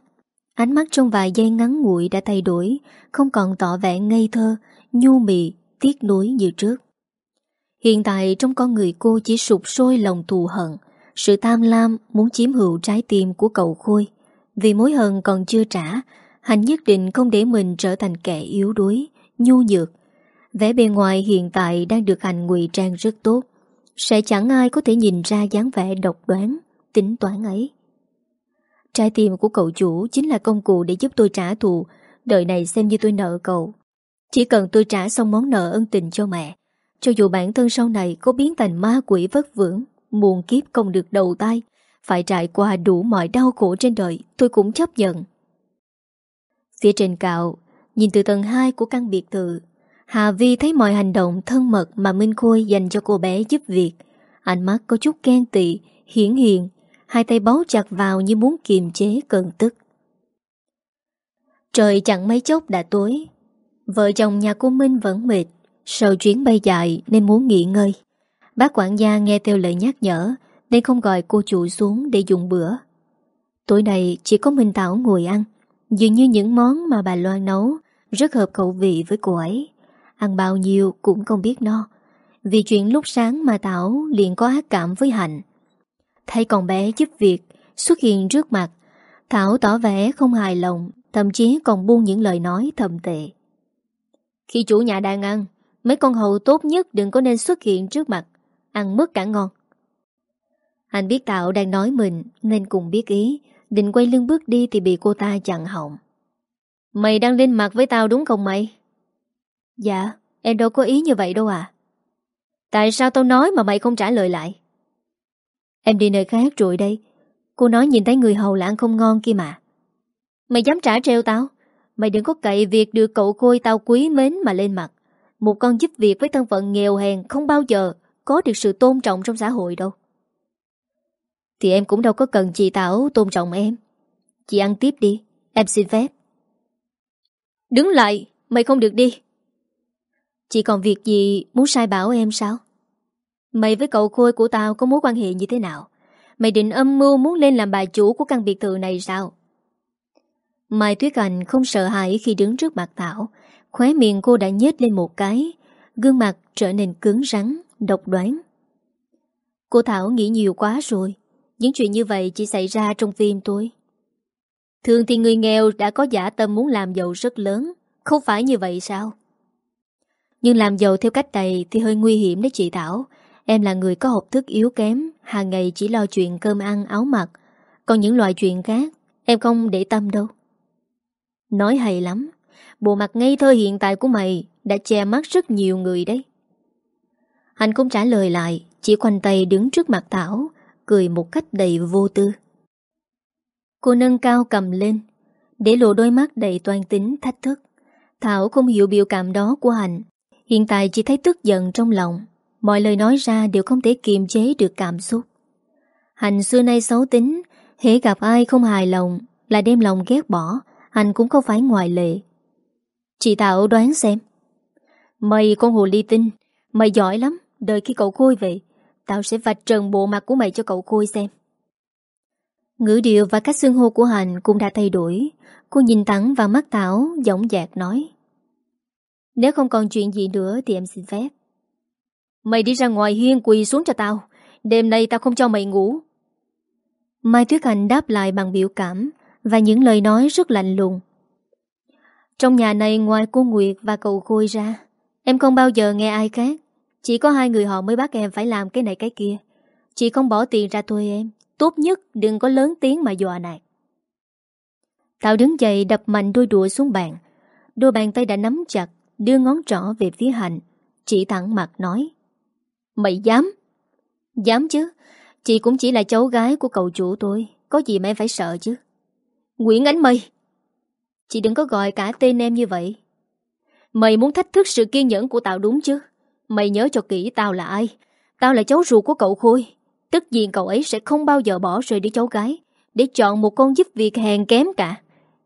Speaker 1: Ánh mắt trong vài giây ngắn ngủi đã thay đổi, không còn tỏ vẻ ngây thơ, nhu mị, tiếc nuối như trước. Hiện tại trong con người cô chỉ sụp sôi lòng thù hận, sự tham lam muốn chiếm hữu trái tim của cậu Khôi. Vì mối hận còn chưa trả, Hành nhất định không để mình trở thành kẻ yếu đuối, nhu nhược. Vẻ bề ngoài hiện tại đang được Hành ngụy trang rất tốt. Sẽ chẳng ai có thể nhìn ra dáng vẻ độc đoán, tính toán ấy. Trái tim của cậu chủ chính là công cụ để giúp tôi trả thù, đời này xem như tôi nợ cậu. Chỉ cần tôi trả xong món nợ ân tình cho mẹ, cho dù bản thân sau này có biến thành ma quỷ vất vưởng, muôn kiếp không được đầu tay, phải trải qua đủ mọi đau khổ trên đời, tôi cũng chấp nhận. Phía trên cạo, nhìn từ tầng 2 của căn biệt thự, Hà Vi thấy mọi hành động thân mật mà Minh Khôi dành cho cô bé giúp việc. Ánh mắt có chút ghen tị, hiển hiện, hai tay bấu chặt vào như muốn kiềm chế cơn tức. Trời chẳng mấy chốc đã tối. Vợ chồng nhà cô Minh vẫn mệt, sau chuyến bay dài nên muốn nghỉ ngơi. Bác quản gia nghe theo lời nhắc nhở nên không gọi cô chủ xuống để dùng bữa. Tối nay chỉ có Minh Thảo ngồi ăn, dường như những món mà bà Loan nấu rất hợp khẩu vị với cô ấy. Ăn bao nhiêu cũng không biết no. Vì chuyện lúc sáng mà Thảo liền có ác cảm với Hạnh. Thấy con bé giúp việc xuất hiện trước mặt, Thảo tỏ vẻ không hài lòng, thậm chí còn buông những lời nói thầm tệ. Khi chủ nhà đang ăn, mấy con hầu tốt nhất đừng có nên xuất hiện trước mặt, ăn mất cả ngon. Anh biết Tạo đang nói mình nên cùng biết ý, định quay lưng bước đi thì bị cô ta chặn họng. Mày đang lên mặt với tao đúng không mày? Dạ, em đâu có ý như vậy đâu à. Tại sao tao nói mà mày không trả lời lại? Em đi nơi khác rồi đây. Cô nói nhìn thấy người hầu là ăn không ngon kia mà. Mày dám trả treo tao? Mày đừng có cậy việc được cậu Khôi tao quý mến mà lên mặt. Một con giúp việc với thân phận nghèo hèn không bao giờ có được sự tôn trọng trong xã hội đâu. Thì em cũng đâu có cần chị Tảo tôn trọng em. Chị ăn tiếp đi, em xin phép. Đứng lại, mày không được đi. Chị còn việc gì muốn sai bảo em sao? Mày với cậu Khôi của tao có mối quan hệ như thế nào? Mày định âm mưu muốn lên làm bà chủ của căn biệt thự này sao? Mai Tuyết Anh không sợ hãi khi đứng trước mặt Thảo. Khóe miệng cô đã nhếch lên một cái, gương mặt trở nên cứng rắn, độc đoán. Cô Thảo nghĩ nhiều quá rồi. Những chuyện như vậy chỉ xảy ra trong phim tôi. Thường thì người nghèo đã có giả tâm muốn làm giàu rất lớn. Không phải như vậy sao? Nhưng làm giàu theo cách này thì hơi nguy hiểm đấy chị Thảo. Em là người có học thức yếu kém, hàng ngày chỉ lo chuyện cơm ăn, áo mặc. Còn những loại chuyện khác, em không để tâm đâu. Nói hay lắm. Bộ mặt ngây thơ hiện tại của mày đã che mắt rất nhiều người đấy. Anh cũng trả lời lại, chỉ khoanh tay đứng trước mặt Thảo, cười một cách đầy vô tư. Cô nâng cao cầm lên, để lộ đôi mắt đầy toan tính thách thức. Thảo không hiểu biểu cảm đó của anh, hiện tại chỉ thấy tức giận trong lòng. Mọi lời nói ra đều không thể kiềm chế được cảm xúc. Hành xưa nay xấu tính, hễ gặp ai không hài lòng là đem lòng ghét bỏ, hành cũng không phải ngoại lệ. Chị Thảo đoán xem. Mày con hồ ly tinh, mày giỏi lắm, đợi khi cậu Khôi về, tao sẽ vạch trần bộ mặt của mày cho cậu Khôi xem. Ngữ điệu và cách xương hô của Hành cũng đã thay đổi. Cô nhìn thẳng vào mắt Thảo, giọng dạc nói. Nếu không còn chuyện gì nữa thì em xin phép. Mày đi ra ngoài hiên quỳ xuống cho tao. Đêm nay tao không cho mày ngủ. Mai Tuyết Hành đáp lại bằng biểu cảm và những lời nói rất lạnh lùng. Trong nhà này ngoài cô Nguyệt và cậu Khôi ra, em không bao giờ nghe ai khác. Chỉ có hai người họ mới bắt em phải làm cái này cái kia. Chị không bỏ tiền ra thôi em. Tốt nhất đừng có lớn tiếng mà dọa nạt. Tao đứng dậy đập mạnh đôi đũa xuống bàn. Đôi bàn tay đã nắm chặt, đưa ngón trỏ về phía Hạnh. chỉ thẳng mặt nói. Mày dám? Dám chứ. Chị cũng chỉ là cháu gái của cậu chủ tôi. Có gì mà em phải sợ chứ. Nguyễn Ánh Mây. Chị đừng có gọi cả tên em như vậy. Mày muốn thách thức sự kiên nhẫn của tao đúng chứ? Mày nhớ cho kỹ tao là ai? Tao là cháu ruột của cậu Khôi. Tất nhiên cậu ấy sẽ không bao giờ bỏ rơi đứa cháu gái Để chọn một con giúp việc hèn kém cả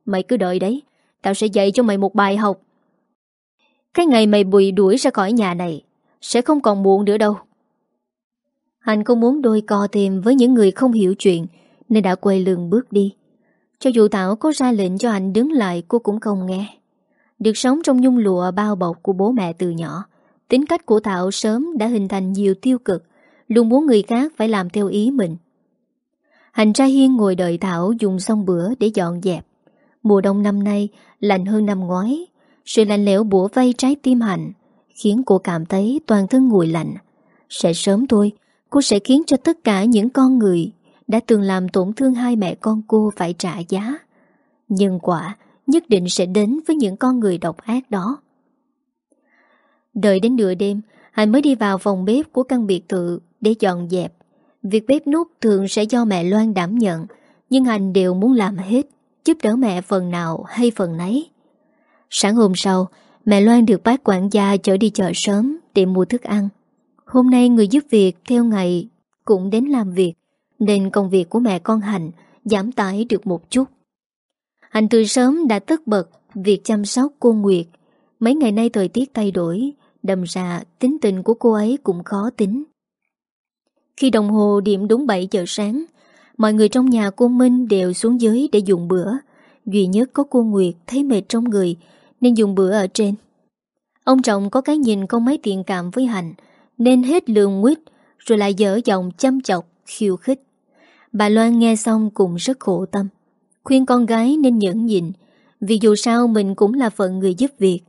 Speaker 1: Mày cứ đợi đấy Tao sẽ dạy cho mày một bài học cái ngày mày bùi đuổi ra khỏi nhà này, Sẽ không còn muộn nữa đâu. Hành không muốn đôi co tìm với những người không hiểu chuyện, Nên đã quay lưng bước đi. Cho dù Thảo có ra lệnh cho anh đứng lại, Cô cũng không nghe. Được sống trong nhung lụa bao bọc của bố mẹ từ nhỏ, Tính cách của Thảo sớm đã hình thành nhiều tiêu cực, Luôn muốn người khác phải làm theo ý mình. Hành ra hiên ngồi đợi Thảo dùng xong bữa để dọn dẹp. Mùa đông năm nay, lạnh hơn năm ngoái sự lạnh lẽo bủa vây trái tim Hạnh, Khiến cô cảm thấy toàn thân nguội lạnh. Sẽ sớm thôi, Cô sẽ khiến cho tất cả những con người Đã từng làm tổn thương hai mẹ con cô phải trả giá. Nhưng quả nhất định sẽ đến với những con người độc ác đó. Đợi đến nửa đêm, Hạnh mới đi vào phòng bếp của căn biệt thự Để dọn dẹp. Việc bếp nút thường sẽ do mẹ Loan đảm nhận, Nhưng Hạnh đều muốn làm hết, Giúp đỡ mẹ phần nào hay phần nấy. Sáng hôm sau, Mẹ Loan được bác quản gia chở đi chợ sớm Để mua thức ăn. Hôm nay người giúp việc theo ngày Cũng đến làm việc, Nên công việc của mẹ con Hạnh Giảm tải được một chút. Hạnh từ sớm đã tất bật Việc chăm sóc cô Nguyệt. Mấy ngày nay thời tiết thay đổi, Đâm ra tính tình của cô ấy cũng khó tính. Khi đồng hồ điểm đúng 7 giờ sáng, Mọi người trong nhà cô Minh đều xuống dưới để dùng bữa. Duy nhất có cô Nguyệt thấy mệt trong người nên dùng bữa ở trên. Ông trọng có cái nhìn không mấy tiện cảm với Hạnh Nên hết lường nguyết Rồi lại dở giọng chăm chọc, khiêu khích. Bà Loan nghe xong cũng rất khổ tâm Khuyên con gái nên nhẫn nhịn Vì dù sao mình cũng là phận người giúp việc.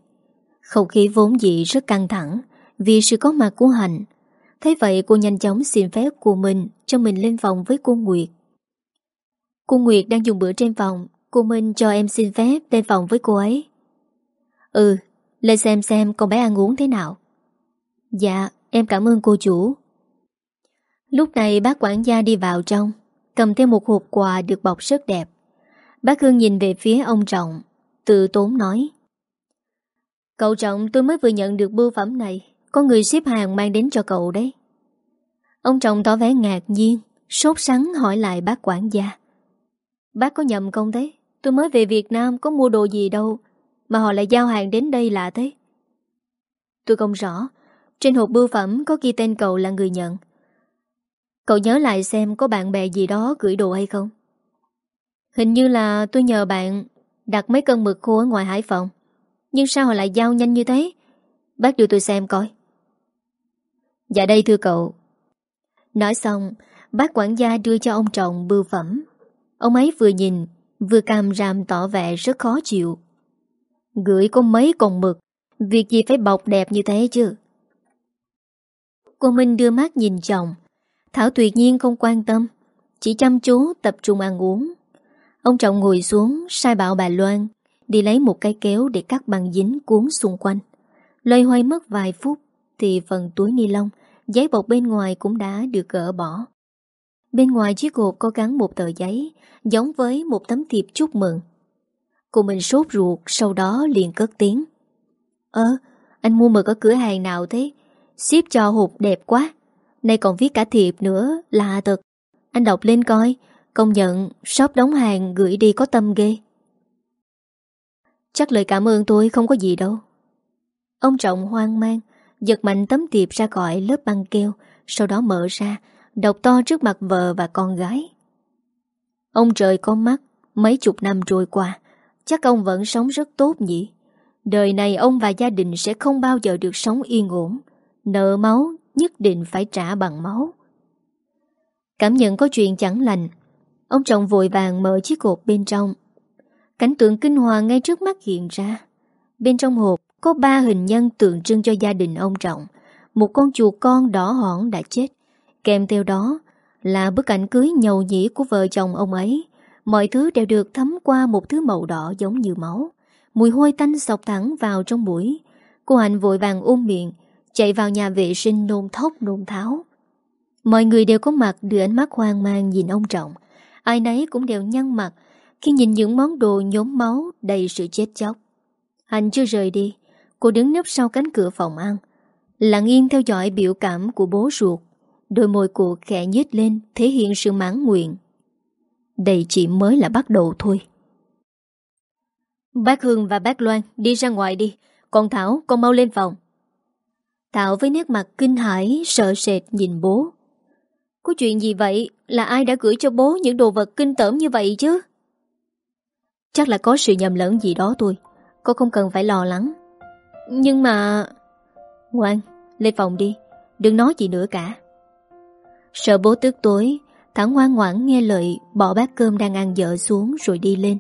Speaker 1: Không khí vốn dĩ rất căng thẳng Vì sự có mặt của Hạnh Thế vậy cô nhanh chóng xin phép của mình Cho mình lên phòng với cô Nguyệt. Cô Nguyệt đang dùng bữa trên phòng Cô Minh cho em xin phép lên phòng với cô ấy. Ừ Lên xem xem con bé ăn uống thế nào. Dạ em cảm ơn cô chủ. Lúc này bác quản gia đi vào trong, Cầm theo một hộp quà được bọc rất đẹp. Bác Hương nhìn về phía ông Trọng, Tự tốn nói. Cậu Trọng, tôi mới vừa nhận được bưu phẩm này, Có người ship hàng mang đến cho cậu đấy. Ông Trọng tỏ vẻ ngạc nhiên, Sốt sắng hỏi lại bác quản gia. Bác có nhầm không thế Tôi mới về Việt Nam có mua đồ gì đâu mà họ lại giao hàng đến đây lạ thế. Tôi không rõ, Trên hộp bưu phẩm có ghi tên cậu là người nhận. Cậu nhớ lại xem có bạn bè gì đó gửi đồ hay không? Hình như là tôi nhờ bạn Đặt mấy cân mực khô ở ngoài Hải Phòng. Nhưng sao họ lại giao nhanh như thế? Bác đưa tôi xem coi. Dạ đây thưa cậu. Nói xong, Bác quản gia đưa cho ông trọng bưu phẩm. Ông ấy vừa nhìn, Vừa cam ràm tỏ vẻ rất khó chịu. Gửi có mấy con mực. Việc gì phải bọc đẹp như thế chứ? Cô Minh đưa mắt nhìn chồng. Thảo tuyệt nhiên không quan tâm. Chỉ chăm chú tập trung ăn uống. Ông Trọng ngồi xuống, sai bảo bà Loan Đi lấy một cái kéo để cắt băng dính cuốn xung quanh. Lời hoay mất vài phút Thì phần túi ni lông, Giấy bọc bên ngoài cũng đã được gỡ bỏ. Bên ngoài chiếc hộp có gắn một tờ giấy, Giống với một tấm thiệp chúc mừng. Cô mình sốt ruột, Sau đó liền cất tiếng. Ơ, anh mua mực ở cửa hàng nào thế? Xếp cho hộp đẹp quá. Nay còn viết cả thiệp nữa Lạ thật. Anh đọc lên coi, Công nhận, shop đóng hàng gửi đi có tâm ghê. Chắc lời cảm ơn tôi không có gì đâu. Ông Trọng hoang mang, Giật mạnh tấm tiệp ra khỏi lớp băng keo, Sau đó mở ra, Đọc to trước mặt vợ và con gái. Ông trời có mắt, Mấy chục năm trôi qua Chắc ông vẫn sống rất tốt nhỉ Đời này ông và gia đình sẽ không bao giờ được sống yên ổn Nợ máu nhất định phải trả bằng máu Cảm nhận có chuyện chẳng lành, Ông chồng vội vàng mở chiếc hộp bên trong Cảnh tượng kinh hoàng ngay trước mắt hiện ra. Bên trong hộp có ba hình nhân tượng trưng cho gia đình ông Trọng. Một con chuột con đỏ hỏn đã chết. Kèm theo đó là bức ảnh cưới nhầu nhĩ của vợ chồng ông ấy. Mọi thứ đều được thấm qua một thứ màu đỏ giống như máu. Mùi hôi tanh sọc thẳng vào trong mũi. Cô Hạnh vội vàng ôm miệng, chạy vào nhà vệ sinh nôn thốc nôn tháo. Mọi người đều có mặt đưa ánh mắt hoang mang nhìn ông Trọng. Ai nấy cũng đều nhăn mặt, khi nhìn những món đồ nhốm máu đầy sự chết chóc. hạnh chưa rời đi, cô đứng nấp sau cánh cửa phòng ăn, lặng yên theo dõi biểu cảm của bố ruột. Đôi môi cô khẽ nhếch lên Thể hiện sự mãn nguyện đây chỉ mới là bắt đầu thôi. Bác Hương và bác Loan đi ra ngoài đi. Còn Thảo con mau lên phòng. Thảo với nét mặt kinh hãi Sợ sệt nhìn bố. Có chuyện gì vậy? Là ai đã gửi cho bố những đồ vật kinh tởm như vậy chứ? Chắc là có sự nhầm lẫn gì đó thôi. Cô không cần phải lo lắng. Nhưng mà Ngoan lên phòng đi. Đừng nói gì nữa cả. Sợ bố tức tối thẳng ngoan ngoãn nghe lời Bỏ bát cơm đang ăn dở xuống rồi đi lên.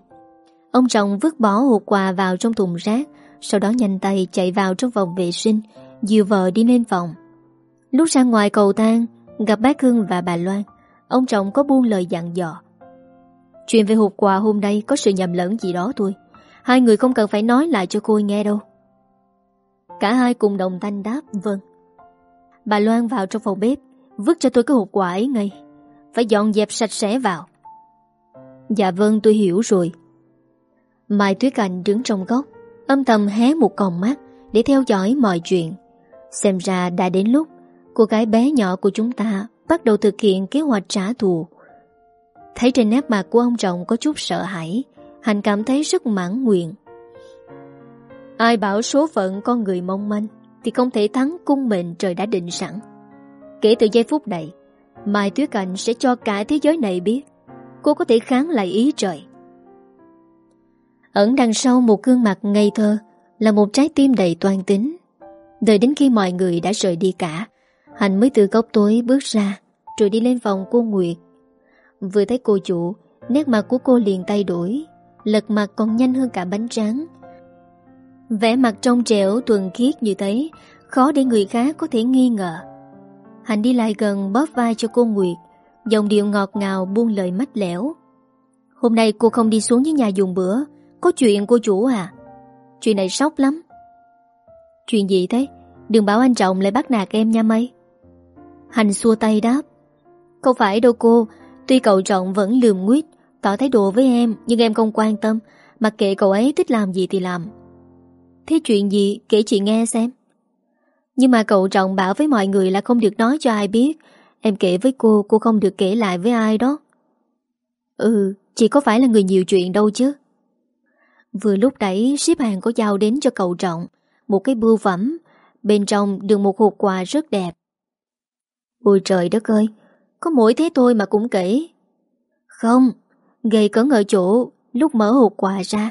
Speaker 1: Ông chồng vứt bỏ hộp quà vào trong thùng rác, Sau đó nhanh tay chạy vào trong phòng vệ sinh, Dìu vợ đi lên phòng. Lúc ra ngoài cầu thang, Gặp bác Hưng và bà Loan, Ông chồng có buông lời dặn dò. Chuyện về hộp quà hôm nay có sự nhầm lẫn gì đó thôi, Hai người không cần phải nói lại cho cô nghe đâu. Cả hai cùng đồng thanh đáp Vâng. Bà Loan vào trong phòng bếp, Vứt cho tôi cái hộp quà ấy ngay. Phải dọn dẹp sạch sẽ vào. Dạ vâng tôi hiểu rồi. Mai Tuyết Anh đứng trong góc, Âm thầm hé một con mắt Để theo dõi mọi chuyện. Xem ra đã đến lúc Cô gái bé nhỏ của chúng ta Bắt đầu thực hiện kế hoạch trả thù. Thấy trên nét mặt của ông chồng có chút sợ hãi Hành cảm thấy rất mãn nguyện. Ai bảo số phận con người mong manh Thì không thể thắng cung mệnh trời đã định sẵn. Kể từ giây phút này Mai Tuyết Cảnh sẽ cho cả thế giới này biết. Cô có thể kháng lại ý trời. Ẩn đằng sau một gương mặt ngây thơ Là một trái tim đầy toan tính. Đợi đến khi mọi người đã rời đi cả Hành mới từ góc tối bước ra, Rồi đi lên phòng cô Nguyệt. Vừa thấy cô chủ, Nét mặt của cô liền thay đổi, Lật mặt còn nhanh hơn cả bánh tráng. Vẻ mặt trong trẻo tuần khiết như thế, Khó để người khác có thể nghi ngờ. Hạnh đi lại gần bóp vai cho cô Nguyệt. Dòng điệu ngọt ngào buông lời mách lẻo. Hôm nay cô không đi xuống với nhà dùng bữa. Có chuyện cô chủ à? Chuyện này sốc lắm. Chuyện gì thế? Đừng bảo anh Trọng lại bắt nạt em nha mây. Hành xua tay đáp. Không phải đâu cô. Tuy cậu Trọng vẫn lườm nguyết Tỏ thái độ với em, Nhưng em không quan tâm. Mặc kệ cậu ấy thích làm gì thì làm. Thế chuyện gì kể chị nghe xem. Nhưng mà cậu Trọng bảo với mọi người là không được nói cho ai biết. Em kể với cô Cô không được kể lại với ai đó. Ừ Chị có phải là người nhiều chuyện đâu chứ. Vừa lúc đấy ship hàng có giao đến cho cậu Trọng, Một cái bưu phẩm. Bên trong đựng một hộp quà rất đẹp. Ôi trời đất ơi, Có mỗi thế thôi mà cũng kể. Không, Gây cấn ở chỗ, Lúc mở hộp quà ra,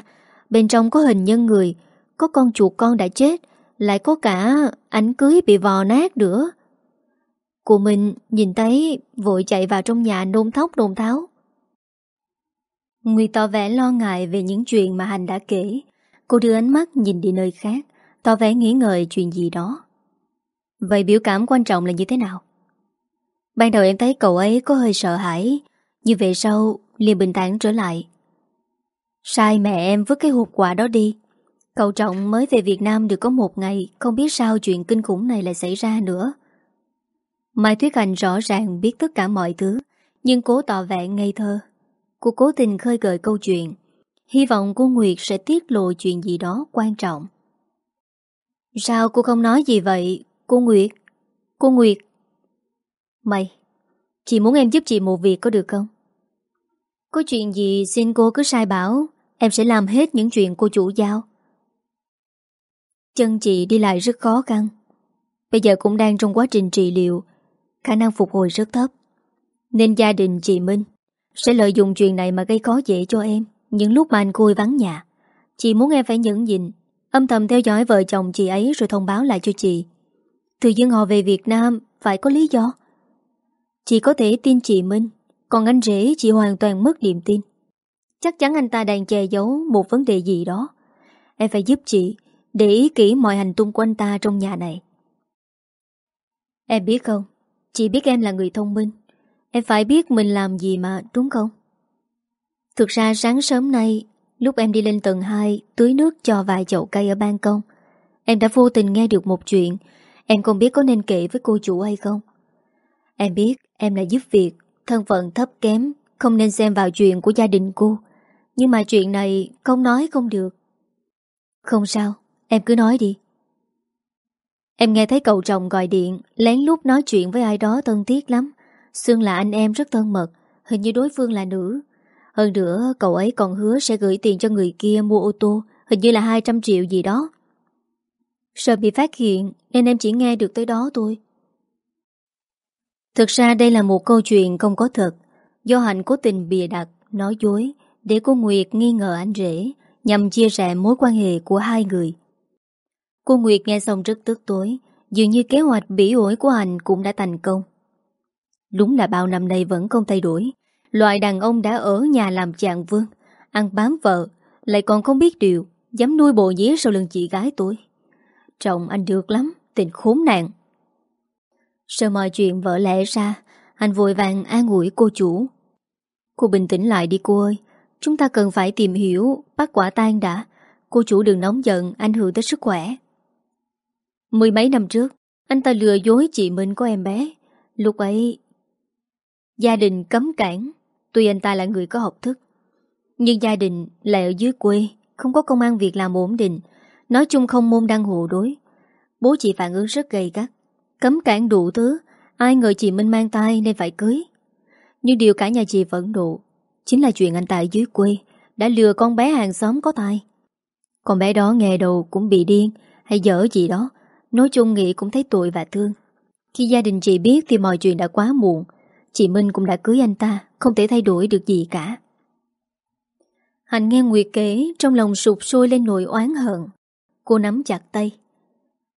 Speaker 1: Bên trong có hình nhân người, Có con chuột con đã chết. Lại có cả ảnh cưới bị vò nát nữa. Cô mình nhìn thấy, Vội chạy vào trong nhà nôn thóc nôn tháo. Nguy tỏ vẻ lo ngại về những chuyện mà Hành đã kể. Cô đưa ánh mắt nhìn đi nơi khác, Tỏ vẻ nghĩ ngợi chuyện gì đó. Vậy biểu cảm quan trọng là như thế nào? Ban đầu em thấy cậu ấy có hơi sợ hãi. Nhưng về sau liền bình tản trở lại. Sai mẹ em vứt cái hộp quà đó đi. Cậu Trọng mới về Việt Nam được có một ngày, Không biết sao chuyện kinh khủng này lại xảy ra nữa. Mai Thuyết Hành rõ ràng biết tất cả mọi thứ, Nhưng cố tỏ vẻ ngây thơ. Cô cố tình khơi gợi câu chuyện, Hy vọng cô Nguyệt sẽ tiết lộ chuyện gì đó quan trọng. Sao cô không nói gì vậy, Cô Nguyệt? Cô Nguyệt? Mày, Chị muốn em giúp chị một việc có được không? Có chuyện gì xin cô cứ sai bảo, Em sẽ làm hết những chuyện cô chủ giao Chân chị đi lại rất khó khăn. Bây giờ cũng đang trong quá trình trị liệu, Khả năng phục hồi rất thấp. Nên gia đình chị Minh Sẽ lợi dụng chuyện này mà gây khó dễ cho em. Những lúc mà anh côi vắng nhà, Chị muốn em phải nhẫn nhịn, Âm thầm theo dõi vợ chồng chị ấy Rồi thông báo lại cho chị. Từ dân họ về Việt Nam, Phải có lý do. Chị có thể tin chị Minh, Còn anh rể chị hoàn toàn mất niềm tin. Chắc chắn anh ta đang che giấu Một vấn đề gì đó. Em phải giúp chị để ý kỹ mọi hành tung của anh ta trong nhà này. Em biết không? Chị biết em là người thông minh. Em phải biết mình làm gì mà, đúng không? Thực ra sáng sớm nay, Lúc em đi lên tầng 2 Tưới nước cho vài chậu cây ở ban công, Em đã vô tình nghe được một chuyện. Em không biết có nên kể với cô chủ hay không. Em biết em là giúp việc, Thân phận thấp kém, Không nên xem vào chuyện của gia đình cô. Nhưng mà chuyện này không nói không được. Không sao. Em cứ nói đi. Em nghe thấy cậu chồng gọi điện, Lén lút nói chuyện với ai đó thân thiết lắm. Sương là anh em rất thân mật, Hình như đối phương là nữ. Hơn nữa, cậu ấy còn hứa sẽ gửi tiền cho người kia mua ô tô, Hình như là 200 triệu gì đó. Sợ bị phát hiện, Nên em chỉ nghe được tới đó thôi. Thực ra đây là một câu chuyện không có thật. Do Hạnh cố tình bìa đặt, Nói dối, Để cô Nguyệt nghi ngờ anh rể, Nhằm chia sẻ mối quan hệ của hai người. Cô Nguyệt nghe xong rất tức tối, Dường như kế hoạch bỉ ổi của anh cũng đã thành công. Đúng là bao năm nay vẫn không thay đổi, Loại đàn ông đã ở nhà làm chàng vương, Ăn bám vợ, Lại còn không biết điều, Dám nuôi bộ dế sau lưng chị gái tôi. Chồng anh được lắm, Tình khốn nạn. Sợ mọi chuyện vỡ lẽ ra, Anh vội vàng an ủi cô chủ. Cô bình tĩnh lại đi cô ơi, Chúng ta cần phải tìm hiểu Bắt quả tan đã. Cô chủ đừng nóng giận ảnh hưởng tới sức khỏe. Mười mấy năm trước, Anh ta lừa dối chị Minh có em bé. Lúc ấy, Gia đình cấm cản. Tuy anh ta là người có học thức, Nhưng gia đình lại ở dưới quê, Không có công an việc làm ổn định. Nói chung không môn đăng hộ đối. Bố chị phản ứng rất gay gắt. Cấm cản đủ thứ, Ai ngờ chị Minh mang tay nên phải cưới. Nhưng điều cả nhà chị vẫn độ Chính là chuyện anh ta dưới quê, Đã lừa con bé hàng xóm có tay Con bé đó nghe đầu cũng bị điên, Hay dở gì đó. Nói chung nghĩ cũng thấy tội và thương. Khi gia đình chị biết thì mọi chuyện đã quá muộn. Chị Minh cũng đã cưới anh ta, Không thể thay đổi được gì cả. Hạnh nghe Nguyệt kể, Trong lòng sụp sôi lên nỗi oán hận. Cô nắm chặt tay.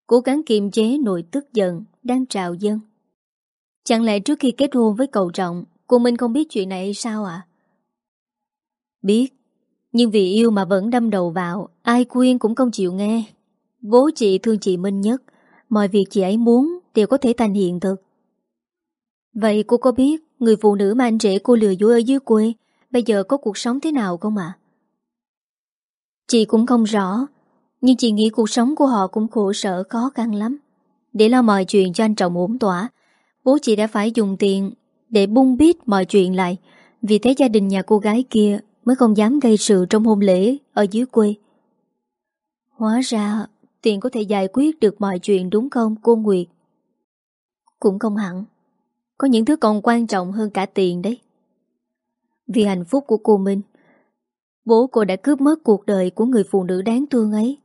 Speaker 1: Cố gắng kiềm chế nỗi tức giận Đang trào dâng. Chẳng lẽ trước khi kết hôn với cậu trọng, Cô Minh không biết chuyện này sao ạ? Biết, Nhưng vì yêu mà vẫn đâm đầu vào, Ai khuyên cũng không chịu nghe. Bố chị thương chị Minh nhất. Mọi việc chị ấy muốn đều có thể thành hiện thực. Vậy cô có biết Người phụ nữ mà anh rể cô lừa dối ở dưới quê Bây giờ có cuộc sống thế nào không ạ? Chị cũng không rõ, Nhưng chị nghĩ cuộc sống của họ cũng khổ sở, khó khăn lắm. Để lo mọi chuyện cho anh Trọng ổn tỏa, Bố chị đã phải dùng tiền Để bung biết mọi chuyện lại Vì thế gia đình nhà cô gái kia Mới không dám gây sự trong hôn lễ Ở dưới quê. Hóa ra Tiền có thể giải quyết được mọi chuyện đúng không, cô Nguyệt? Cũng không hẳn. Có những thứ còn quan trọng hơn cả tiền đấy. Vì hạnh phúc của cô Minh, Bố cô đã cướp mất cuộc đời của người phụ nữ đáng thương ấy.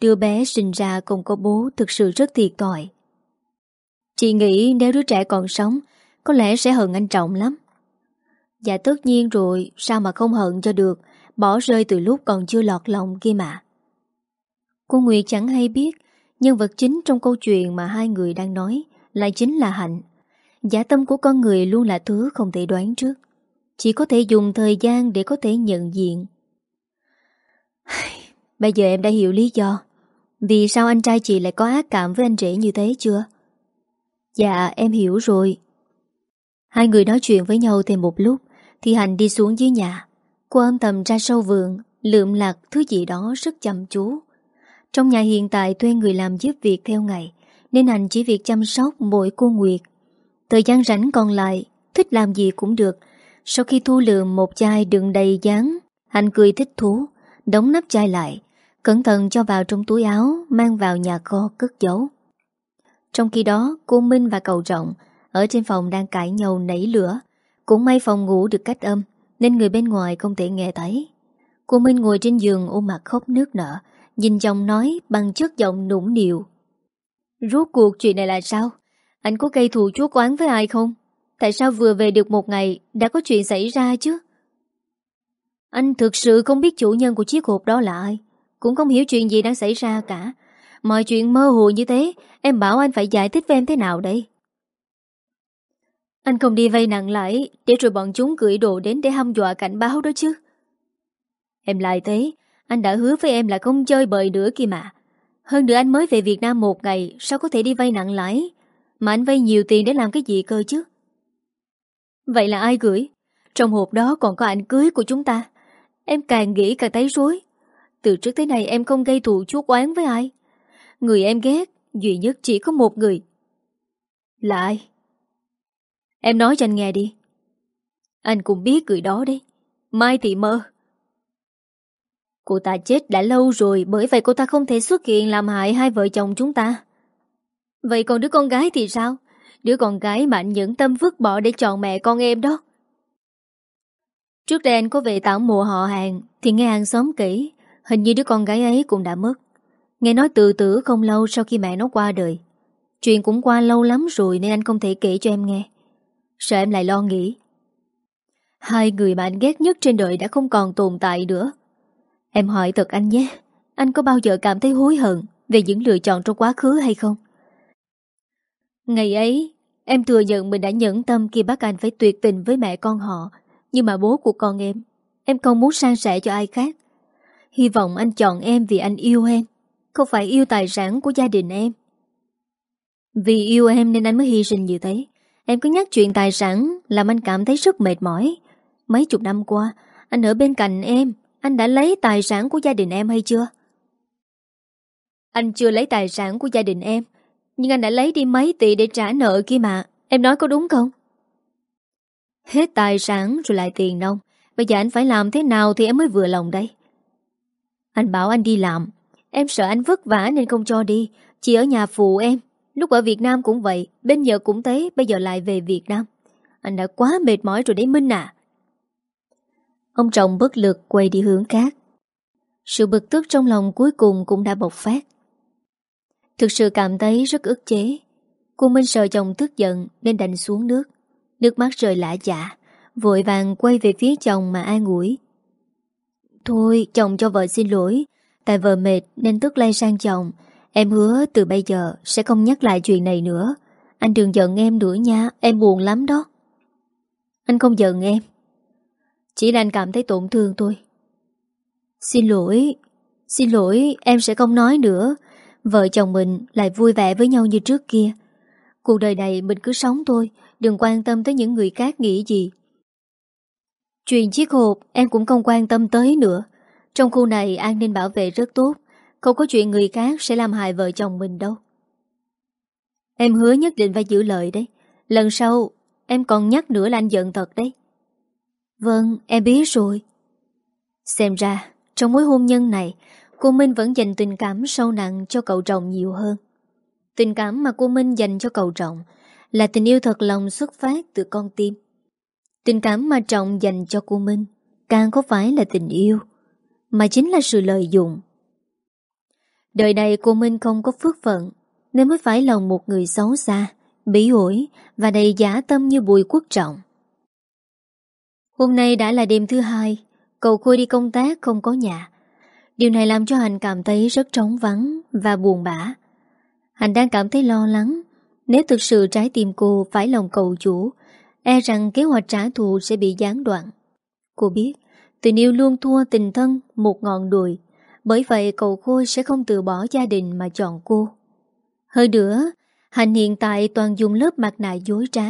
Speaker 1: Đứa bé sinh ra không có bố thực sự rất thiệt thòi. Chị nghĩ nếu đứa trẻ còn sống, Có lẽ sẽ hận anh Trọng lắm. Dạ tất nhiên rồi, Sao mà không hận cho được, Bỏ rơi từ lúc còn chưa lọt lòng kia mà. Cô Nguyệt chẳng hay biết, Nhân vật chính trong câu chuyện mà hai người đang nói Lại chính là Hạnh. Giả tâm của con người luôn là thứ không thể đoán trước. Chỉ có thể dùng thời gian để có thể nhận diện. Bây giờ em đã hiểu lý do. Vì sao anh trai chị lại có ác cảm với anh rể như thế chưa? Dạ em hiểu rồi. Hai người nói chuyện với nhau thêm một lúc, Thì Hạnh đi xuống dưới nhà. Cô âm thầm ra sâu vườn, Lượm lạc thứ gì đó rất chăm chú. Trong nhà hiện tại thuê người làm giúp việc theo ngày, Nên hành chỉ việc chăm sóc mỗi cô Nguyệt. Thời gian rảnh còn lại, Thích làm gì cũng được. Sau khi thu lượm một chai đựng đầy dáng hành cười thích thú, Đóng nắp chai lại, Cẩn thận cho vào trong túi áo, Mang vào nhà kho cất giấu. Trong khi đó, cô Minh và cậu trọng Ở trên phòng đang cãi nhau nảy lửa. Cũng may phòng ngủ được cách âm, Nên người bên ngoài không thể nghe thấy. Cô Minh ngồi trên giường ôm mặt khóc nước nở Nhìn chồng nói bằng chất giọng nũng điệu Rốt cuộc chuyện này là sao? Anh có gây thù chúa quán với ai không? Tại sao vừa về được một ngày, Đã có chuyện xảy ra chứ? Anh thực sự không biết chủ nhân của chiếc hộp đó là ai Cũng không hiểu chuyện gì đang xảy ra cả Mọi chuyện mơ hồ như thế, Em bảo anh phải giải thích với em thế nào đây Anh không đi vay nặng lãi, Để rồi bọn chúng gửi đồ đến để hăm dọa cảnh báo đó chứ Em lại thế anh đã hứa với em là không chơi bời nữa kìa mà. Hơn nữa anh mới về Việt Nam một ngày, Sao có thể đi vay nặng lãi? Mà anh vay nhiều tiền để làm cái gì cơ chứ? Vậy là ai gửi? Trong hộp đó còn có ảnh cưới của chúng ta. Em càng nghĩ càng thấy rối. Từ trước tới nay em không gây thù chuốc oán với ai. Người em ghét, Duy nhất chỉ có một người. Là ai? Em nói cho anh nghe đi. Anh cũng biết người đó đấy. Mai Thị Mơ. Cô ta chết đã lâu rồi Bởi vậy cô ta không thể xuất hiện làm hại hai vợ chồng chúng ta Vậy còn đứa con gái thì sao? Đứa con gái mà anh nhẫn tâm vứt bỏ để chọn mẹ con em đó. Trước đây anh có về tảo mộ họ hàng thì nghe hàng xóm kỹ, hình như đứa con gái ấy cũng đã mất. Nghe nói tự tử không lâu sau khi mẹ nó qua đời. Chuyện cũng qua lâu lắm rồi nên anh không thể kể cho em nghe. Sợ em lại lo nghĩ. Hai người mà anh ghét nhất trên đời đã không còn tồn tại nữa. Em hỏi thật anh nhé, anh có bao giờ cảm thấy hối hận về những lựa chọn trong quá khứ hay không? Ngày ấy, em thừa nhận mình đã nhẫn tâm khi bắt anh phải tuyệt tình với mẹ con họ, nhưng mà bố của con em, em không muốn san sẻ cho ai khác. Hy vọng anh chọn em vì anh yêu em, không phải yêu tài sản của gia đình em. Vì yêu em nên anh mới hy sinh như thế. Em cứ nhắc chuyện tài sản làm anh cảm thấy rất mệt mỏi. Mấy chục năm qua, anh ở bên cạnh em, anh đã lấy tài sản của gia đình em hay chưa? Anh chưa lấy tài sản của gia đình em, nhưng anh đã lấy đi mấy tỷ để trả nợ kia mà. Em nói có đúng không? Hết tài sản rồi lại tiền nông. Bây giờ anh phải làm thế nào thì em mới vừa lòng đây? Anh bảo anh đi làm. Em sợ anh vất vả nên không cho đi. Chỉ ở nhà phụ em. Lúc ở Việt Nam cũng vậy. Bên nhờ cũng thế. Bây giờ lại về Việt Nam. Anh đã quá mệt mỏi rồi đấy Minh à. Ông chồng bất lực quay đi hướng khác. Sự bực tức trong lòng cuối cùng cũng đã bộc phát. Thực sự cảm thấy rất ức chế. Cô Minh sợ chồng tức giận nên đành xuống nước. Nước mắt rơi lã dạ. Vội vàng quay về phía chồng mà ai ngủi. Thôi, chồng cho vợ xin lỗi. Tại vợ mệt nên tức lay sang chồng. Em hứa từ bây giờ sẽ không nhắc lại chuyện này nữa. Anh đừng giận em nữa nha. Em buồn lắm đó. Anh không giận em. Chỉ là anh cảm thấy tổn thương thôi. Xin lỗi Xin lỗi, em sẽ không nói nữa. Vợ chồng mình lại vui vẻ với nhau như trước kia. Cuộc đời này mình cứ sống thôi, Đừng quan tâm tới những người khác nghĩ gì. Chuyện chiếc hộp em cũng không quan tâm tới nữa. Trong khu này an ninh bảo vệ rất tốt, Không có chuyện người khác sẽ làm hại vợ chồng mình đâu. Em hứa nhất định phải giữ lời đấy. Lần sau, em còn nhắc nữa là anh giận thật đấy. Vâng, em biết rồi. Xem ra, trong mối hôn nhân này, cô Minh vẫn dành tình cảm sâu nặng cho cậu chồng nhiều hơn. Tình cảm mà cô Minh dành cho cậu trọng là tình yêu thật lòng xuất phát từ con tim. Tình cảm mà trọng dành cho cô Minh càng có phải là tình yêu, mà chính là sự lợi dụng. Đời này cô Minh không có phước phận, nên mới phải lòng một người xấu xa, bỉ ổi và đầy giả tâm như bùi quốc trọng. Hôm nay đã là đêm thứ hai, cậu Khôi đi công tác không có nhà. Điều này làm cho Hành cảm thấy rất trống vắng và buồn bã. Hành đang cảm thấy lo lắng. Nếu thực sự trái tim cô phải lòng cầu chủ, e rằng kế hoạch trả thù sẽ bị gián đoạn. Cô biết, tình yêu luôn thua tình thân một ngọn đùi. Bởi vậy cậu Khôi sẽ không từ bỏ gia đình mà chọn cô. Hơn nữa, Hành hiện tại toàn dùng lớp mặt nạ dối trá,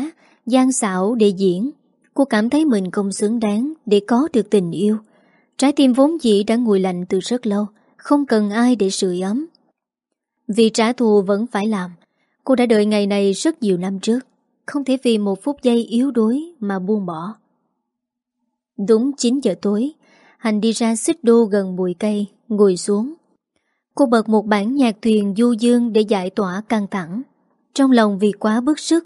Speaker 1: gian xảo để diễn. Cô cảm thấy mình không xứng đáng để có được tình yêu. Trái tim vốn dĩ đã nguội lạnh từ rất lâu, không cần ai để sưởi ấm. Vì trả thù vẫn phải làm, cô đã đợi ngày này rất nhiều năm trước, không thể vì một phút giây yếu đuối mà buông bỏ. Đúng 9 giờ tối, Hành đi ra xích đô gần bụi cây, ngồi xuống. Cô bật một bản nhạc thuyền du dương để giải tỏa căng thẳng. Trong lòng vì quá bức sức,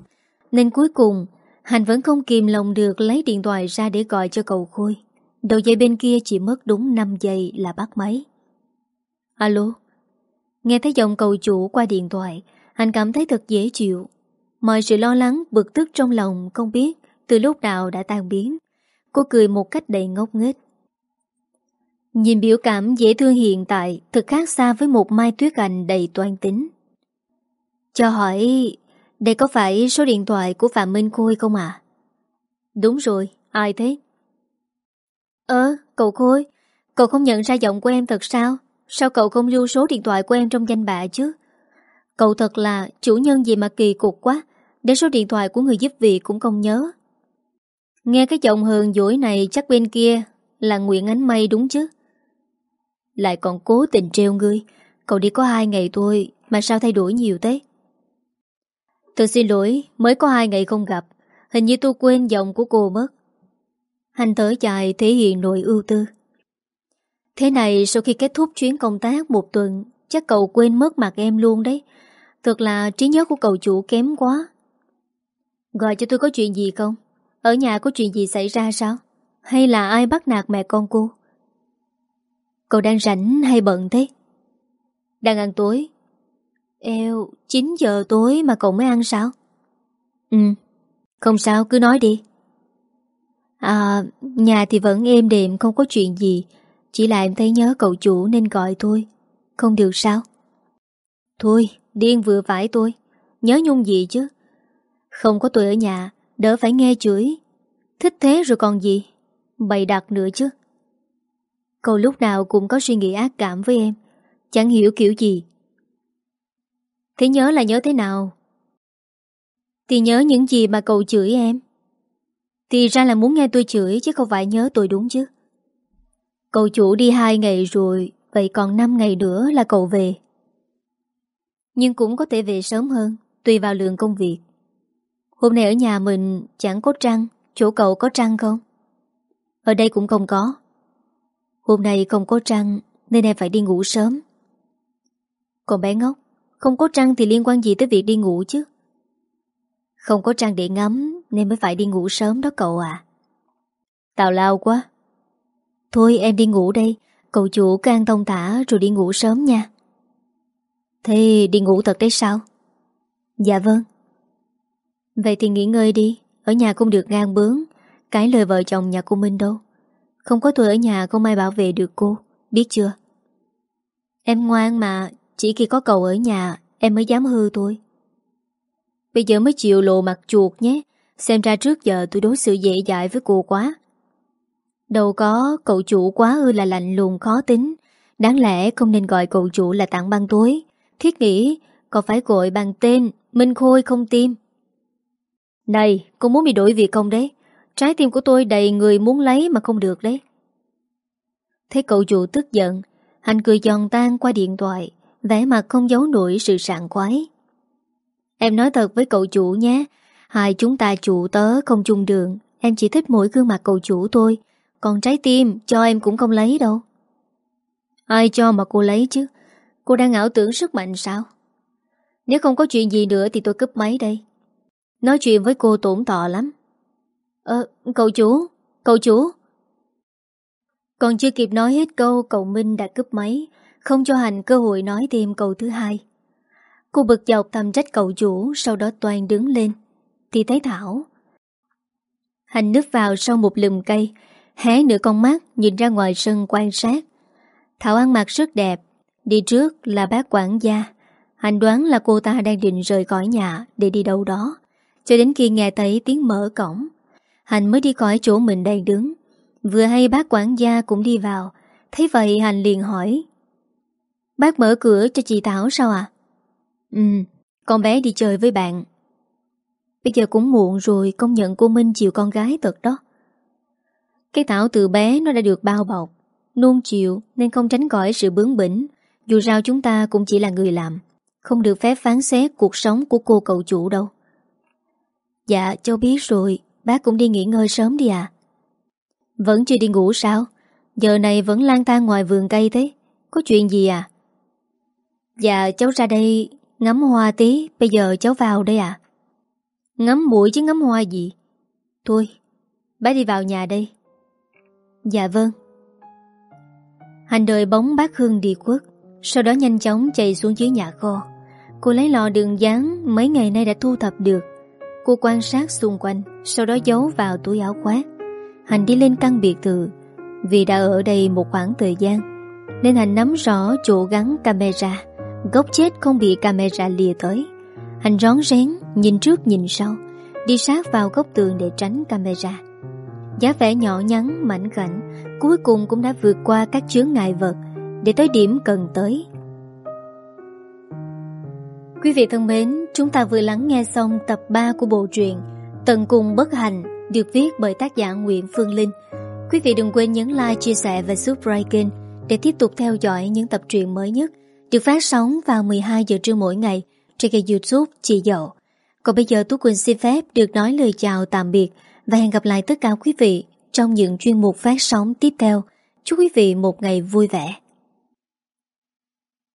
Speaker 1: nên cuối cùng Hành vẫn không kìm lòng được lấy điện thoại ra để gọi cho cậu Khôi. Đầu dây bên kia chỉ mất đúng 5 giây là bắt máy. Alo? Nghe thấy giọng cậu chủ qua điện thoại, Hành cảm thấy thật dễ chịu. Mọi sự lo lắng, bực tức trong lòng không biết từ lúc nào đã tan biến. Cô cười một cách đầy ngốc nghếch. Nhìn biểu cảm dễ thương hiện tại thật khác xa với một Mai Tuyết Anh đầy toan tính. Cho hỏi đây có phải số điện thoại của Phạm Minh Khôi không à? Đúng rồi, ai thế? Ơ, cậu Khôi, cậu không nhận ra giọng của em thật sao? Sao cậu không lưu số điện thoại của em trong danh bạ chứ? Cậu thật là chủ nhân gì mà kỳ cục quá, đến số điện thoại của người giúp việc cũng không nhớ. Nghe cái giọng hờn dỗi này chắc bên kia là Nguyễn Ánh Mây đúng chứ? Lại còn cố tình treo ngươi, cậu đi có hai ngày thôi mà sao thay đổi nhiều thế? Tôi xin lỗi, mới có hai ngày không gặp. Hình như tôi quên giọng của cô mất. Hành thở dài thể hiện nội ưu tư. Thế này sau khi kết thúc chuyến công tác một tuần, chắc cậu quên mất mặt em luôn đấy. Thật là trí nhớ của cậu chủ kém quá Gọi cho tôi có chuyện gì không? Ở nhà có chuyện gì xảy ra sao? Hay là ai bắt nạt mẹ con cô? Cậu đang rảnh hay bận thế? Đang ăn tối Eo, 9 giờ tối mà cậu mới ăn sao? Ừ, không sao cứ nói đi. À, nhà thì vẫn êm đềm không có chuyện gì. Chỉ là em thấy nhớ cậu chủ nên gọi thôi. Không được sao? Thôi, điên vừa phải tôi. Nhớ nhung gì chứ? Không có tôi ở nhà Đỡ phải nghe chửi. Thích thế rồi còn gì? Bày đặt nữa chứ. Cậu lúc nào cũng có suy nghĩ ác cảm với em. Chẳng hiểu kiểu gì. Thế nhớ là nhớ thế nào? Thì nhớ những gì mà cậu chửi em? Thì ra là muốn nghe tôi chửi Chứ không phải nhớ tôi đúng chứ. Cậu chủ đi hai ngày rồi, Vậy còn 5 ngày nữa là cậu về. Nhưng cũng có thể về sớm hơn, Tùy vào lượng công việc. Hôm nay ở nhà mình, chẳng có trăng, Chỗ cậu có trăng không? Ở đây cũng không có. Hôm nay không có trăng, Nên em phải đi ngủ sớm. Còn bé ngốc. Không có trăng thì liên quan gì tới việc đi ngủ chứ? Không có trăng để ngắm, Nên mới phải đi ngủ sớm đó cậu à. Tào lao quá. Thôi em đi ngủ đây, Cậu chủ can thông thả rồi đi ngủ sớm nha. Thế đi ngủ thật đấy sao? Dạ vâng. Vậy thì nghỉ ngơi đi, Ở nhà cũng được ngang bướng, Cái lời vợ chồng nhà cô Minh đâu. Không có tôi ở nhà, không ai bảo vệ được cô, Biết chưa? Em ngoan mà chỉ khi có cậu ở nhà, Em mới dám hư tôi. Bây giờ mới chịu lộ mặt chuột nhé. Xem ra trước giờ tôi đối xử dễ dãi với cô quá. Đâu có, cậu chủ quá ư là lạnh lùng khó tính. Đáng lẽ không nên gọi cậu chủ là tặng băng tối. Thiết nghĩ Còn phải gọi bằng tên Minh Khôi không tim? Này, cô muốn bị đổi việc không đấy? Trái tim của tôi đầy người muốn lấy mà không được đấy. Thấy cậu chủ tức giận Hành cười giòn tan qua điện thoại vẻ mặt không giấu nổi sự sảng khoái. Em nói thật với cậu chủ nhé, Hai chúng ta chủ tớ không chung đường, Em chỉ thích mỗi gương mặt cậu chủ thôi, Còn trái tim cho em cũng không lấy đâu. Ai cho mà cô lấy chứ? Cô đang ảo tưởng sức mạnh sao? Nếu không có chuyện gì nữa Thì tôi cướp máy đây. Nói chuyện với cô tổn tọ lắm. Ờ cậu chủ Cậu chủ. Còn chưa kịp nói hết câu, Cậu Minh đã cướp máy. Không cho Hành cơ hội nói thêm câu thứ hai. Cô bực dọc thầm trách cậu chủ, Sau đó toàn đứng lên. Thì thấy Thảo. Hành nứt vào sau một lùm cây, Hé nửa con mắt, Nhìn ra ngoài sân quan sát. Thảo ăn mặc rất đẹp, Đi trước là bác quản gia. Hành đoán là cô ta đang định rời khỏi nhà Để đi đâu đó. Cho đến khi nghe thấy tiếng mở cổng Hành mới đi khỏi chỗ mình đang đứng. Vừa hay bác quản gia cũng đi vào. Thấy vậy Hành liền hỏi Bác mở cửa cho chị Thảo sao à? Ừ, con bé đi chơi với bạn. Bây giờ cũng muộn rồi Công nhận cô Minh chịu con gái thật đó. Cái Thảo từ bé nó đã được bao bọc Nuông chịu nên không tránh khỏi sự bướng bỉnh. Dù sao chúng ta cũng chỉ là người làm Không được phép phán xét cuộc sống của cô cậu chủ đâu. Dạ cháu biết rồi Bác cũng đi nghỉ ngơi sớm đi à Vẫn chưa đi ngủ sao? Giờ này vẫn lang thang ngoài vườn cây thế Có chuyện gì à? Dạ cháu ra đây. Ngắm hoa tí, Bây giờ cháu vào đây à Ngắm mũi chứ ngắm hoa gì? Thôi, Bác đi vào nhà đây. Dạ vâng. Hành đợi bóng bác Hương đi quất Sau đó nhanh chóng chạy xuống dưới nhà kho. Cô lấy lọ đường dán, Mấy ngày nay đã thu thập được. Cô quan sát xung quanh, Sau đó giấu vào túi áo khoác. Hành đi lên căn biệt thự, Vì đã ở đây một khoảng thời gian, Nên Hành nắm rõ chỗ gắn camera gốc chết không bị camera lìa tới. Hành rón rén Nhìn trước nhìn sau Đi sát vào góc tường để tránh camera. Giá vẻ nhỏ nhắn, mảnh khảnh Cuối cùng cũng đã vượt qua các chướng ngại vật Để tới điểm cần tới. Quý vị thân mến, chúng ta vừa lắng nghe xong tập 3 của bộ truyện Tận cùng bất hành được viết bởi tác giả Nguyễn Phương Linh. Quý vị đừng quên nhấn like, chia sẻ và subscribe kênh để tiếp tục theo dõi những tập truyện mới nhất được phát sóng vào 12 giờ trưa mỗi ngày trên kênh youtube Chị Dậu. Còn bây giờ Tú Quỳnh xin phép được nói lời chào tạm biệt và hẹn gặp lại tất cả quý vị trong những chuyên mục phát sóng tiếp theo. Chúc quý vị một ngày vui vẻ.